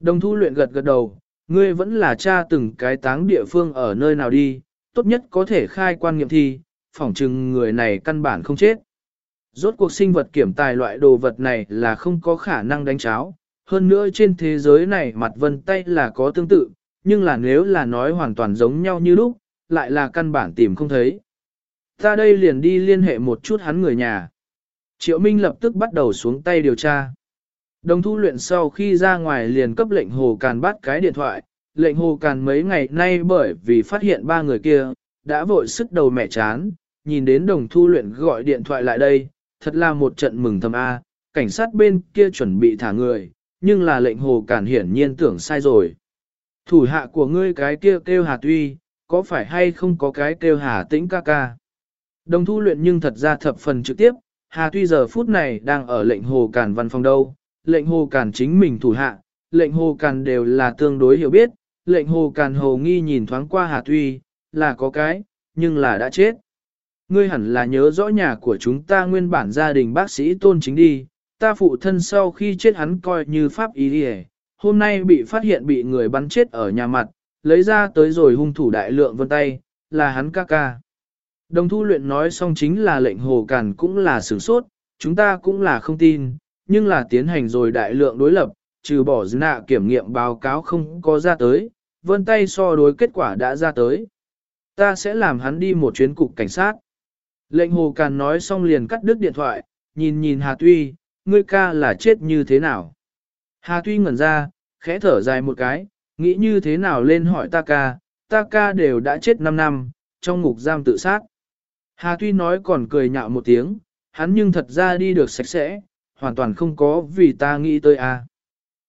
Đồng thu luyện gật gật đầu, ngươi vẫn là cha từng cái táng địa phương ở nơi nào đi, tốt nhất có thể khai quan nghiệm thi, phỏng chừng người này căn bản không chết. Rốt cuộc sinh vật kiểm tài loại đồ vật này là không có khả năng đánh cháo, hơn nữa trên thế giới này mặt vân tay là có tương tự, nhưng là nếu là nói hoàn toàn giống nhau như lúc, lại là căn bản tìm không thấy. Ta đây liền đi liên hệ một chút hắn người nhà. Triệu Minh lập tức bắt đầu xuống tay điều tra. Đồng thu luyện sau khi ra ngoài liền cấp lệnh hồ càn bắt cái điện thoại, lệnh hồ càn mấy ngày nay bởi vì phát hiện ba người kia, đã vội sức đầu mẹ chán, nhìn đến đồng thu luyện gọi điện thoại lại đây, thật là một trận mừng thầm A, cảnh sát bên kia chuẩn bị thả người, nhưng là lệnh hồ càn hiển nhiên tưởng sai rồi. Thủ hạ của ngươi cái kia kêu hà tuy, có phải hay không có cái kêu hà tĩnh ca ca. Đồng thu luyện nhưng thật ra thập phần trực tiếp, hà tuy giờ phút này đang ở lệnh hồ càn văn phòng đâu, lệnh hồ càn chính mình thủ hạ, lệnh hồ càn đều là tương đối hiểu biết, lệnh hồ càn hồ nghi nhìn thoáng qua hà tuy, là có cái, nhưng là đã chết. Ngươi hẳn là nhớ rõ nhà của chúng ta nguyên bản gia đình bác sĩ tôn chính đi, ta phụ thân sau khi chết hắn coi như pháp ý đi hôm nay bị phát hiện bị người bắn chết ở nhà mặt, lấy ra tới rồi hung thủ đại lượng vân tay, là hắn ca ca. Đồng thu luyện nói xong chính là lệnh hồ cản cũng là sửng sốt, chúng ta cũng là không tin, nhưng là tiến hành rồi đại lượng đối lập, trừ bỏ nạ kiểm nghiệm báo cáo không có ra tới, vân tay so đối kết quả đã ra tới. Ta sẽ làm hắn đi một chuyến cục cảnh sát. Lệnh hồ càn nói xong liền cắt đứt điện thoại, nhìn nhìn Hà Tuy, ngươi ca là chết như thế nào. Hà Tuy ngẩn ra, khẽ thở dài một cái, nghĩ như thế nào lên hỏi ta ca, ta ca đều đã chết 5 năm, trong ngục giam tự sát. Hà Tuy nói còn cười nhạo một tiếng, hắn nhưng thật ra đi được sạch sẽ, hoàn toàn không có vì ta nghĩ tới a.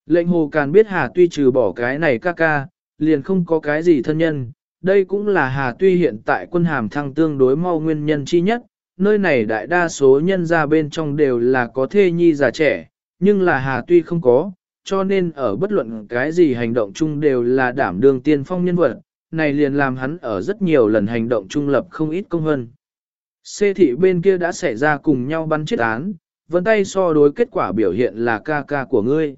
Lệnh hồ càn biết Hà Tuy trừ bỏ cái này ca ca, liền không có cái gì thân nhân, đây cũng là Hà Tuy hiện tại quân hàm thăng tương đối mau nguyên nhân chi nhất, nơi này đại đa số nhân ra bên trong đều là có thê nhi già trẻ, nhưng là Hà tuy không có, cho nên ở bất luận cái gì hành động chung đều là đảm đương tiên phong nhân vật, này liền làm hắn ở rất nhiều lần hành động trung lập không ít công hơn. Xê thị bên kia đã xảy ra cùng nhau bắn chết án, vân tay so đối kết quả biểu hiện là ca ca của ngươi.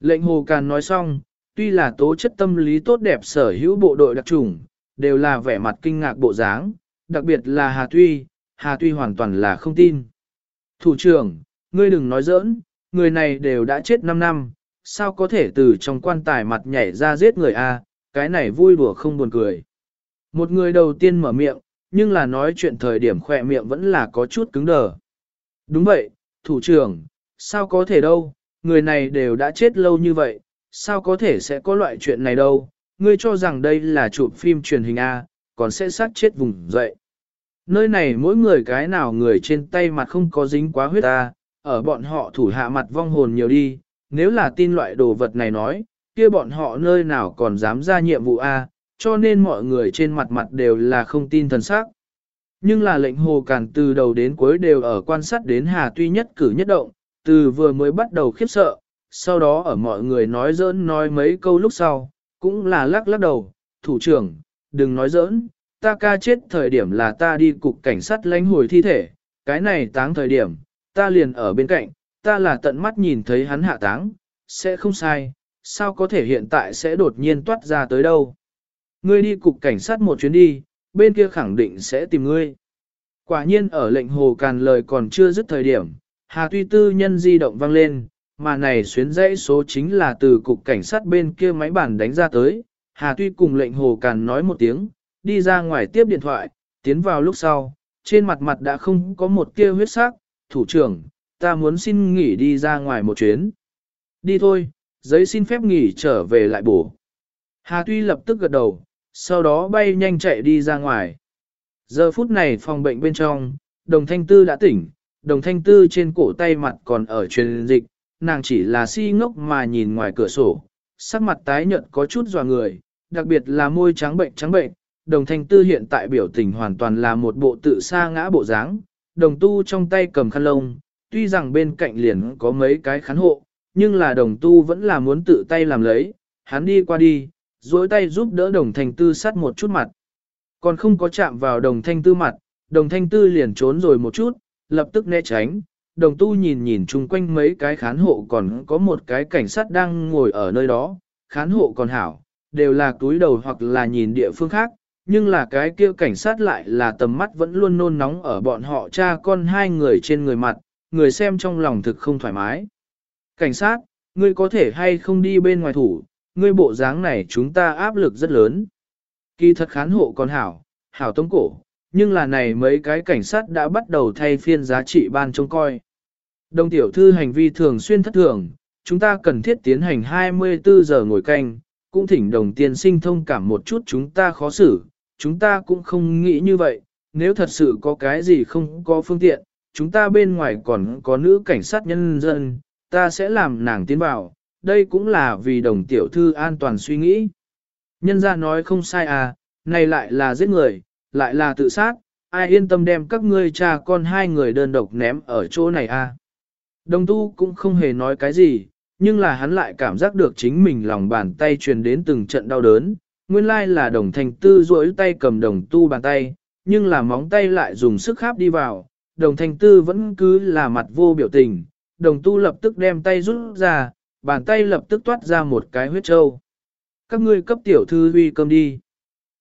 Lệnh hồ càn nói xong, tuy là tố chất tâm lý tốt đẹp sở hữu bộ đội đặc trùng, đều là vẻ mặt kinh ngạc bộ dáng, đặc biệt là Hà Tuy, Hà Tuy hoàn toàn là không tin. Thủ trưởng, ngươi đừng nói giỡn, người này đều đã chết 5 năm, sao có thể từ trong quan tài mặt nhảy ra giết người a? cái này vui đùa không buồn cười. Một người đầu tiên mở miệng, nhưng là nói chuyện thời điểm khỏe miệng vẫn là có chút cứng đờ. Đúng vậy, thủ trưởng, sao có thể đâu, người này đều đã chết lâu như vậy, sao có thể sẽ có loại chuyện này đâu, ngươi cho rằng đây là chụp phim truyền hình A, còn sẽ sát chết vùng dậy. Nơi này mỗi người cái nào người trên tay mặt không có dính quá huyết ta, ở bọn họ thủ hạ mặt vong hồn nhiều đi, nếu là tin loại đồ vật này nói, kia bọn họ nơi nào còn dám ra nhiệm vụ A, cho nên mọi người trên mặt mặt đều là không tin thần sắc. Nhưng là lệnh hồ cản từ đầu đến cuối đều ở quan sát đến Hà Tuy nhất cử nhất động, từ vừa mới bắt đầu khiếp sợ, sau đó ở mọi người nói giỡn nói mấy câu lúc sau, cũng là lắc lắc đầu, thủ trưởng, đừng nói giỡn, ta ca chết thời điểm là ta đi cục cảnh sát lãnh hồi thi thể, cái này táng thời điểm, ta liền ở bên cạnh, ta là tận mắt nhìn thấy hắn hạ táng, sẽ không sai, sao có thể hiện tại sẽ đột nhiên toát ra tới đâu. Ngươi đi cục cảnh sát một chuyến đi, bên kia khẳng định sẽ tìm ngươi. Quả nhiên ở lệnh hồ càn lời còn chưa dứt thời điểm, Hà Tuy Tư nhân di động vang lên, mà này xuyến dãy số chính là từ cục cảnh sát bên kia máy bản đánh ra tới. Hà Tuy cùng lệnh hồ càn nói một tiếng, đi ra ngoài tiếp điện thoại, tiến vào lúc sau, trên mặt mặt đã không có một tia huyết sắc, thủ trưởng, ta muốn xin nghỉ đi ra ngoài một chuyến. Đi thôi, giấy xin phép nghỉ trở về lại bổ. Hà Tuy lập tức gật đầu, sau đó bay nhanh chạy đi ra ngoài. Giờ phút này phòng bệnh bên trong, đồng thanh tư đã tỉnh, đồng thanh tư trên cổ tay mặt còn ở truyền dịch, nàng chỉ là si ngốc mà nhìn ngoài cửa sổ, sắc mặt tái nhợt có chút dò người, đặc biệt là môi trắng bệnh trắng bệnh, đồng thanh tư hiện tại biểu tình hoàn toàn là một bộ tự sa ngã bộ dáng, đồng tu trong tay cầm khăn lông, tuy rằng bên cạnh liền có mấy cái khán hộ, nhưng là đồng tu vẫn là muốn tự tay làm lấy, hắn đi qua đi, duỗi tay giúp đỡ đồng thanh tư sát một chút mặt. Còn không có chạm vào đồng thanh tư mặt, đồng thanh tư liền trốn rồi một chút, lập tức né tránh. Đồng tu nhìn nhìn chung quanh mấy cái khán hộ còn có một cái cảnh sát đang ngồi ở nơi đó, khán hộ còn hảo, đều là túi đầu hoặc là nhìn địa phương khác, nhưng là cái kia cảnh sát lại là tầm mắt vẫn luôn nôn nóng ở bọn họ cha con hai người trên người mặt, người xem trong lòng thực không thoải mái. Cảnh sát, ngươi có thể hay không đi bên ngoài thủ, ngươi bộ dáng này chúng ta áp lực rất lớn. Kỳ thật khán hộ còn hảo, hảo tống cổ, nhưng là này mấy cái cảnh sát đã bắt đầu thay phiên giá trị ban trông coi. Đồng tiểu thư hành vi thường xuyên thất thường, chúng ta cần thiết tiến hành 24 giờ ngồi canh, cũng thỉnh đồng tiên sinh thông cảm một chút chúng ta khó xử, chúng ta cũng không nghĩ như vậy, nếu thật sự có cái gì không có phương tiện, chúng ta bên ngoài còn có nữ cảnh sát nhân dân, ta sẽ làm nàng tiến vào, đây cũng là vì đồng tiểu thư an toàn suy nghĩ. Nhân ra nói không sai à, này lại là giết người, lại là tự sát, ai yên tâm đem các ngươi cha con hai người đơn độc ném ở chỗ này à. Đồng tu cũng không hề nói cái gì, nhưng là hắn lại cảm giác được chính mình lòng bàn tay truyền đến từng trận đau đớn. Nguyên lai là đồng thành tư duỗi tay cầm đồng tu bàn tay, nhưng là móng tay lại dùng sức kháp đi vào. Đồng thành tư vẫn cứ là mặt vô biểu tình, đồng tu lập tức đem tay rút ra, bàn tay lập tức toát ra một cái huyết trâu. Các ngươi cấp tiểu thư huy cơm đi.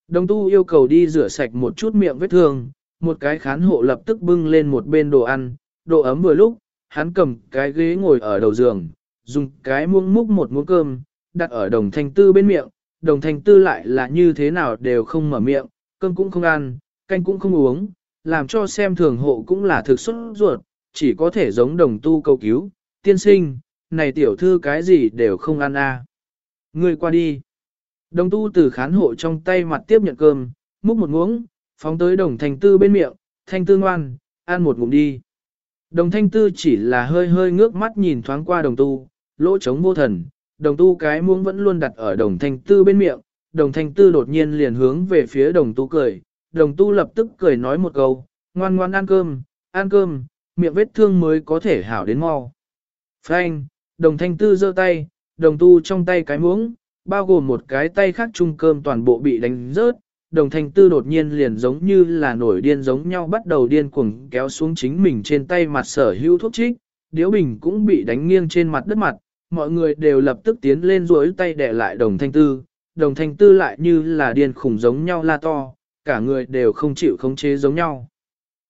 Đồng tu yêu cầu đi rửa sạch một chút miệng vết thương, một cái khán hộ lập tức bưng lên một bên đồ ăn, độ ấm vừa lúc, hắn cầm cái ghế ngồi ở đầu giường, dùng cái muỗng múc một muỗng cơm, đặt ở đồng thanh tư bên miệng, đồng thanh tư lại là như thế nào đều không mở miệng, cơm cũng không ăn, canh cũng không uống, làm cho xem thường hộ cũng là thực xuất ruột, chỉ có thể giống đồng tu cầu cứu, tiên sinh, này tiểu thư cái gì đều không ăn a. À. Người qua đi. Đồng tu từ khán hộ trong tay mặt tiếp nhận cơm, múc một muỗng, phóng tới đồng thanh tư bên miệng, thanh tư ngoan, ăn một ngụm đi. Đồng thanh tư chỉ là hơi hơi ngước mắt nhìn thoáng qua đồng tu, lỗ trống vô thần, đồng tu cái muỗng vẫn luôn đặt ở đồng thanh tư bên miệng, đồng thanh tư đột nhiên liền hướng về phía đồng tu cười, đồng tu lập tức cười nói một câu, ngoan ngoan ăn cơm, ăn cơm, miệng vết thương mới có thể hảo đến mau. Phanh, đồng thanh tư giơ tay, đồng tu trong tay cái muỗng, bao gồm một cái tay khác chung cơm toàn bộ bị đánh rớt. Đồng thanh tư đột nhiên liền giống như là nổi điên giống nhau bắt đầu điên cuồng kéo xuống chính mình trên tay mặt sở hữu thuốc trích, điếu bình cũng bị đánh nghiêng trên mặt đất mặt, mọi người đều lập tức tiến lên duỗi tay đè lại đồng thanh tư, đồng thanh tư lại như là điên khủng giống nhau la to, cả người đều không chịu khống chế giống nhau.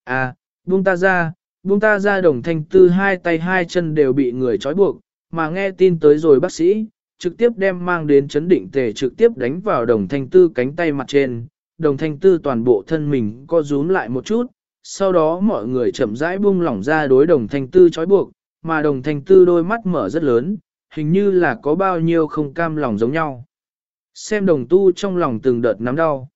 À, buông ta ra, buông ta ra đồng thanh tư hai tay hai chân đều bị người trói buộc, mà nghe tin tới rồi bác sĩ, trực tiếp đem mang đến chấn định tề trực tiếp đánh vào đồng thanh tư cánh tay mặt trên, đồng thanh tư toàn bộ thân mình co rúm lại một chút, sau đó mọi người chậm rãi buông lỏng ra đối đồng thanh tư trói buộc, mà đồng thanh tư đôi mắt mở rất lớn, hình như là có bao nhiêu không cam lòng giống nhau. Xem đồng tu trong lòng từng đợt nắm đau.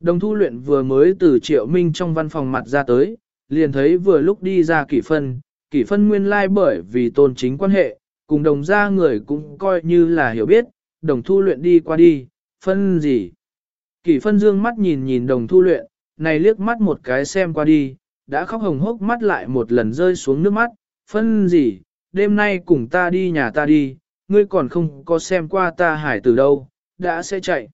Đồng thu luyện vừa mới từ triệu minh trong văn phòng mặt ra tới, liền thấy vừa lúc đi ra kỷ phân, kỷ phân nguyên lai like bởi vì tôn chính quan hệ, cùng đồng gia người cũng coi như là hiểu biết, đồng thu luyện đi qua đi, phân gì. Kỷ phân dương mắt nhìn nhìn đồng thu luyện, này liếc mắt một cái xem qua đi, đã khóc hồng hốc mắt lại một lần rơi xuống nước mắt, phân gì, đêm nay cùng ta đi nhà ta đi, ngươi còn không có xem qua ta hải từ đâu, đã sẽ chạy.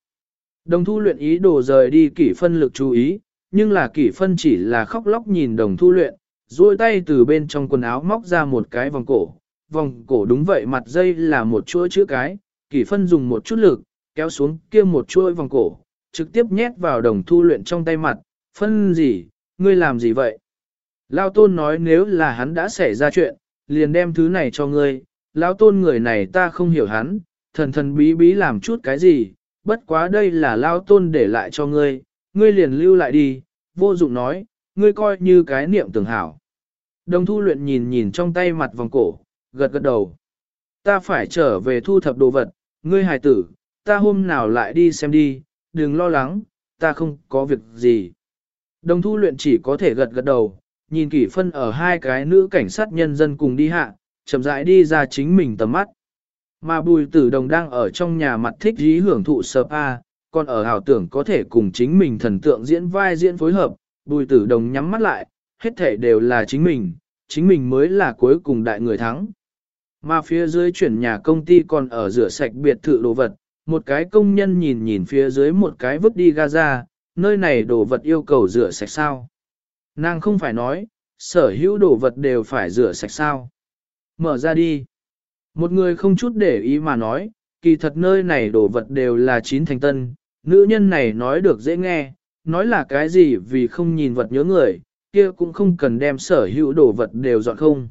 Đồng thu luyện ý đồ rời đi kỷ phân lực chú ý, nhưng là kỷ phân chỉ là khóc lóc nhìn đồng thu luyện, duỗi tay từ bên trong quần áo móc ra một cái vòng cổ. Vòng cổ đúng vậy mặt dây là một chuỗi chữ cái, kỷ phân dùng một chút lực, kéo xuống kia một chuỗi vòng cổ, trực tiếp nhét vào đồng thu luyện trong tay mặt, phân gì, ngươi làm gì vậy? Lao tôn nói nếu là hắn đã xảy ra chuyện, liền đem thứ này cho ngươi, lão tôn người này ta không hiểu hắn, thần thần bí bí làm chút cái gì, bất quá đây là lao tôn để lại cho ngươi, ngươi liền lưu lại đi, vô dụng nói, ngươi coi như cái niệm tưởng hảo. Đồng thu luyện nhìn nhìn trong tay mặt vòng cổ, gật gật đầu. Ta phải trở về thu thập đồ vật, ngươi hài tử, ta hôm nào lại đi xem đi, đừng lo lắng, ta không có việc gì. Đồng thu luyện chỉ có thể gật gật đầu, nhìn kỷ phân ở hai cái nữ cảnh sát nhân dân cùng đi hạ, chậm rãi đi ra chính mình tầm mắt. Mà bùi tử đồng đang ở trong nhà mặt thích dí hưởng thụ spa, còn ở ảo tưởng có thể cùng chính mình thần tượng diễn vai diễn phối hợp, bùi tử đồng nhắm mắt lại, hết thể đều là chính mình, chính mình mới là cuối cùng đại người thắng. Mà phía dưới chuyển nhà công ty còn ở rửa sạch biệt thự đồ vật, một cái công nhân nhìn nhìn phía dưới một cái vứt đi Gaza, nơi này đồ vật yêu cầu rửa sạch sao. Nàng không phải nói, sở hữu đồ vật đều phải rửa sạch sao. Mở ra đi. Một người không chút để ý mà nói, kỳ thật nơi này đồ vật đều là chín thành tân, nữ nhân này nói được dễ nghe, nói là cái gì vì không nhìn vật nhớ người, kia cũng không cần đem sở hữu đồ vật đều dọn không.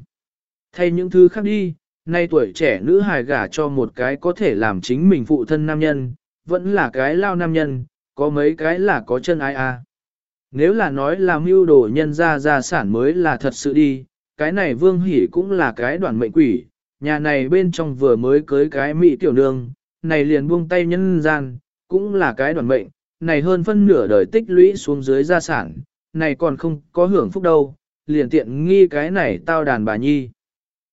Thay những thứ khác đi, nay tuổi trẻ nữ hài gả cho một cái có thể làm chính mình phụ thân nam nhân, vẫn là cái lao nam nhân, có mấy cái là có chân ai à. Nếu là nói là mưu đồ nhân ra gia sản mới là thật sự đi, cái này vương hỉ cũng là cái đoàn mệnh quỷ, nhà này bên trong vừa mới cưới cái mỹ tiểu nương, này liền buông tay nhân gian, cũng là cái đoàn mệnh, này hơn phân nửa đời tích lũy xuống dưới gia sản, này còn không có hưởng phúc đâu, liền tiện nghi cái này tao đàn bà nhi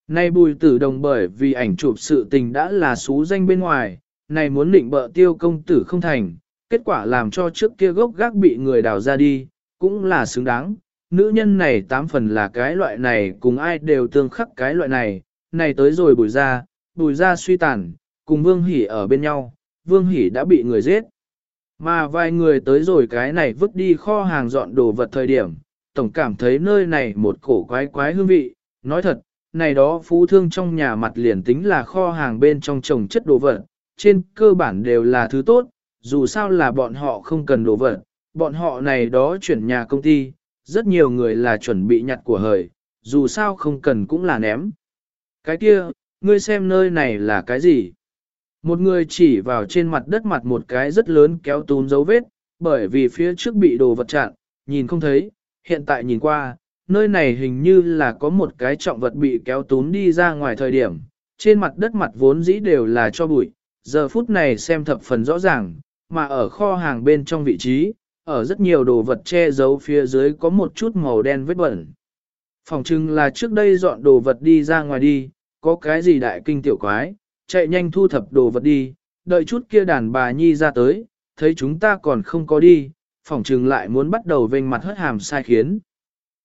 nay bùi tử đồng bởi vì ảnh chụp sự tình đã là xú danh bên ngoài, này muốn định bợ tiêu công tử không thành, kết quả làm cho trước kia gốc gác bị người đào ra đi, cũng là xứng đáng. Nữ nhân này tám phần là cái loại này cùng ai đều tương khắc cái loại này, này tới rồi bùi ra, bùi ra suy tàn, cùng Vương hỉ ở bên nhau, Vương hỉ đã bị người giết. Mà vài người tới rồi cái này vứt đi kho hàng dọn đồ vật thời điểm, tổng cảm thấy nơi này một cổ quái quái hương vị, nói thật, này đó phú thương trong nhà mặt liền tính là kho hàng bên trong trồng chất đồ vật, trên cơ bản đều là thứ tốt, dù sao là bọn họ không cần đồ vật, bọn họ này đó chuyển nhà công ty, rất nhiều người là chuẩn bị nhặt của hời, dù sao không cần cũng là ném. Cái kia, ngươi xem nơi này là cái gì? Một người chỉ vào trên mặt đất mặt một cái rất lớn kéo tún dấu vết, bởi vì phía trước bị đồ vật chặn, nhìn không thấy, hiện tại nhìn qua, nơi này hình như là có một cái trọng vật bị kéo tún đi ra ngoài thời điểm, trên mặt đất mặt vốn dĩ đều là cho bụi, giờ phút này xem thập phần rõ ràng, mà ở kho hàng bên trong vị trí, ở rất nhiều đồ vật che giấu phía dưới có một chút màu đen vết bẩn. Phòng trưng là trước đây dọn đồ vật đi ra ngoài đi, có cái gì đại kinh tiểu quái, chạy nhanh thu thập đồ vật đi, đợi chút kia đàn bà nhi ra tới, thấy chúng ta còn không có đi, phỏng trừng lại muốn bắt đầu vênh mặt hất hàm sai khiến.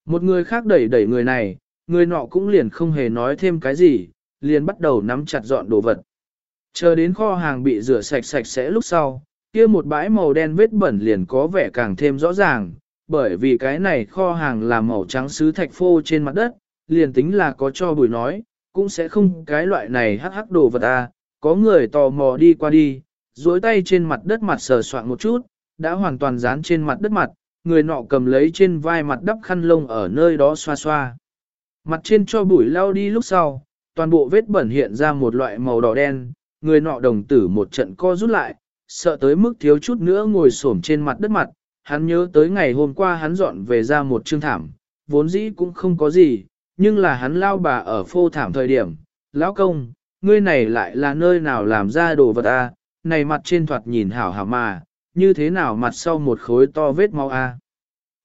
Một người khác đẩy đẩy người này, người nọ cũng liền không hề nói thêm cái gì, liền bắt đầu nắm chặt dọn đồ vật. Chờ đến kho hàng bị rửa sạch sạch sẽ lúc sau, kia một bãi màu đen vết bẩn liền có vẻ càng thêm rõ ràng, bởi vì cái này kho hàng là màu trắng sứ thạch phô trên mặt đất, liền tính là có cho bùi nói, cũng sẽ không cái loại này hắc hắc đồ vật à, có người tò mò đi qua đi, duỗi tay trên mặt đất mặt sờ soạn một chút, đã hoàn toàn dán trên mặt đất mặt, người nọ cầm lấy trên vai mặt đắp khăn lông ở nơi đó xoa xoa. Mặt trên cho bụi lao đi lúc sau, toàn bộ vết bẩn hiện ra một loại màu đỏ đen, người nọ đồng tử một trận co rút lại, sợ tới mức thiếu chút nữa ngồi xổm trên mặt đất mặt, hắn nhớ tới ngày hôm qua hắn dọn về ra một chương thảm, vốn dĩ cũng không có gì, nhưng là hắn lao bà ở phô thảm thời điểm, lão công, ngươi này lại là nơi nào làm ra đồ vật a? À? này mặt trên thoạt nhìn hảo hảo mà, như thế nào mặt sau một khối to vết máu a? À?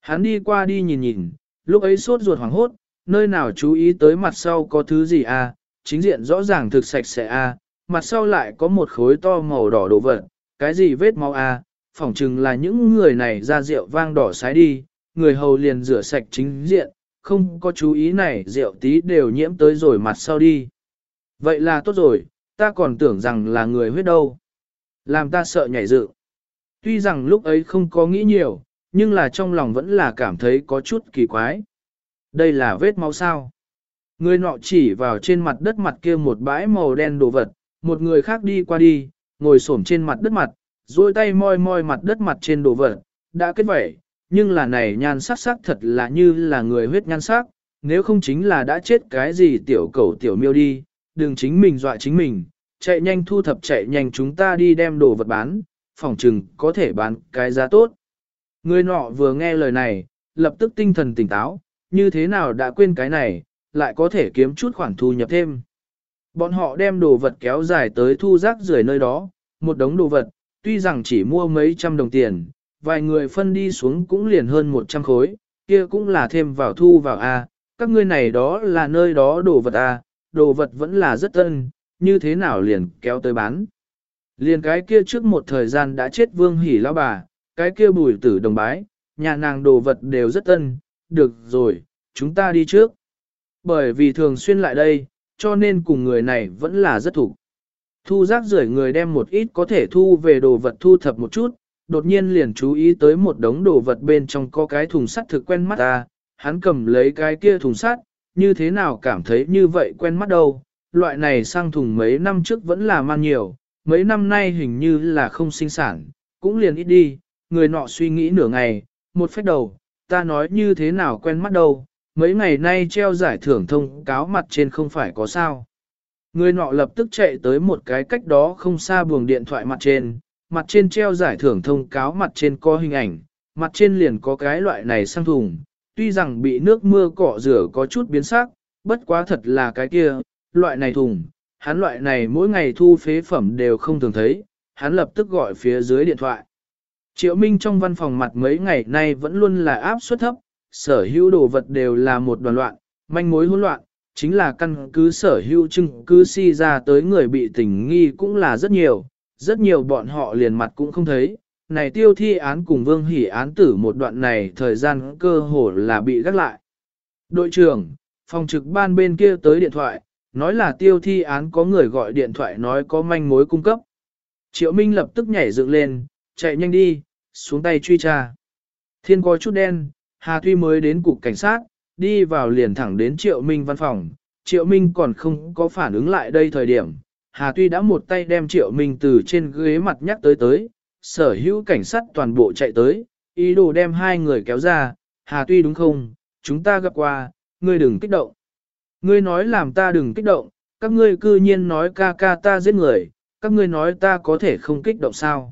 Hắn đi qua đi nhìn nhìn, lúc ấy sốt ruột hoảng hốt, nơi nào chú ý tới mặt sau có thứ gì a? À? chính diện rõ ràng thực sạch sẽ a, mặt sau lại có một khối to màu đỏ đồ vật, cái gì vết máu a? phỏng chừng là những người này ra rượu vang đỏ sái đi, người hầu liền rửa sạch chính diện, không có chú ý này rượu tí đều nhiễm tới rồi mặt sau đi. Vậy là tốt rồi, ta còn tưởng rằng là người huyết đâu. Làm ta sợ nhảy dựng. Tuy rằng lúc ấy không có nghĩ nhiều, nhưng là trong lòng vẫn là cảm thấy có chút kỳ quái. Đây là vết máu sao. Người nọ chỉ vào trên mặt đất mặt kia một bãi màu đen đồ vật, một người khác đi qua đi, ngồi xổm trên mặt đất mặt, duỗi tay moi moi mặt đất mặt trên đồ vật, đã kết vẩy, nhưng là này nhan sắc sắc thật là như là người huyết nhan sắc, nếu không chính là đã chết cái gì tiểu cầu tiểu miêu đi, đừng chính mình dọa chính mình, chạy nhanh thu thập chạy nhanh chúng ta đi đem đồ vật bán, phòng chừng có thể bán cái giá tốt. Người nọ vừa nghe lời này, lập tức tinh thần tỉnh táo, như thế nào đã quên cái này, lại có thể kiếm chút khoản thu nhập thêm. Bọn họ đem đồ vật kéo dài tới thu rác rưởi nơi đó, một đống đồ vật, tuy rằng chỉ mua mấy trăm đồng tiền, vài người phân đi xuống cũng liền hơn 100 khối, kia cũng là thêm vào thu vào A, các ngươi này đó là nơi đó đồ vật A, đồ vật vẫn là rất tân, như thế nào liền kéo tới bán. Liền cái kia trước một thời gian đã chết vương hỉ lão bà, cái kia bùi tử đồng bái, nhà nàng đồ vật đều rất tân, được rồi, chúng ta đi trước. Bởi vì thường xuyên lại đây, cho nên cùng người này vẫn là rất thủ. Thu rác rưởi người đem một ít có thể thu về đồ vật thu thập một chút, đột nhiên liền chú ý tới một đống đồ vật bên trong có cái thùng sắt thực quen mắt ta, hắn cầm lấy cái kia thùng sắt, như thế nào cảm thấy như vậy quen mắt đâu, loại này sang thùng mấy năm trước vẫn là man nhiều, mấy năm nay hình như là không sinh sản, cũng liền ít đi, người nọ suy nghĩ nửa ngày, một phép đầu, ta nói như thế nào quen mắt đâu, mấy ngày nay treo giải thưởng thông cáo mặt trên không phải có sao. Người nọ lập tức chạy tới một cái cách đó không xa buồng điện thoại mặt trên, mặt trên treo giải thưởng thông cáo mặt trên có hình ảnh, mặt trên liền có cái loại này sang thùng, tuy rằng bị nước mưa cọ rửa có chút biến sắc, bất quá thật là cái kia, loại này thùng, hắn loại này mỗi ngày thu phế phẩm đều không thường thấy, hắn lập tức gọi phía dưới điện thoại. Triệu Minh trong văn phòng mặt mấy ngày nay vẫn luôn là áp suất thấp, sở hữu đồ vật đều là một đoàn loạn, manh mối hỗn loạn, chính là căn cứ sở hữu chứng cứ si ra tới người bị tình nghi cũng là rất nhiều, rất nhiều bọn họ liền mặt cũng không thấy. Này tiêu thi án cùng vương hỉ án tử một đoạn này thời gian cơ hồ là bị gác lại. Đội trưởng, phòng trực ban bên kia tới điện thoại, nói là tiêu thi án có người gọi điện thoại nói có manh mối cung cấp. Triệu Minh lập tức nhảy dựng lên, chạy nhanh đi, xuống tay truy tra. Thiên có chút đen, Hà Tuy mới đến cục cảnh sát, đi vào liền thẳng đến Triệu Minh văn phòng. Triệu Minh còn không có phản ứng lại đây thời điểm, Hà Tuy đã một tay đem Triệu Minh từ trên ghế mặt nhắc tới tới, sở hữu cảnh sát toàn bộ chạy tới, ý đồ đem hai người kéo ra, Hà Tuy đúng không, chúng ta gặp qua, ngươi đừng kích động. Ngươi nói làm ta đừng kích động, các ngươi cư nhiên nói ca ca ta giết người, các ngươi nói ta có thể không kích động sao.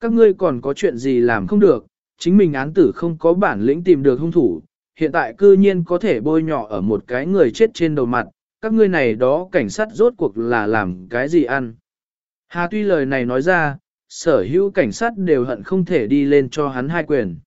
Các ngươi còn có chuyện gì làm không được, chính mình án tử không có bản lĩnh tìm được hung thủ, hiện tại cư nhiên có thể bôi nhọ ở một cái người chết trên đầu mặt, các ngươi này đó cảnh sát rốt cuộc là làm cái gì ăn. Hà tuy lời này nói ra, sở hữu cảnh sát đều hận không thể đi lên cho hắn hai quyền.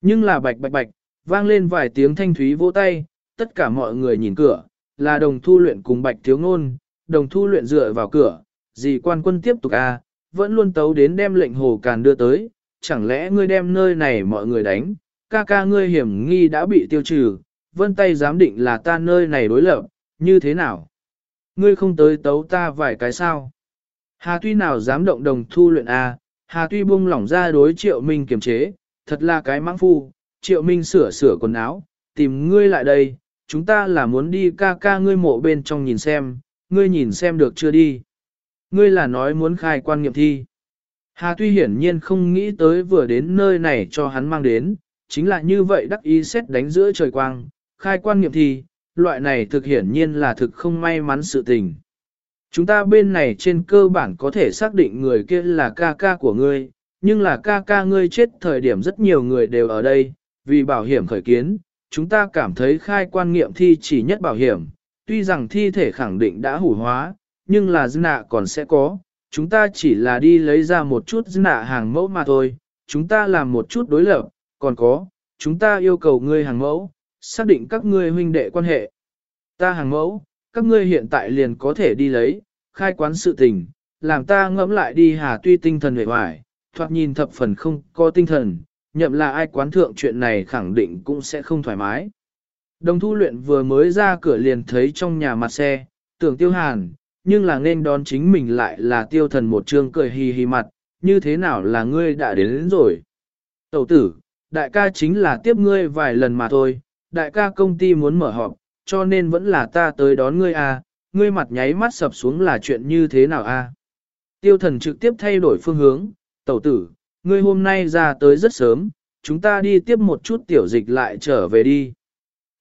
Nhưng là bạch bạch bạch, vang lên vài tiếng thanh thúy vỗ tay, tất cả mọi người nhìn cửa, là đồng thu luyện cùng bạch thiếu ngôn, đồng thu luyện dựa vào cửa, dì quan quân tiếp tục a à, vẫn luôn tấu đến đem lệnh hồ càn đưa tới, chẳng lẽ ngươi đem nơi này mọi người đánh, ca ca ngươi hiểm nghi đã bị tiêu trừ, vân tay giám định là ta nơi này đối lập, như thế nào? Ngươi không tới tấu ta vài cái sao. Hà tuy nào dám động đồng thu luyện A, Hà tuy buông lỏng ra đối triệu minh kiềm chế, thật là cái mãng phu, triệu minh sửa sửa quần áo, tìm ngươi lại đây, chúng ta là muốn đi ca ca ngươi mộ bên trong nhìn xem, ngươi nhìn xem được chưa đi. Ngươi là nói muốn khai quan nghiệm thi. Hà tuy hiển nhiên không nghĩ tới vừa đến nơi này cho hắn mang đến, chính là như vậy đắc ý xét đánh giữa trời quang, khai quan nghiệm thi, loại này thực hiển nhiên là thực không may mắn sự tình. Chúng ta bên này trên cơ bản có thể xác định người kia là ca ca của ngươi, nhưng là ca ca ngươi chết thời điểm rất nhiều người đều ở đây, vì bảo hiểm khởi kiến, chúng ta cảm thấy khai quan nghiệm thi chỉ nhất bảo hiểm, tuy rằng thi thể khẳng định đã hủ hóa, nhưng là dư nạ còn sẽ có, chúng ta chỉ là đi lấy ra một chút dư nạ hàng mẫu mà thôi, chúng ta làm một chút đối lập, còn có, chúng ta yêu cầu ngươi hàng mẫu, xác định các ngươi huynh đệ quan hệ. Ta hàng mẫu, các ngươi hiện tại liền có thể đi lấy, khai quán sự tình, làm ta ngẫm lại đi hà tuy tinh thần hề hoài, thoạt nhìn thập phần không có tinh thần, nhậm là ai quán thượng chuyện này khẳng định cũng sẽ không thoải mái. Đồng thu luyện vừa mới ra cửa liền thấy trong nhà mặt xe, tưởng tiêu hàn, nhưng là nên đón chính mình lại là tiêu thần một trương cười hì hì mặt, như thế nào là ngươi đã đến, đến rồi. Tẩu tử, đại ca chính là tiếp ngươi vài lần mà thôi, đại ca công ty muốn mở họp, cho nên vẫn là ta tới đón ngươi à, ngươi mặt nháy mắt sập xuống là chuyện như thế nào a? À? Tiêu thần trực tiếp thay đổi phương hướng, tẩu tử, ngươi hôm nay ra tới rất sớm, chúng ta đi tiếp một chút tiểu dịch lại trở về đi.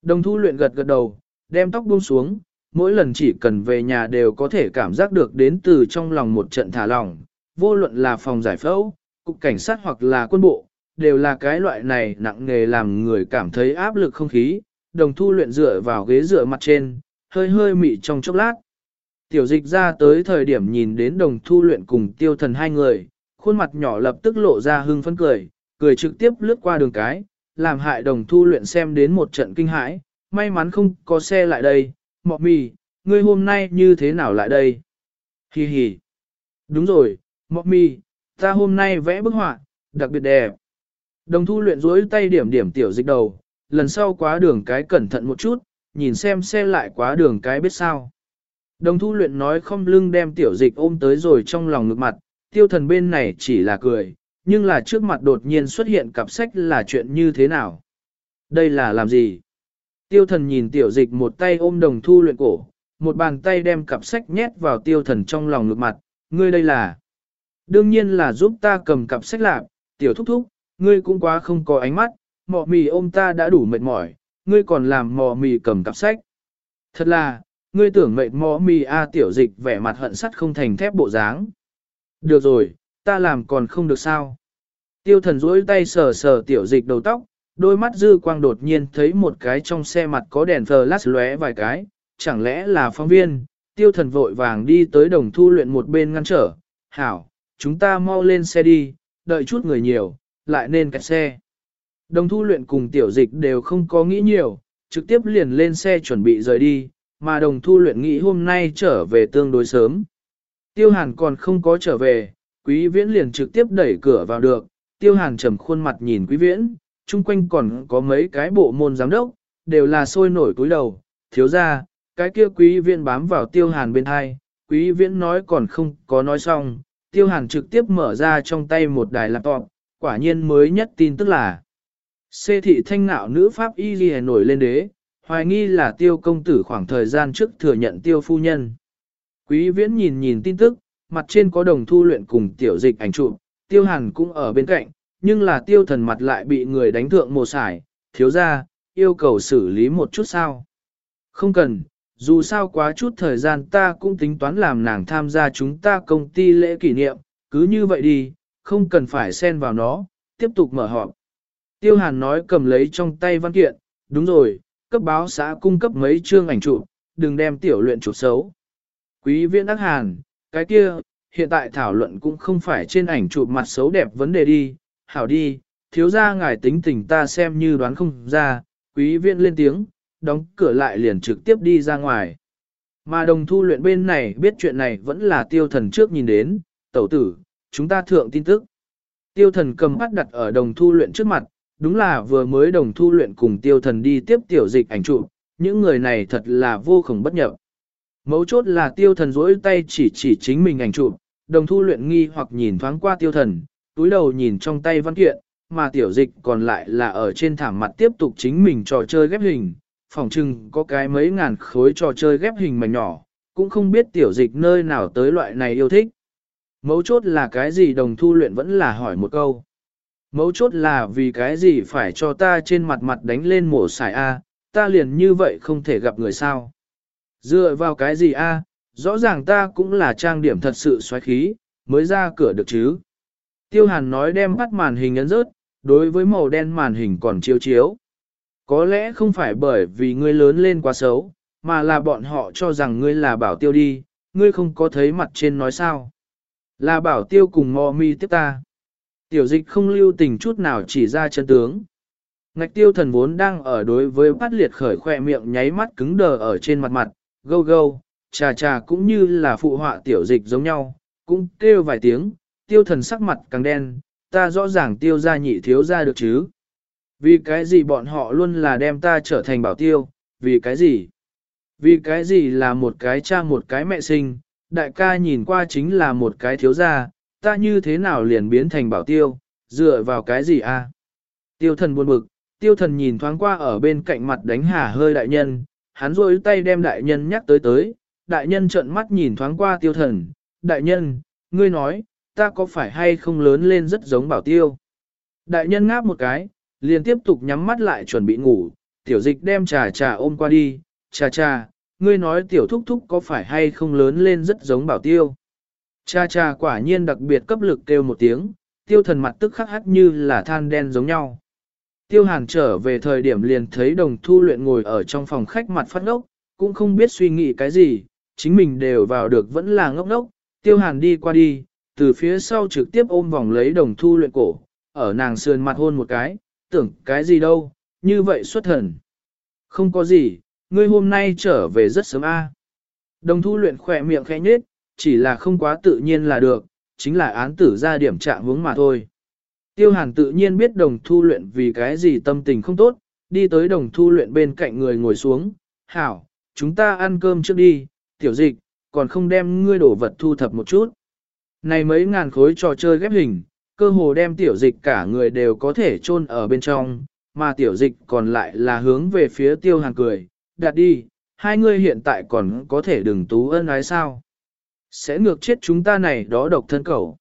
Đồng thu luyện gật gật đầu, đem tóc buông xuống, mỗi lần chỉ cần về nhà đều có thể cảm giác được đến từ trong lòng một trận thả lỏng, vô luận là phòng giải phẫu, cục cảnh sát hoặc là quân bộ, đều là cái loại này nặng nghề làm người cảm thấy áp lực không khí. Đồng thu luyện dựa vào ghế dựa mặt trên, hơi hơi mị trong chốc lát. Tiểu dịch ra tới thời điểm nhìn đến đồng thu luyện cùng tiêu thần hai người, khuôn mặt nhỏ lập tức lộ ra hưng phấn cười, cười trực tiếp lướt qua đường cái, làm hại đồng thu luyện xem đến một trận kinh hãi, may mắn không có xe lại đây, mọ mì, ngươi hôm nay như thế nào lại đây? Hi hi. Đúng rồi, mọ mì, ta hôm nay vẽ bức họa, đặc biệt đẹp. Đồng thu luyện rối tay điểm điểm tiểu dịch đầu, lần sau quá đường cái cẩn thận một chút, nhìn xem xe lại quá đường cái biết sao. Đồng thu luyện nói không lưng đem tiểu dịch ôm tới rồi trong lòng ngực mặt, tiêu thần bên này chỉ là cười, nhưng là trước mặt đột nhiên xuất hiện cặp sách là chuyện như thế nào. Đây là làm gì? Tiêu thần nhìn tiểu dịch một tay ôm đồng thu luyện cổ, một bàn tay đem cặp sách nhét vào tiêu thần trong lòng ngược mặt, ngươi đây là. Đương nhiên là giúp ta cầm cặp sách lạc, tiểu thúc thúc, ngươi cũng quá không có ánh mắt, mọ mì ôm ta đã đủ mệt mỏi, ngươi còn làm mò mì cầm cặp sách. Thật là, ngươi tưởng mệt mò mì a tiểu dịch vẻ mặt hận sắt không thành thép bộ dáng. Được rồi, ta làm còn không được sao. Tiêu thần duỗi tay sờ sờ tiểu dịch đầu tóc, đôi mắt dư quang đột nhiên thấy một cái trong xe mặt có đèn flash lóe vài cái, chẳng lẽ là phóng viên, tiêu thần vội vàng đi tới đồng thu luyện một bên ngăn trở, hảo, chúng ta mau lên xe đi, đợi chút người nhiều, lại nên kẹt xe. Đồng thu luyện cùng tiểu dịch đều không có nghĩ nhiều, trực tiếp liền lên xe chuẩn bị rời đi, mà đồng thu luyện nghĩ hôm nay trở về tương đối sớm. Tiêu hàn còn không có trở về, quý viễn liền trực tiếp đẩy cửa vào được, tiêu hàn trầm khuôn mặt nhìn quý viễn, chung quanh còn có mấy cái bộ môn giám đốc, đều là sôi nổi túi đầu, thiếu ra, cái kia quý viễn bám vào tiêu hàn bên hai, quý viễn nói còn không có nói xong, tiêu hàn trực tiếp mở ra trong tay một đài laptop, quả nhiên mới nhất tin tức là Xê thị thanh nạo nữ pháp y ghi nổi lên đế, hoài nghi là tiêu công tử khoảng thời gian trước thừa nhận tiêu phu nhân. Quý viễn nhìn nhìn tin tức, mặt trên có đồng thu luyện cùng tiểu dịch ảnh chụp, tiêu hàn cũng ở bên cạnh, nhưng là tiêu thần mặt lại bị người đánh thượng mồ sải, thiếu ra, yêu cầu xử lý một chút sao. Không cần, dù sao quá chút thời gian ta cũng tính toán làm nàng tham gia chúng ta công ty lễ kỷ niệm, cứ như vậy đi, không cần phải xen vào nó, tiếp tục mở họp. Tiêu Hàn nói cầm lấy trong tay văn kiện, đúng rồi, cấp báo xã cung cấp mấy chương ảnh chụp, đừng đem tiểu luyện chụp xấu. Quý viên đắc Hàn, cái kia, hiện tại thảo luận cũng không phải trên ảnh chụp mặt xấu đẹp vấn đề đi, hảo đi, thiếu ra ngài tính tình ta xem như đoán không ra, quý viên lên tiếng, đóng cửa lại liền trực tiếp đi ra ngoài. Mà đồng thu luyện bên này biết chuyện này vẫn là tiêu thần trước nhìn đến, tẩu tử, chúng ta thượng tin tức. Tiêu thần cầm bắt đặt ở đồng thu luyện trước mặt, đúng là vừa mới đồng thu luyện cùng tiêu thần đi tiếp tiểu dịch ảnh trụ, những người này thật là vô khổng bất nhập. Mấu chốt là tiêu thần rỗi tay chỉ chỉ chính mình ảnh chụp, đồng thu luyện nghi hoặc nhìn thoáng qua tiêu thần, túi đầu nhìn trong tay văn kiện, mà tiểu dịch còn lại là ở trên thảm mặt tiếp tục chính mình trò chơi ghép hình, phòng trưng có cái mấy ngàn khối trò chơi ghép hình mà nhỏ, cũng không biết tiểu dịch nơi nào tới loại này yêu thích. Mấu chốt là cái gì đồng thu luyện vẫn là hỏi một câu. Mấu chốt là vì cái gì phải cho ta trên mặt mặt đánh lên mổ xài A, ta liền như vậy không thể gặp người sao. Dựa vào cái gì A, rõ ràng ta cũng là trang điểm thật sự xoáy khí, mới ra cửa được chứ. Tiêu hàn nói đem bắt màn hình ấn rớt, đối với màu đen màn hình còn chiếu chiếu. Có lẽ không phải bởi vì ngươi lớn lên quá xấu, mà là bọn họ cho rằng ngươi là bảo tiêu đi, ngươi không có thấy mặt trên nói sao. Là bảo tiêu cùng mò mi tiếp ta. Tiểu dịch không lưu tình chút nào chỉ ra chân tướng. Ngạch tiêu thần vốn đang ở đối với bắt liệt khởi khoe miệng nháy mắt cứng đờ ở trên mặt mặt, gâu gâu, trà trà cũng như là phụ họa tiểu dịch giống nhau, cũng kêu vài tiếng, tiêu thần sắc mặt càng đen, ta rõ ràng tiêu ra nhị thiếu ra được chứ. Vì cái gì bọn họ luôn là đem ta trở thành bảo tiêu, vì cái gì? Vì cái gì là một cái cha một cái mẹ sinh, đại ca nhìn qua chính là một cái thiếu gia, ta như thế nào liền biến thành bảo tiêu, dựa vào cái gì a? Tiêu thần buồn bực, tiêu thần nhìn thoáng qua ở bên cạnh mặt đánh hà hơi đại nhân, hắn rôi tay đem đại nhân nhắc tới tới, đại nhân trợn mắt nhìn thoáng qua tiêu thần, đại nhân, ngươi nói, ta có phải hay không lớn lên rất giống bảo tiêu? Đại nhân ngáp một cái, liền tiếp tục nhắm mắt lại chuẩn bị ngủ, tiểu dịch đem trà trà ôm qua đi, trà trà, ngươi nói tiểu thúc thúc có phải hay không lớn lên rất giống bảo tiêu. Cha cha quả nhiên đặc biệt cấp lực kêu một tiếng, tiêu thần mặt tức khắc hắt như là than đen giống nhau. Tiêu hàn trở về thời điểm liền thấy đồng thu luyện ngồi ở trong phòng khách mặt phát ngốc, cũng không biết suy nghĩ cái gì, chính mình đều vào được vẫn là ngốc ngốc. Tiêu hàn đi qua đi, từ phía sau trực tiếp ôm vòng lấy đồng thu luyện cổ, ở nàng sườn mặt hôn một cái, tưởng cái gì đâu, như vậy xuất thần. Không có gì, ngươi hôm nay trở về rất sớm a. Đồng thu luyện khỏe miệng khẽ nhết, chỉ là không quá tự nhiên là được, chính là án tử ra điểm trạng hướng mà thôi. Tiêu hàn tự nhiên biết đồng thu luyện vì cái gì tâm tình không tốt, đi tới đồng thu luyện bên cạnh người ngồi xuống, hảo, chúng ta ăn cơm trước đi, tiểu dịch, còn không đem ngươi đổ vật thu thập một chút. Này mấy ngàn khối trò chơi ghép hình, cơ hồ đem tiểu dịch cả người đều có thể chôn ở bên trong, mà tiểu dịch còn lại là hướng về phía tiêu hàn cười, đặt đi, hai ngươi hiện tại còn có thể đừng tú ân ái sao. Sẽ ngược chết chúng ta này đó độc thân cầu.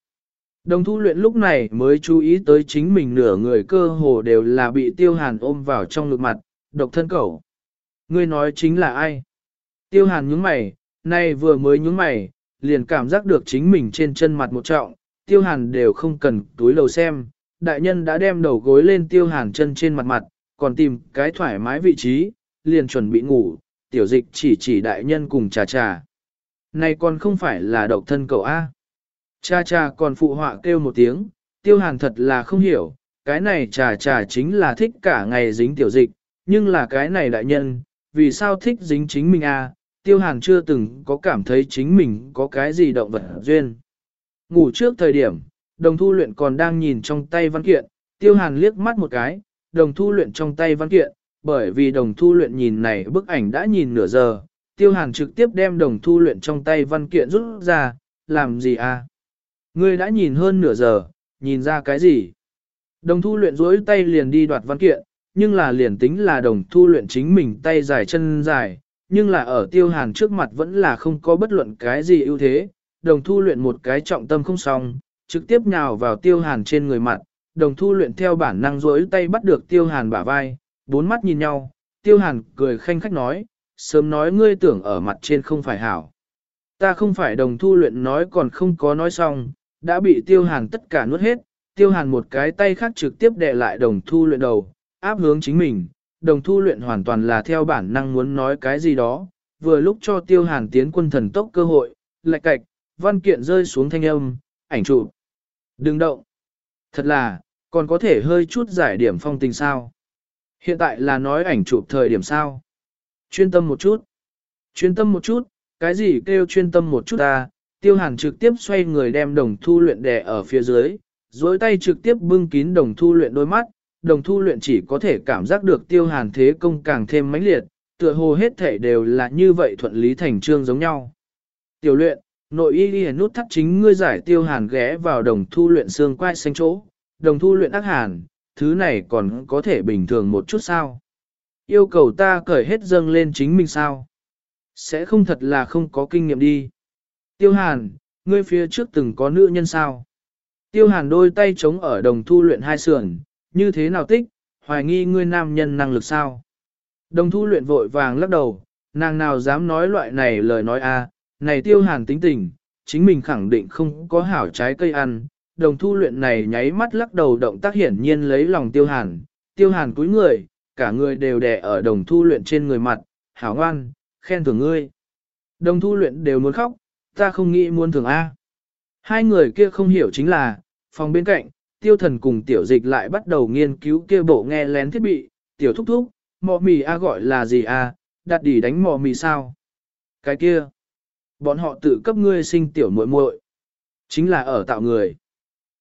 Đồng thu luyện lúc này mới chú ý tới chính mình nửa người cơ hồ đều là bị tiêu hàn ôm vào trong ngực mặt, độc thân cẩu. Ngươi nói chính là ai? Tiêu hàn nhướng mày, nay vừa mới nhướng mày, liền cảm giác được chính mình trên chân mặt một trọng, tiêu hàn đều không cần túi lầu xem, đại nhân đã đem đầu gối lên tiêu hàn chân trên mặt mặt, còn tìm cái thoải mái vị trí, liền chuẩn bị ngủ, tiểu dịch chỉ chỉ đại nhân cùng trà trà. Này còn không phải là độc thân cậu A. Cha cha còn phụ họa kêu một tiếng, tiêu hàn thật là không hiểu, cái này trà trà chính là thích cả ngày dính tiểu dịch, nhưng là cái này đại nhân, vì sao thích dính chính mình A, tiêu hàn chưa từng có cảm thấy chính mình có cái gì động vật duyên. Ngủ trước thời điểm, đồng thu luyện còn đang nhìn trong tay văn kiện, tiêu hàn liếc mắt một cái, đồng thu luyện trong tay văn kiện, bởi vì đồng thu luyện nhìn này bức ảnh đã nhìn nửa giờ, tiêu hàn trực tiếp đem đồng thu luyện trong tay văn kiện rút ra, làm gì à? Ngươi đã nhìn hơn nửa giờ, nhìn ra cái gì? Đồng thu luyện dối tay liền đi đoạt văn kiện, nhưng là liền tính là đồng thu luyện chính mình tay dài chân dài, nhưng là ở tiêu hàn trước mặt vẫn là không có bất luận cái gì ưu thế, đồng thu luyện một cái trọng tâm không xong, trực tiếp nhào vào tiêu hàn trên người mặt, đồng thu luyện theo bản năng dối tay bắt được tiêu hàn bả vai, bốn mắt nhìn nhau, tiêu hàn cười khanh khách nói, sớm nói ngươi tưởng ở mặt trên không phải hảo. Ta không phải đồng thu luyện nói còn không có nói xong, đã bị tiêu hàn tất cả nuốt hết, tiêu hàn một cái tay khác trực tiếp đè lại đồng thu luyện đầu, áp hướng chính mình, đồng thu luyện hoàn toàn là theo bản năng muốn nói cái gì đó, vừa lúc cho tiêu hàn tiến quân thần tốc cơ hội, lạch cạch, văn kiện rơi xuống thanh âm, ảnh chụp. Đừng động. Thật là, còn có thể hơi chút giải điểm phong tình sao. Hiện tại là nói ảnh chụp thời điểm sao. Chuyên tâm một chút. Chuyên tâm một chút, cái gì kêu chuyên tâm một chút ta, tiêu hàn trực tiếp xoay người đem đồng thu luyện đè ở phía dưới, dối tay trực tiếp bưng kín đồng thu luyện đôi mắt, đồng thu luyện chỉ có thể cảm giác được tiêu hàn thế công càng thêm mãnh liệt, tựa hồ hết thể đều là như vậy thuận lý thành trương giống nhau. Tiểu luyện, nội y đi nút thắt chính ngươi giải tiêu hàn ghé vào đồng thu luyện xương quai xanh chỗ, đồng thu luyện ác hàn, thứ này còn có thể bình thường một chút sao. Yêu cầu ta cởi hết dâng lên chính mình sao. Sẽ không thật là không có kinh nghiệm đi. Tiêu hàn, ngươi phía trước từng có nữ nhân sao. Tiêu hàn đôi tay chống ở đồng thu luyện hai sườn, như thế nào tích, hoài nghi ngươi nam nhân năng lực sao. Đồng thu luyện vội vàng lắc đầu, nàng nào dám nói loại này lời nói a này tiêu hàn tính tình, chính mình khẳng định không có hảo trái cây ăn. Đồng thu luyện này nháy mắt lắc đầu động tác hiển nhiên lấy lòng tiêu hàn, tiêu hàn cúi người, cả người đều đè ở đồng thu luyện trên người mặt, hảo ngoan, khen thưởng ngươi. Đồng thu luyện đều muốn khóc, ta không nghĩ muốn thường A. Hai người kia không hiểu chính là, phòng bên cạnh, tiêu thần cùng tiểu dịch lại bắt đầu nghiên cứu kia bộ nghe lén thiết bị, tiểu thúc thúc, mò mì A gọi là gì A, đặt đỉ đánh mò mì sao. Cái kia, bọn họ tự cấp ngươi sinh tiểu muội muội chính là ở tạo người.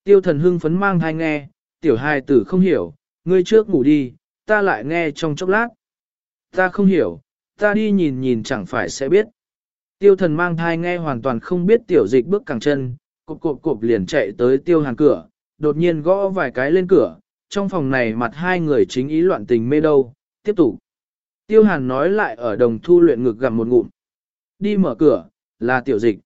Tiêu thần hưng phấn mang thai nghe, tiểu hài tử không hiểu, ngươi trước ngủ đi, ta lại nghe trong chốc lát. Ta không hiểu, ta đi nhìn nhìn chẳng phải sẽ biết. Tiêu thần mang thai nghe hoàn toàn không biết tiểu dịch bước càng chân, cộp cộp cộp liền chạy tới tiêu hàn cửa, đột nhiên gõ vài cái lên cửa, trong phòng này mặt hai người chính ý loạn tình mê đâu, tiếp tục. Tiêu hàn nói lại ở đồng thu luyện ngực gặm một ngụm. Đi mở cửa, là tiểu dịch.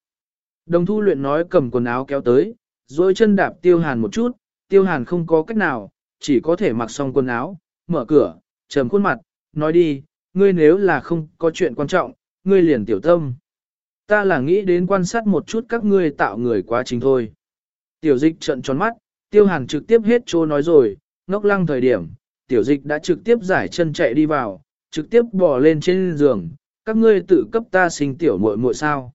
Đồng thu luyện nói cầm quần áo kéo tới, rồi chân đạp tiêu hàn một chút, tiêu hàn không có cách nào, chỉ có thể mặc xong quần áo, mở cửa, trầm khuôn mặt, nói đi, ngươi nếu là không có chuyện quan trọng, ngươi liền tiểu tâm. Ta là nghĩ đến quan sát một chút các ngươi tạo người quá trình thôi. Tiểu dịch trận tròn mắt, tiêu hàn trực tiếp hết trô nói rồi, ngốc lăng thời điểm, tiểu dịch đã trực tiếp giải chân chạy đi vào, trực tiếp bỏ lên trên giường, các ngươi tự cấp ta sinh tiểu muội muội sao.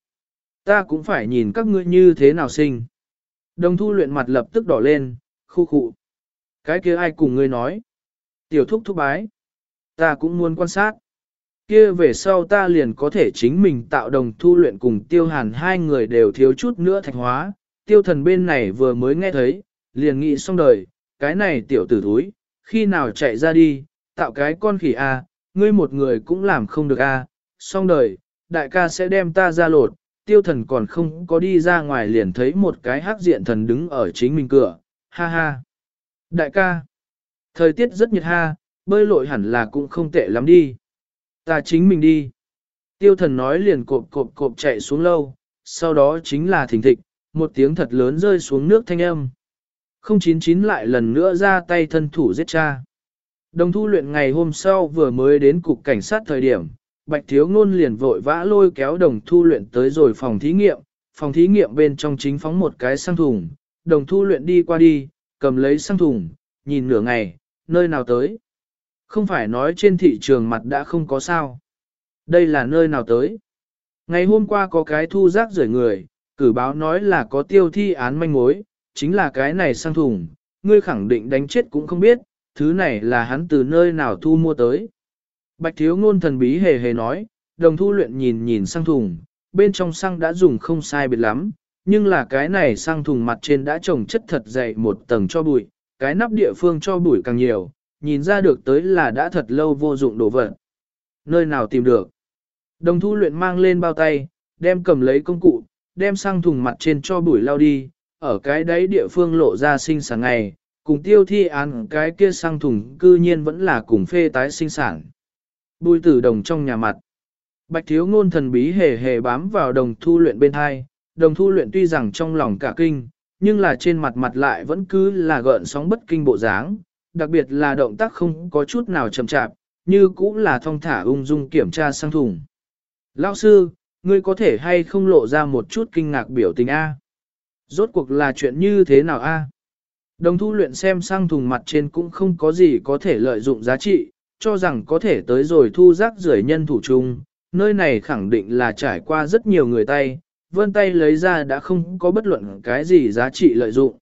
Ta cũng phải nhìn các ngươi như thế nào sinh. Đồng thu luyện mặt lập tức đỏ lên, khu khụ. Cái kia ai cùng ngươi nói? Tiểu thúc thúc bái. Ta cũng muốn quan sát. Kia về sau ta liền có thể chính mình tạo đồng thu luyện cùng tiêu hàn hai người đều thiếu chút nữa thạch hóa. Tiêu thần bên này vừa mới nghe thấy, liền nghĩ xong đời, cái này tiểu tử thúi, khi nào chạy ra đi, tạo cái con khỉ a, ngươi một người cũng làm không được a, xong đời, đại ca sẽ đem ta ra lột, tiêu thần còn không có đi ra ngoài liền thấy một cái hắc diện thần đứng ở chính mình cửa, ha ha. Đại ca, thời tiết rất nhiệt ha, bơi lội hẳn là cũng không tệ lắm đi. Ta chính mình đi. Tiêu thần nói liền cộp cộp cộp chạy xuống lâu, sau đó chính là thỉnh thịch, một tiếng thật lớn rơi xuống nước thanh âm. 099 lại lần nữa ra tay thân thủ giết cha. Đồng thu luyện ngày hôm sau vừa mới đến cục cảnh sát thời điểm, Bạch Thiếu Ngôn liền vội vã lôi kéo đồng thu luyện tới rồi phòng thí nghiệm, phòng thí nghiệm bên trong chính phóng một cái sang thùng, đồng thu luyện đi qua đi, cầm lấy sang thùng, nhìn nửa ngày, nơi nào tới. Không phải nói trên thị trường mặt đã không có sao. Đây là nơi nào tới. Ngày hôm qua có cái thu rác rời người, cử báo nói là có tiêu thi án manh mối, chính là cái này sang thùng, ngươi khẳng định đánh chết cũng không biết, thứ này là hắn từ nơi nào thu mua tới. Bạch thiếu ngôn thần bí hề hề nói, đồng thu luyện nhìn nhìn sang thùng, bên trong xăng đã dùng không sai biệt lắm, nhưng là cái này sang thùng mặt trên đã trồng chất thật dày một tầng cho bụi, cái nắp địa phương cho bụi càng nhiều, nhìn ra được tới là đã thật lâu vô dụng đồ vật. Nơi nào tìm được? Đồng thu luyện mang lên bao tay, đem cầm lấy công cụ, đem sang thùng mặt trên cho bụi lao đi, ở cái đấy địa phương lộ ra sinh sản ngày, cùng tiêu thi án cái kia sang thùng cư nhiên vẫn là cùng phê tái sinh sản. Bùi tử đồng trong nhà mặt. Bạch thiếu ngôn thần bí hề hề bám vào đồng thu luyện bên hai, đồng thu luyện tuy rằng trong lòng cả kinh, nhưng là trên mặt mặt lại vẫn cứ là gợn sóng bất kinh bộ dáng, đặc biệt là động tác không có chút nào chậm chạp, như cũng là thong thả ung dung kiểm tra sang thùng. Lão sư, ngươi có thể hay không lộ ra một chút kinh ngạc biểu tình A? Rốt cuộc là chuyện như thế nào A? Đồng thu luyện xem sang thùng mặt trên cũng không có gì có thể lợi dụng giá trị, cho rằng có thể tới rồi thu rác rưởi nhân thủ chung, nơi này khẳng định là trải qua rất nhiều người tay, vươn tay lấy ra đã không có bất luận cái gì giá trị lợi dụng.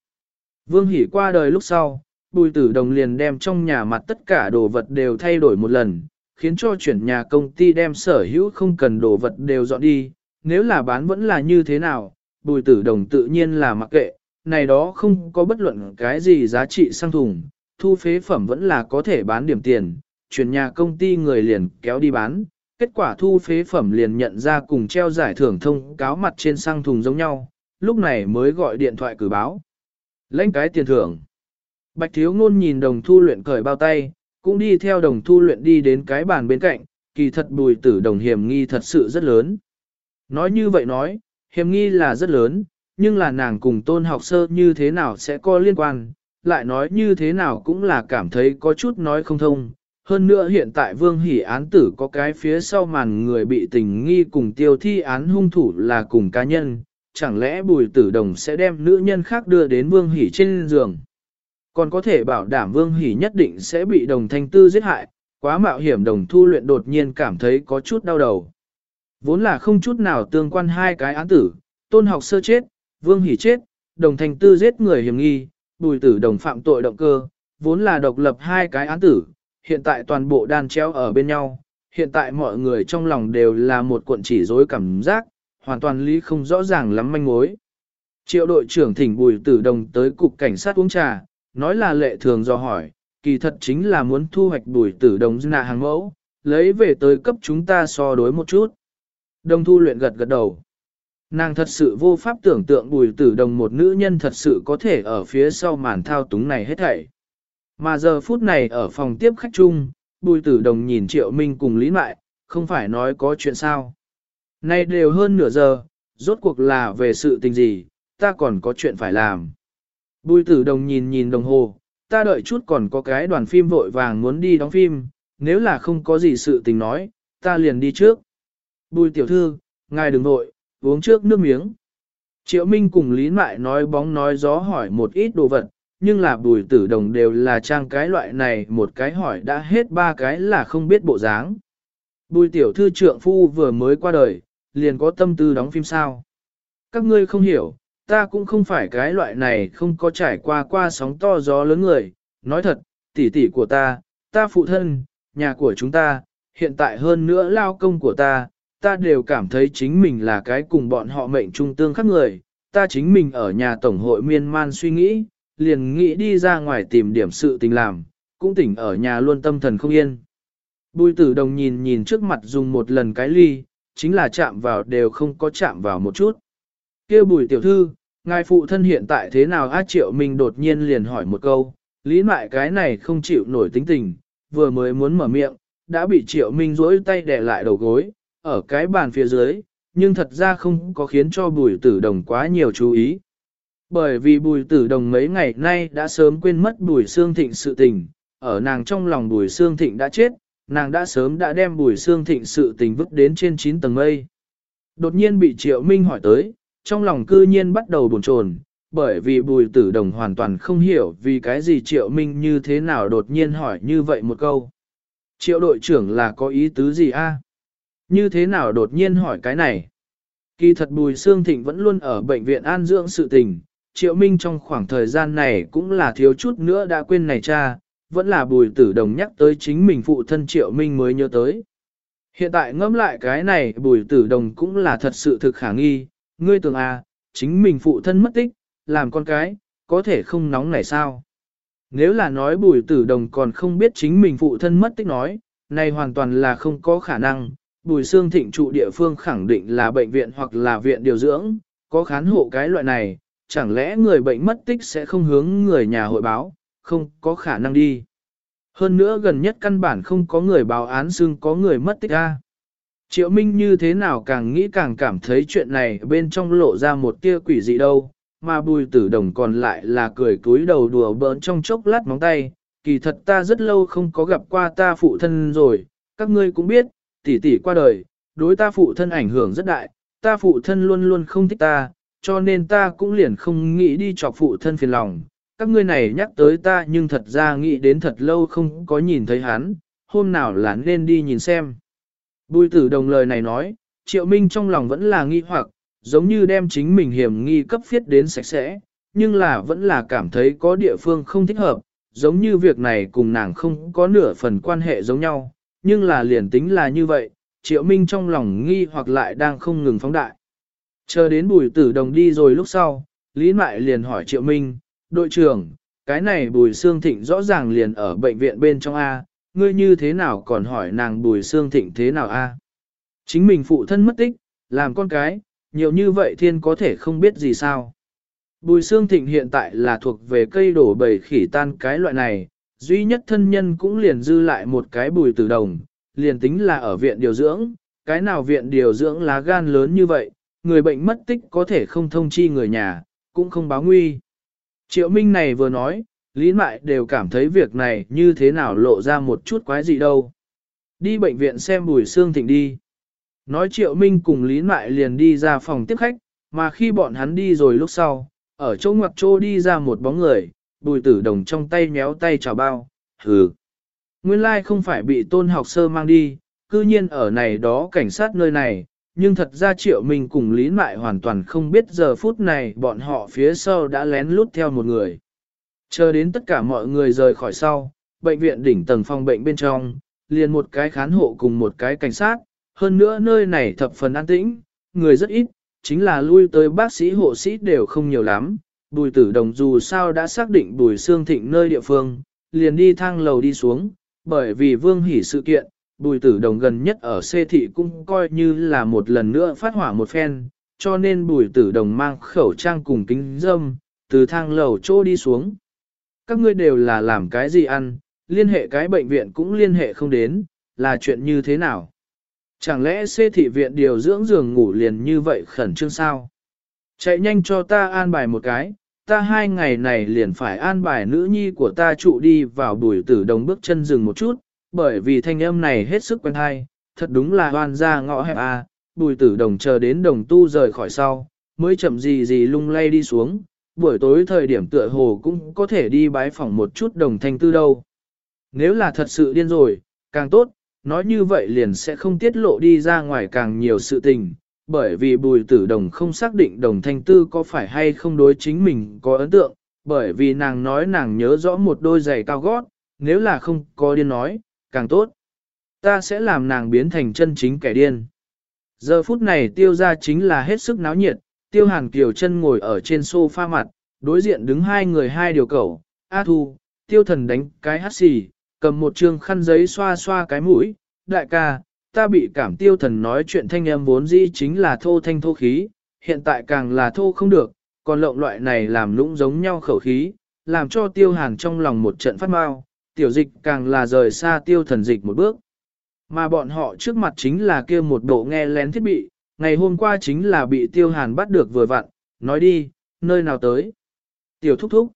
Vương Hỷ qua đời lúc sau, bùi tử đồng liền đem trong nhà mặt tất cả đồ vật đều thay đổi một lần, khiến cho chuyển nhà công ty đem sở hữu không cần đồ vật đều dọn đi, nếu là bán vẫn là như thế nào, bùi tử đồng tự nhiên là mặc kệ, này đó không có bất luận cái gì giá trị sang thùng, thu phế phẩm vẫn là có thể bán điểm tiền, chuyển nhà công ty người liền kéo đi bán, kết quả thu phế phẩm liền nhận ra cùng treo giải thưởng thông cáo mặt trên sang thùng giống nhau, lúc này mới gọi điện thoại cử báo. Lãnh cái tiền thưởng. Bạch thiếu ngôn nhìn đồng thu luyện cởi bao tay, cũng đi theo đồng thu luyện đi đến cái bàn bên cạnh, kỳ thật bùi tử đồng hiểm nghi thật sự rất lớn. Nói như vậy nói, hiểm nghi là rất lớn, nhưng là nàng cùng tôn học sơ như thế nào sẽ có liên quan, lại nói như thế nào cũng là cảm thấy có chút nói không thông. Hơn nữa hiện tại vương hỷ án tử có cái phía sau màn người bị tình nghi cùng tiêu thi án hung thủ là cùng cá nhân, chẳng lẽ bùi tử đồng sẽ đem nữ nhân khác đưa đến vương hỷ trên giường. Còn có thể bảo đảm vương hỷ nhất định sẽ bị đồng thanh tư giết hại, quá mạo hiểm đồng thu luyện đột nhiên cảm thấy có chút đau đầu. Vốn là không chút nào tương quan hai cái án tử, tôn học sơ chết, vương hỷ chết, đồng thanh tư giết người hiểm nghi, bùi tử đồng phạm tội động cơ, vốn là độc lập hai cái án tử, hiện tại toàn bộ đan treo ở bên nhau, hiện tại mọi người trong lòng đều là một cuộn chỉ rối cảm giác, hoàn toàn lý không rõ ràng lắm manh mối. Triệu đội trưởng thỉnh bùi tử đồng tới cục cảnh sát uống trà, nói là lệ thường do hỏi, kỳ thật chính là muốn thu hoạch bùi tử đồng nạ hàng mẫu, lấy về tới cấp chúng ta so đối một chút. Đồng thu luyện gật gật đầu. Nàng thật sự vô pháp tưởng tượng bùi tử đồng một nữ nhân thật sự có thể ở phía sau màn thao túng này hết thảy. Mà giờ phút này ở phòng tiếp khách chung, bùi tử đồng nhìn triệu minh cùng lý mại, không phải nói có chuyện sao. Nay đều hơn nửa giờ, rốt cuộc là về sự tình gì, ta còn có chuyện phải làm. Bùi tử đồng nhìn nhìn đồng hồ, ta đợi chút còn có cái đoàn phim vội vàng muốn đi đóng phim, nếu là không có gì sự tình nói, ta liền đi trước. Bùi tiểu thư, ngài đừng vội, uống trước nước miếng. Triệu Minh cùng Lý Mại nói bóng nói gió hỏi một ít đồ vật, nhưng là bùi tử đồng đều là trang cái loại này một cái hỏi đã hết ba cái là không biết bộ dáng. Bùi tiểu thư trượng phu vừa mới qua đời, liền có tâm tư đóng phim sao. Các ngươi không hiểu, ta cũng không phải cái loại này không có trải qua qua sóng to gió lớn người, nói thật, tỷ tỷ của ta, ta phụ thân, nhà của chúng ta, hiện tại hơn nữa lao công của ta, ta đều cảm thấy chính mình là cái cùng bọn họ mệnh trung tương khác người, ta chính mình ở nhà tổng hội miên man suy nghĩ, liền nghĩ đi ra ngoài tìm điểm sự tình làm, cũng tỉnh ở nhà luôn tâm thần không yên. Bùi tử đồng nhìn nhìn trước mặt dùng một lần cái ly, chính là chạm vào đều không có chạm vào một chút. kia bùi tiểu thư, ngài phụ thân hiện tại thế nào á triệu mình đột nhiên liền hỏi một câu, lý mại cái này không chịu nổi tính tình, vừa mới muốn mở miệng, đã bị triệu minh rỗi tay đè lại đầu gối, ở cái bàn phía dưới, nhưng thật ra không có khiến cho bùi tử đồng quá nhiều chú ý. Bởi vì bùi tử đồng mấy ngày nay đã sớm quên mất bùi xương thịnh sự tình, ở nàng trong lòng bùi xương thịnh đã chết, nàng đã sớm đã đem bùi xương thịnh sự tình vứt đến trên 9 tầng mây. Đột nhiên bị triệu minh hỏi tới, trong lòng cư nhiên bắt đầu buồn chồn, bởi vì bùi tử đồng hoàn toàn không hiểu vì cái gì triệu minh như thế nào đột nhiên hỏi như vậy một câu. Triệu đội trưởng là có ý tứ gì a? Như thế nào đột nhiên hỏi cái này? Kỳ thật Bùi Sương Thịnh vẫn luôn ở bệnh viện an dưỡng sự tình, Triệu Minh trong khoảng thời gian này cũng là thiếu chút nữa đã quên này cha, vẫn là Bùi Tử Đồng nhắc tới chính mình phụ thân Triệu Minh mới nhớ tới. Hiện tại ngẫm lại cái này Bùi Tử Đồng cũng là thật sự thực khả nghi, ngươi tưởng à, chính mình phụ thân mất tích, làm con cái, có thể không nóng này sao? Nếu là nói Bùi Tử Đồng còn không biết chính mình phụ thân mất tích nói, này hoàn toàn là không có khả năng, Bùi xương thịnh trụ địa phương khẳng định là bệnh viện hoặc là viện điều dưỡng, có khán hộ cái loại này, chẳng lẽ người bệnh mất tích sẽ không hướng người nhà hội báo, không có khả năng đi. Hơn nữa gần nhất căn bản không có người báo án xương có người mất tích ra. Triệu Minh như thế nào càng nghĩ càng cảm thấy chuyện này bên trong lộ ra một tia quỷ dị đâu, mà bùi tử đồng còn lại là cười cúi đầu đùa bỡn trong chốc lát móng tay, kỳ thật ta rất lâu không có gặp qua ta phụ thân rồi, các ngươi cũng biết, tỷ tỷ qua đời, đối ta phụ thân ảnh hưởng rất đại, ta phụ thân luôn luôn không thích ta, cho nên ta cũng liền không nghĩ đi chọc phụ thân phiền lòng. Các ngươi này nhắc tới ta nhưng thật ra nghĩ đến thật lâu không có nhìn thấy hắn, hôm nào là nên đi nhìn xem. Bùi tử đồng lời này nói, triệu minh trong lòng vẫn là nghi hoặc, giống như đem chính mình hiểm nghi cấp phiết đến sạch sẽ, nhưng là vẫn là cảm thấy có địa phương không thích hợp, giống như việc này cùng nàng không có nửa phần quan hệ giống nhau, nhưng là liền tính là như vậy, triệu minh trong lòng nghi hoặc lại đang không ngừng phóng đại. Chờ đến bùi tử đồng đi rồi lúc sau, Lý Mại liền hỏi triệu minh, đội trưởng, cái này bùi xương thịnh rõ ràng liền ở bệnh viện bên trong A, ngươi như thế nào còn hỏi nàng bùi xương thịnh thế nào A. Chính mình phụ thân mất tích, làm con cái, nhiều như vậy thiên có thể không biết gì sao. Bùi xương thịnh hiện tại là thuộc về cây đổ bầy khỉ tan cái loại này, duy nhất thân nhân cũng liền dư lại một cái bùi tử đồng, liền tính là ở viện điều dưỡng, cái nào viện điều dưỡng lá gan lớn như vậy, người bệnh mất tích có thể không thông chi người nhà, cũng không báo nguy. Triệu Minh này vừa nói, Lý Mại đều cảm thấy việc này như thế nào lộ ra một chút quái gì đâu. Đi bệnh viện xem bùi xương thịnh đi. Nói Triệu Minh cùng Lý Mại liền đi ra phòng tiếp khách, mà khi bọn hắn đi rồi lúc sau, ở chỗ ngoặc trô đi ra một bóng người, bùi tử đồng trong tay méo tay chào bao, hừ. Nguyên lai không phải bị tôn học sơ mang đi, cư nhiên ở này đó cảnh sát nơi này, nhưng thật ra triệu mình cùng Lý Mại hoàn toàn không biết giờ phút này bọn họ phía sau đã lén lút theo một người. Chờ đến tất cả mọi người rời khỏi sau, bệnh viện đỉnh tầng phòng bệnh bên trong, liền một cái khán hộ cùng một cái cảnh sát, hơn nữa nơi này thập phần an tĩnh, người rất ít, chính là lui tới bác sĩ hộ sĩ đều không nhiều lắm. Bùi tử đồng dù sao đã xác định bùi xương thịnh nơi địa phương, liền đi thang lầu đi xuống, bởi vì vương hỉ sự kiện, bùi tử đồng gần nhất ở xê thị cũng coi như là một lần nữa phát hỏa một phen, cho nên bùi tử đồng mang khẩu trang cùng kính dâm, từ thang lầu chỗ đi xuống. Các ngươi đều là làm cái gì ăn, liên hệ cái bệnh viện cũng liên hệ không đến, là chuyện như thế nào? Chẳng lẽ xê thị viện điều dưỡng giường ngủ liền như vậy khẩn trương sao? Chạy nhanh cho ta an bài một cái, ta hai ngày này liền phải an bài nữ nhi của ta trụ đi vào bùi tử đồng bước chân dừng một chút, bởi vì thanh âm này hết sức quen hay, thật đúng là hoan ra ngõ hẹp à bùi tử đồng chờ đến đồng tu rời khỏi sau, mới chậm gì gì lung lay đi xuống, buổi tối thời điểm tựa hồ cũng có thể đi bái phỏng một chút đồng thanh tư đâu. Nếu là thật sự điên rồi, càng tốt, nói như vậy liền sẽ không tiết lộ đi ra ngoài càng nhiều sự tình, bởi vì bùi tử đồng không xác định đồng thanh tư có phải hay không đối chính mình có ấn tượng, bởi vì nàng nói nàng nhớ rõ một đôi giày cao gót, nếu là không có điên nói, càng tốt. Ta sẽ làm nàng biến thành chân chính kẻ điên. Giờ phút này tiêu ra chính là hết sức náo nhiệt, tiêu hàn kiều chân ngồi ở trên sofa mặt, đối diện đứng hai người hai điều cẩu, A Thu, tiêu thần đánh cái hát xì, cầm một trương khăn giấy xoa xoa cái mũi, đại ca, ta bị cảm tiêu thần nói chuyện thanh âm vốn dĩ chính là thô thanh thô khí, hiện tại càng là thô không được, còn lộng loại này làm lũng giống nhau khẩu khí, làm cho tiêu hàn trong lòng một trận phát mau, tiểu dịch càng là rời xa tiêu thần dịch một bước. Mà bọn họ trước mặt chính là kia một bộ nghe lén thiết bị, ngày hôm qua chính là bị tiêu hàn bắt được vừa vặn, nói đi, nơi nào tới. Tiểu thúc thúc.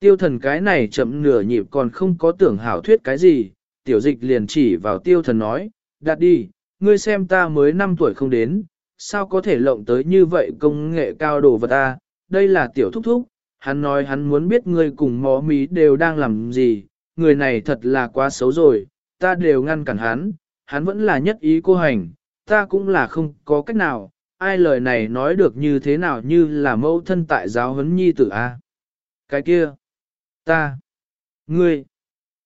Tiêu thần cái này chậm nửa nhịp còn không có tưởng hảo thuyết cái gì, tiểu dịch liền chỉ vào tiêu thần nói, đạt đi, ngươi xem ta mới 5 tuổi không đến, sao có thể lộng tới như vậy công nghệ cao đồ vật ta, đây là tiểu thúc thúc, hắn nói hắn muốn biết ngươi cùng mó mí đều đang làm gì, người này thật là quá xấu rồi, ta đều ngăn cản hắn, hắn vẫn là nhất ý cô hành, ta cũng là không có cách nào, ai lời này nói được như thế nào như là mẫu thân tại giáo huấn nhi tử a. Cái kia, ta, ngươi,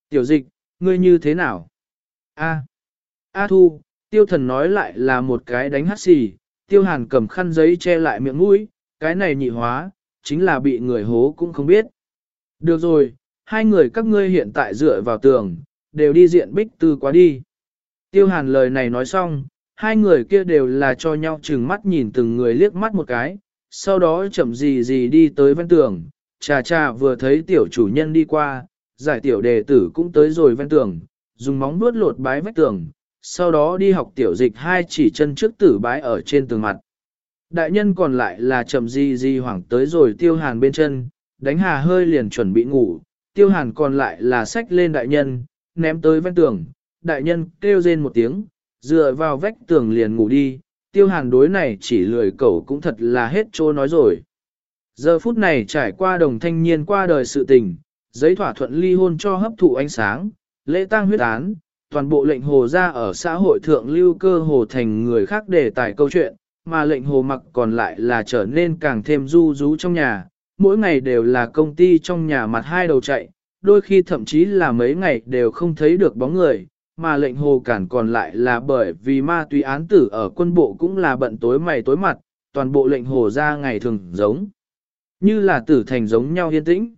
tiểu dịch, ngươi như thế nào? A. A Thu, tiêu thần nói lại là một cái đánh hát xì, tiêu hàn cầm khăn giấy che lại miệng mũi, cái này nhị hóa, chính là bị người hố cũng không biết. Được rồi, hai người các ngươi hiện tại dựa vào tường, đều đi diện bích tư quá đi. Tiêu hàn lời này nói xong, hai người kia đều là cho nhau chừng mắt nhìn từng người liếc mắt một cái, sau đó chậm gì gì đi tới ven tường, trà trà vừa thấy tiểu chủ nhân đi qua, giải tiểu đề tử cũng tới rồi ven tường, dùng móng vuốt lột bái vách tường, sau đó đi học tiểu dịch hai chỉ chân trước tử bái ở trên tường mặt. Đại nhân còn lại là chậm gì gì hoảng tới rồi tiêu hàn bên chân, đánh hà hơi liền chuẩn bị ngủ, tiêu hàn còn lại là xách lên đại nhân, ném tới ven tường, đại nhân kêu rên một tiếng, dựa vào vách tường liền ngủ đi, tiêu hàn đối này chỉ lười cẩu cũng thật là hết trô nói rồi. Giờ phút này trải qua đồng thanh niên qua đời sự tình, giấy thỏa thuận ly hôn cho hấp thụ ánh sáng, lễ tang huyết án, toàn bộ lệnh hồ ra ở xã hội thượng lưu cơ hồ thành người khác đề tài câu chuyện, mà lệnh hồ mặc còn lại là trở nên càng thêm du rú trong nhà, mỗi ngày đều là công ty trong nhà mặt hai đầu chạy, đôi khi thậm chí là mấy ngày đều không thấy được bóng người, mà lệnh hồ cản còn lại là bởi vì ma túy án tử ở quân bộ cũng là bận tối mày tối mặt, toàn bộ lệnh hồ ra ngày thường giống, như là tử thành giống nhau yên tĩnh.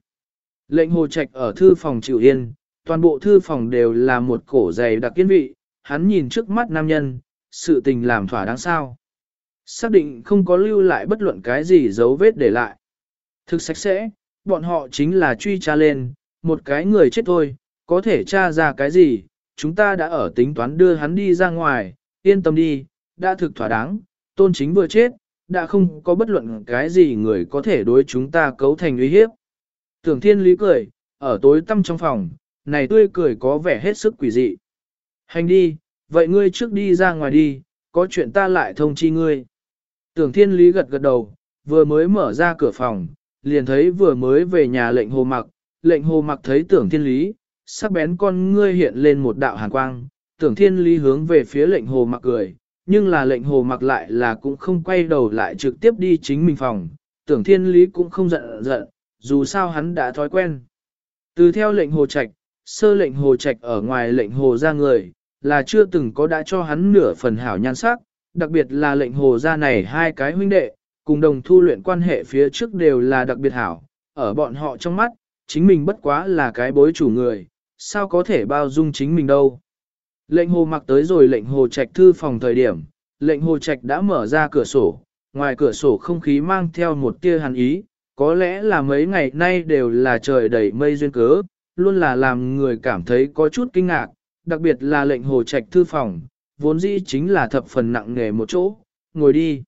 Lệnh hồ trạch ở thư phòng chịu yên, toàn bộ thư phòng đều là một cổ dày đặc kiên vị, hắn nhìn trước mắt nam nhân, sự tình làm thỏa đáng sao. Xác định không có lưu lại bất luận cái gì dấu vết để lại. Thực sạch sẽ, bọn họ chính là truy tra lên, một cái người chết thôi, có thể tra ra cái gì, chúng ta đã ở tính toán đưa hắn đi ra ngoài, yên tâm đi, đã thực thỏa đáng, tôn chính vừa chết, đã không có bất luận cái gì người có thể đối chúng ta cấu thành uy hiếp. Tưởng thiên lý cười, ở tối tăm trong phòng, này tươi cười có vẻ hết sức quỷ dị. Hành đi, vậy ngươi trước đi ra ngoài đi, có chuyện ta lại thông chi ngươi. Tưởng thiên lý gật gật đầu, vừa mới mở ra cửa phòng, liền thấy vừa mới về nhà lệnh hồ mặc, lệnh hồ mặc thấy tưởng thiên lý, sắc bén con ngươi hiện lên một đạo hàn quang, tưởng thiên lý hướng về phía lệnh hồ mặc cười, nhưng là lệnh hồ mặc lại là cũng không quay đầu lại trực tiếp đi chính mình phòng, tưởng thiên lý cũng không giận giận, dù sao hắn đã thói quen. Từ theo lệnh hồ trạch, sơ lệnh hồ trạch ở ngoài lệnh hồ ra người, là chưa từng có đã cho hắn nửa phần hảo nhan sắc, đặc biệt là lệnh hồ ra này hai cái huynh đệ, cùng đồng thu luyện quan hệ phía trước đều là đặc biệt hảo, ở bọn họ trong mắt, chính mình bất quá là cái bối chủ người, sao có thể bao dung chính mình đâu. Lệnh hồ mặc tới rồi lệnh hồ trạch thư phòng thời điểm, lệnh hồ trạch đã mở ra cửa sổ, ngoài cửa sổ không khí mang theo một tia hàn ý, có lẽ là mấy ngày nay đều là trời đầy mây duyên cớ, luôn là làm người cảm thấy có chút kinh ngạc, đặc biệt là lệnh hồ trạch thư phòng, vốn dĩ chính là thập phần nặng nghề một chỗ, ngồi đi.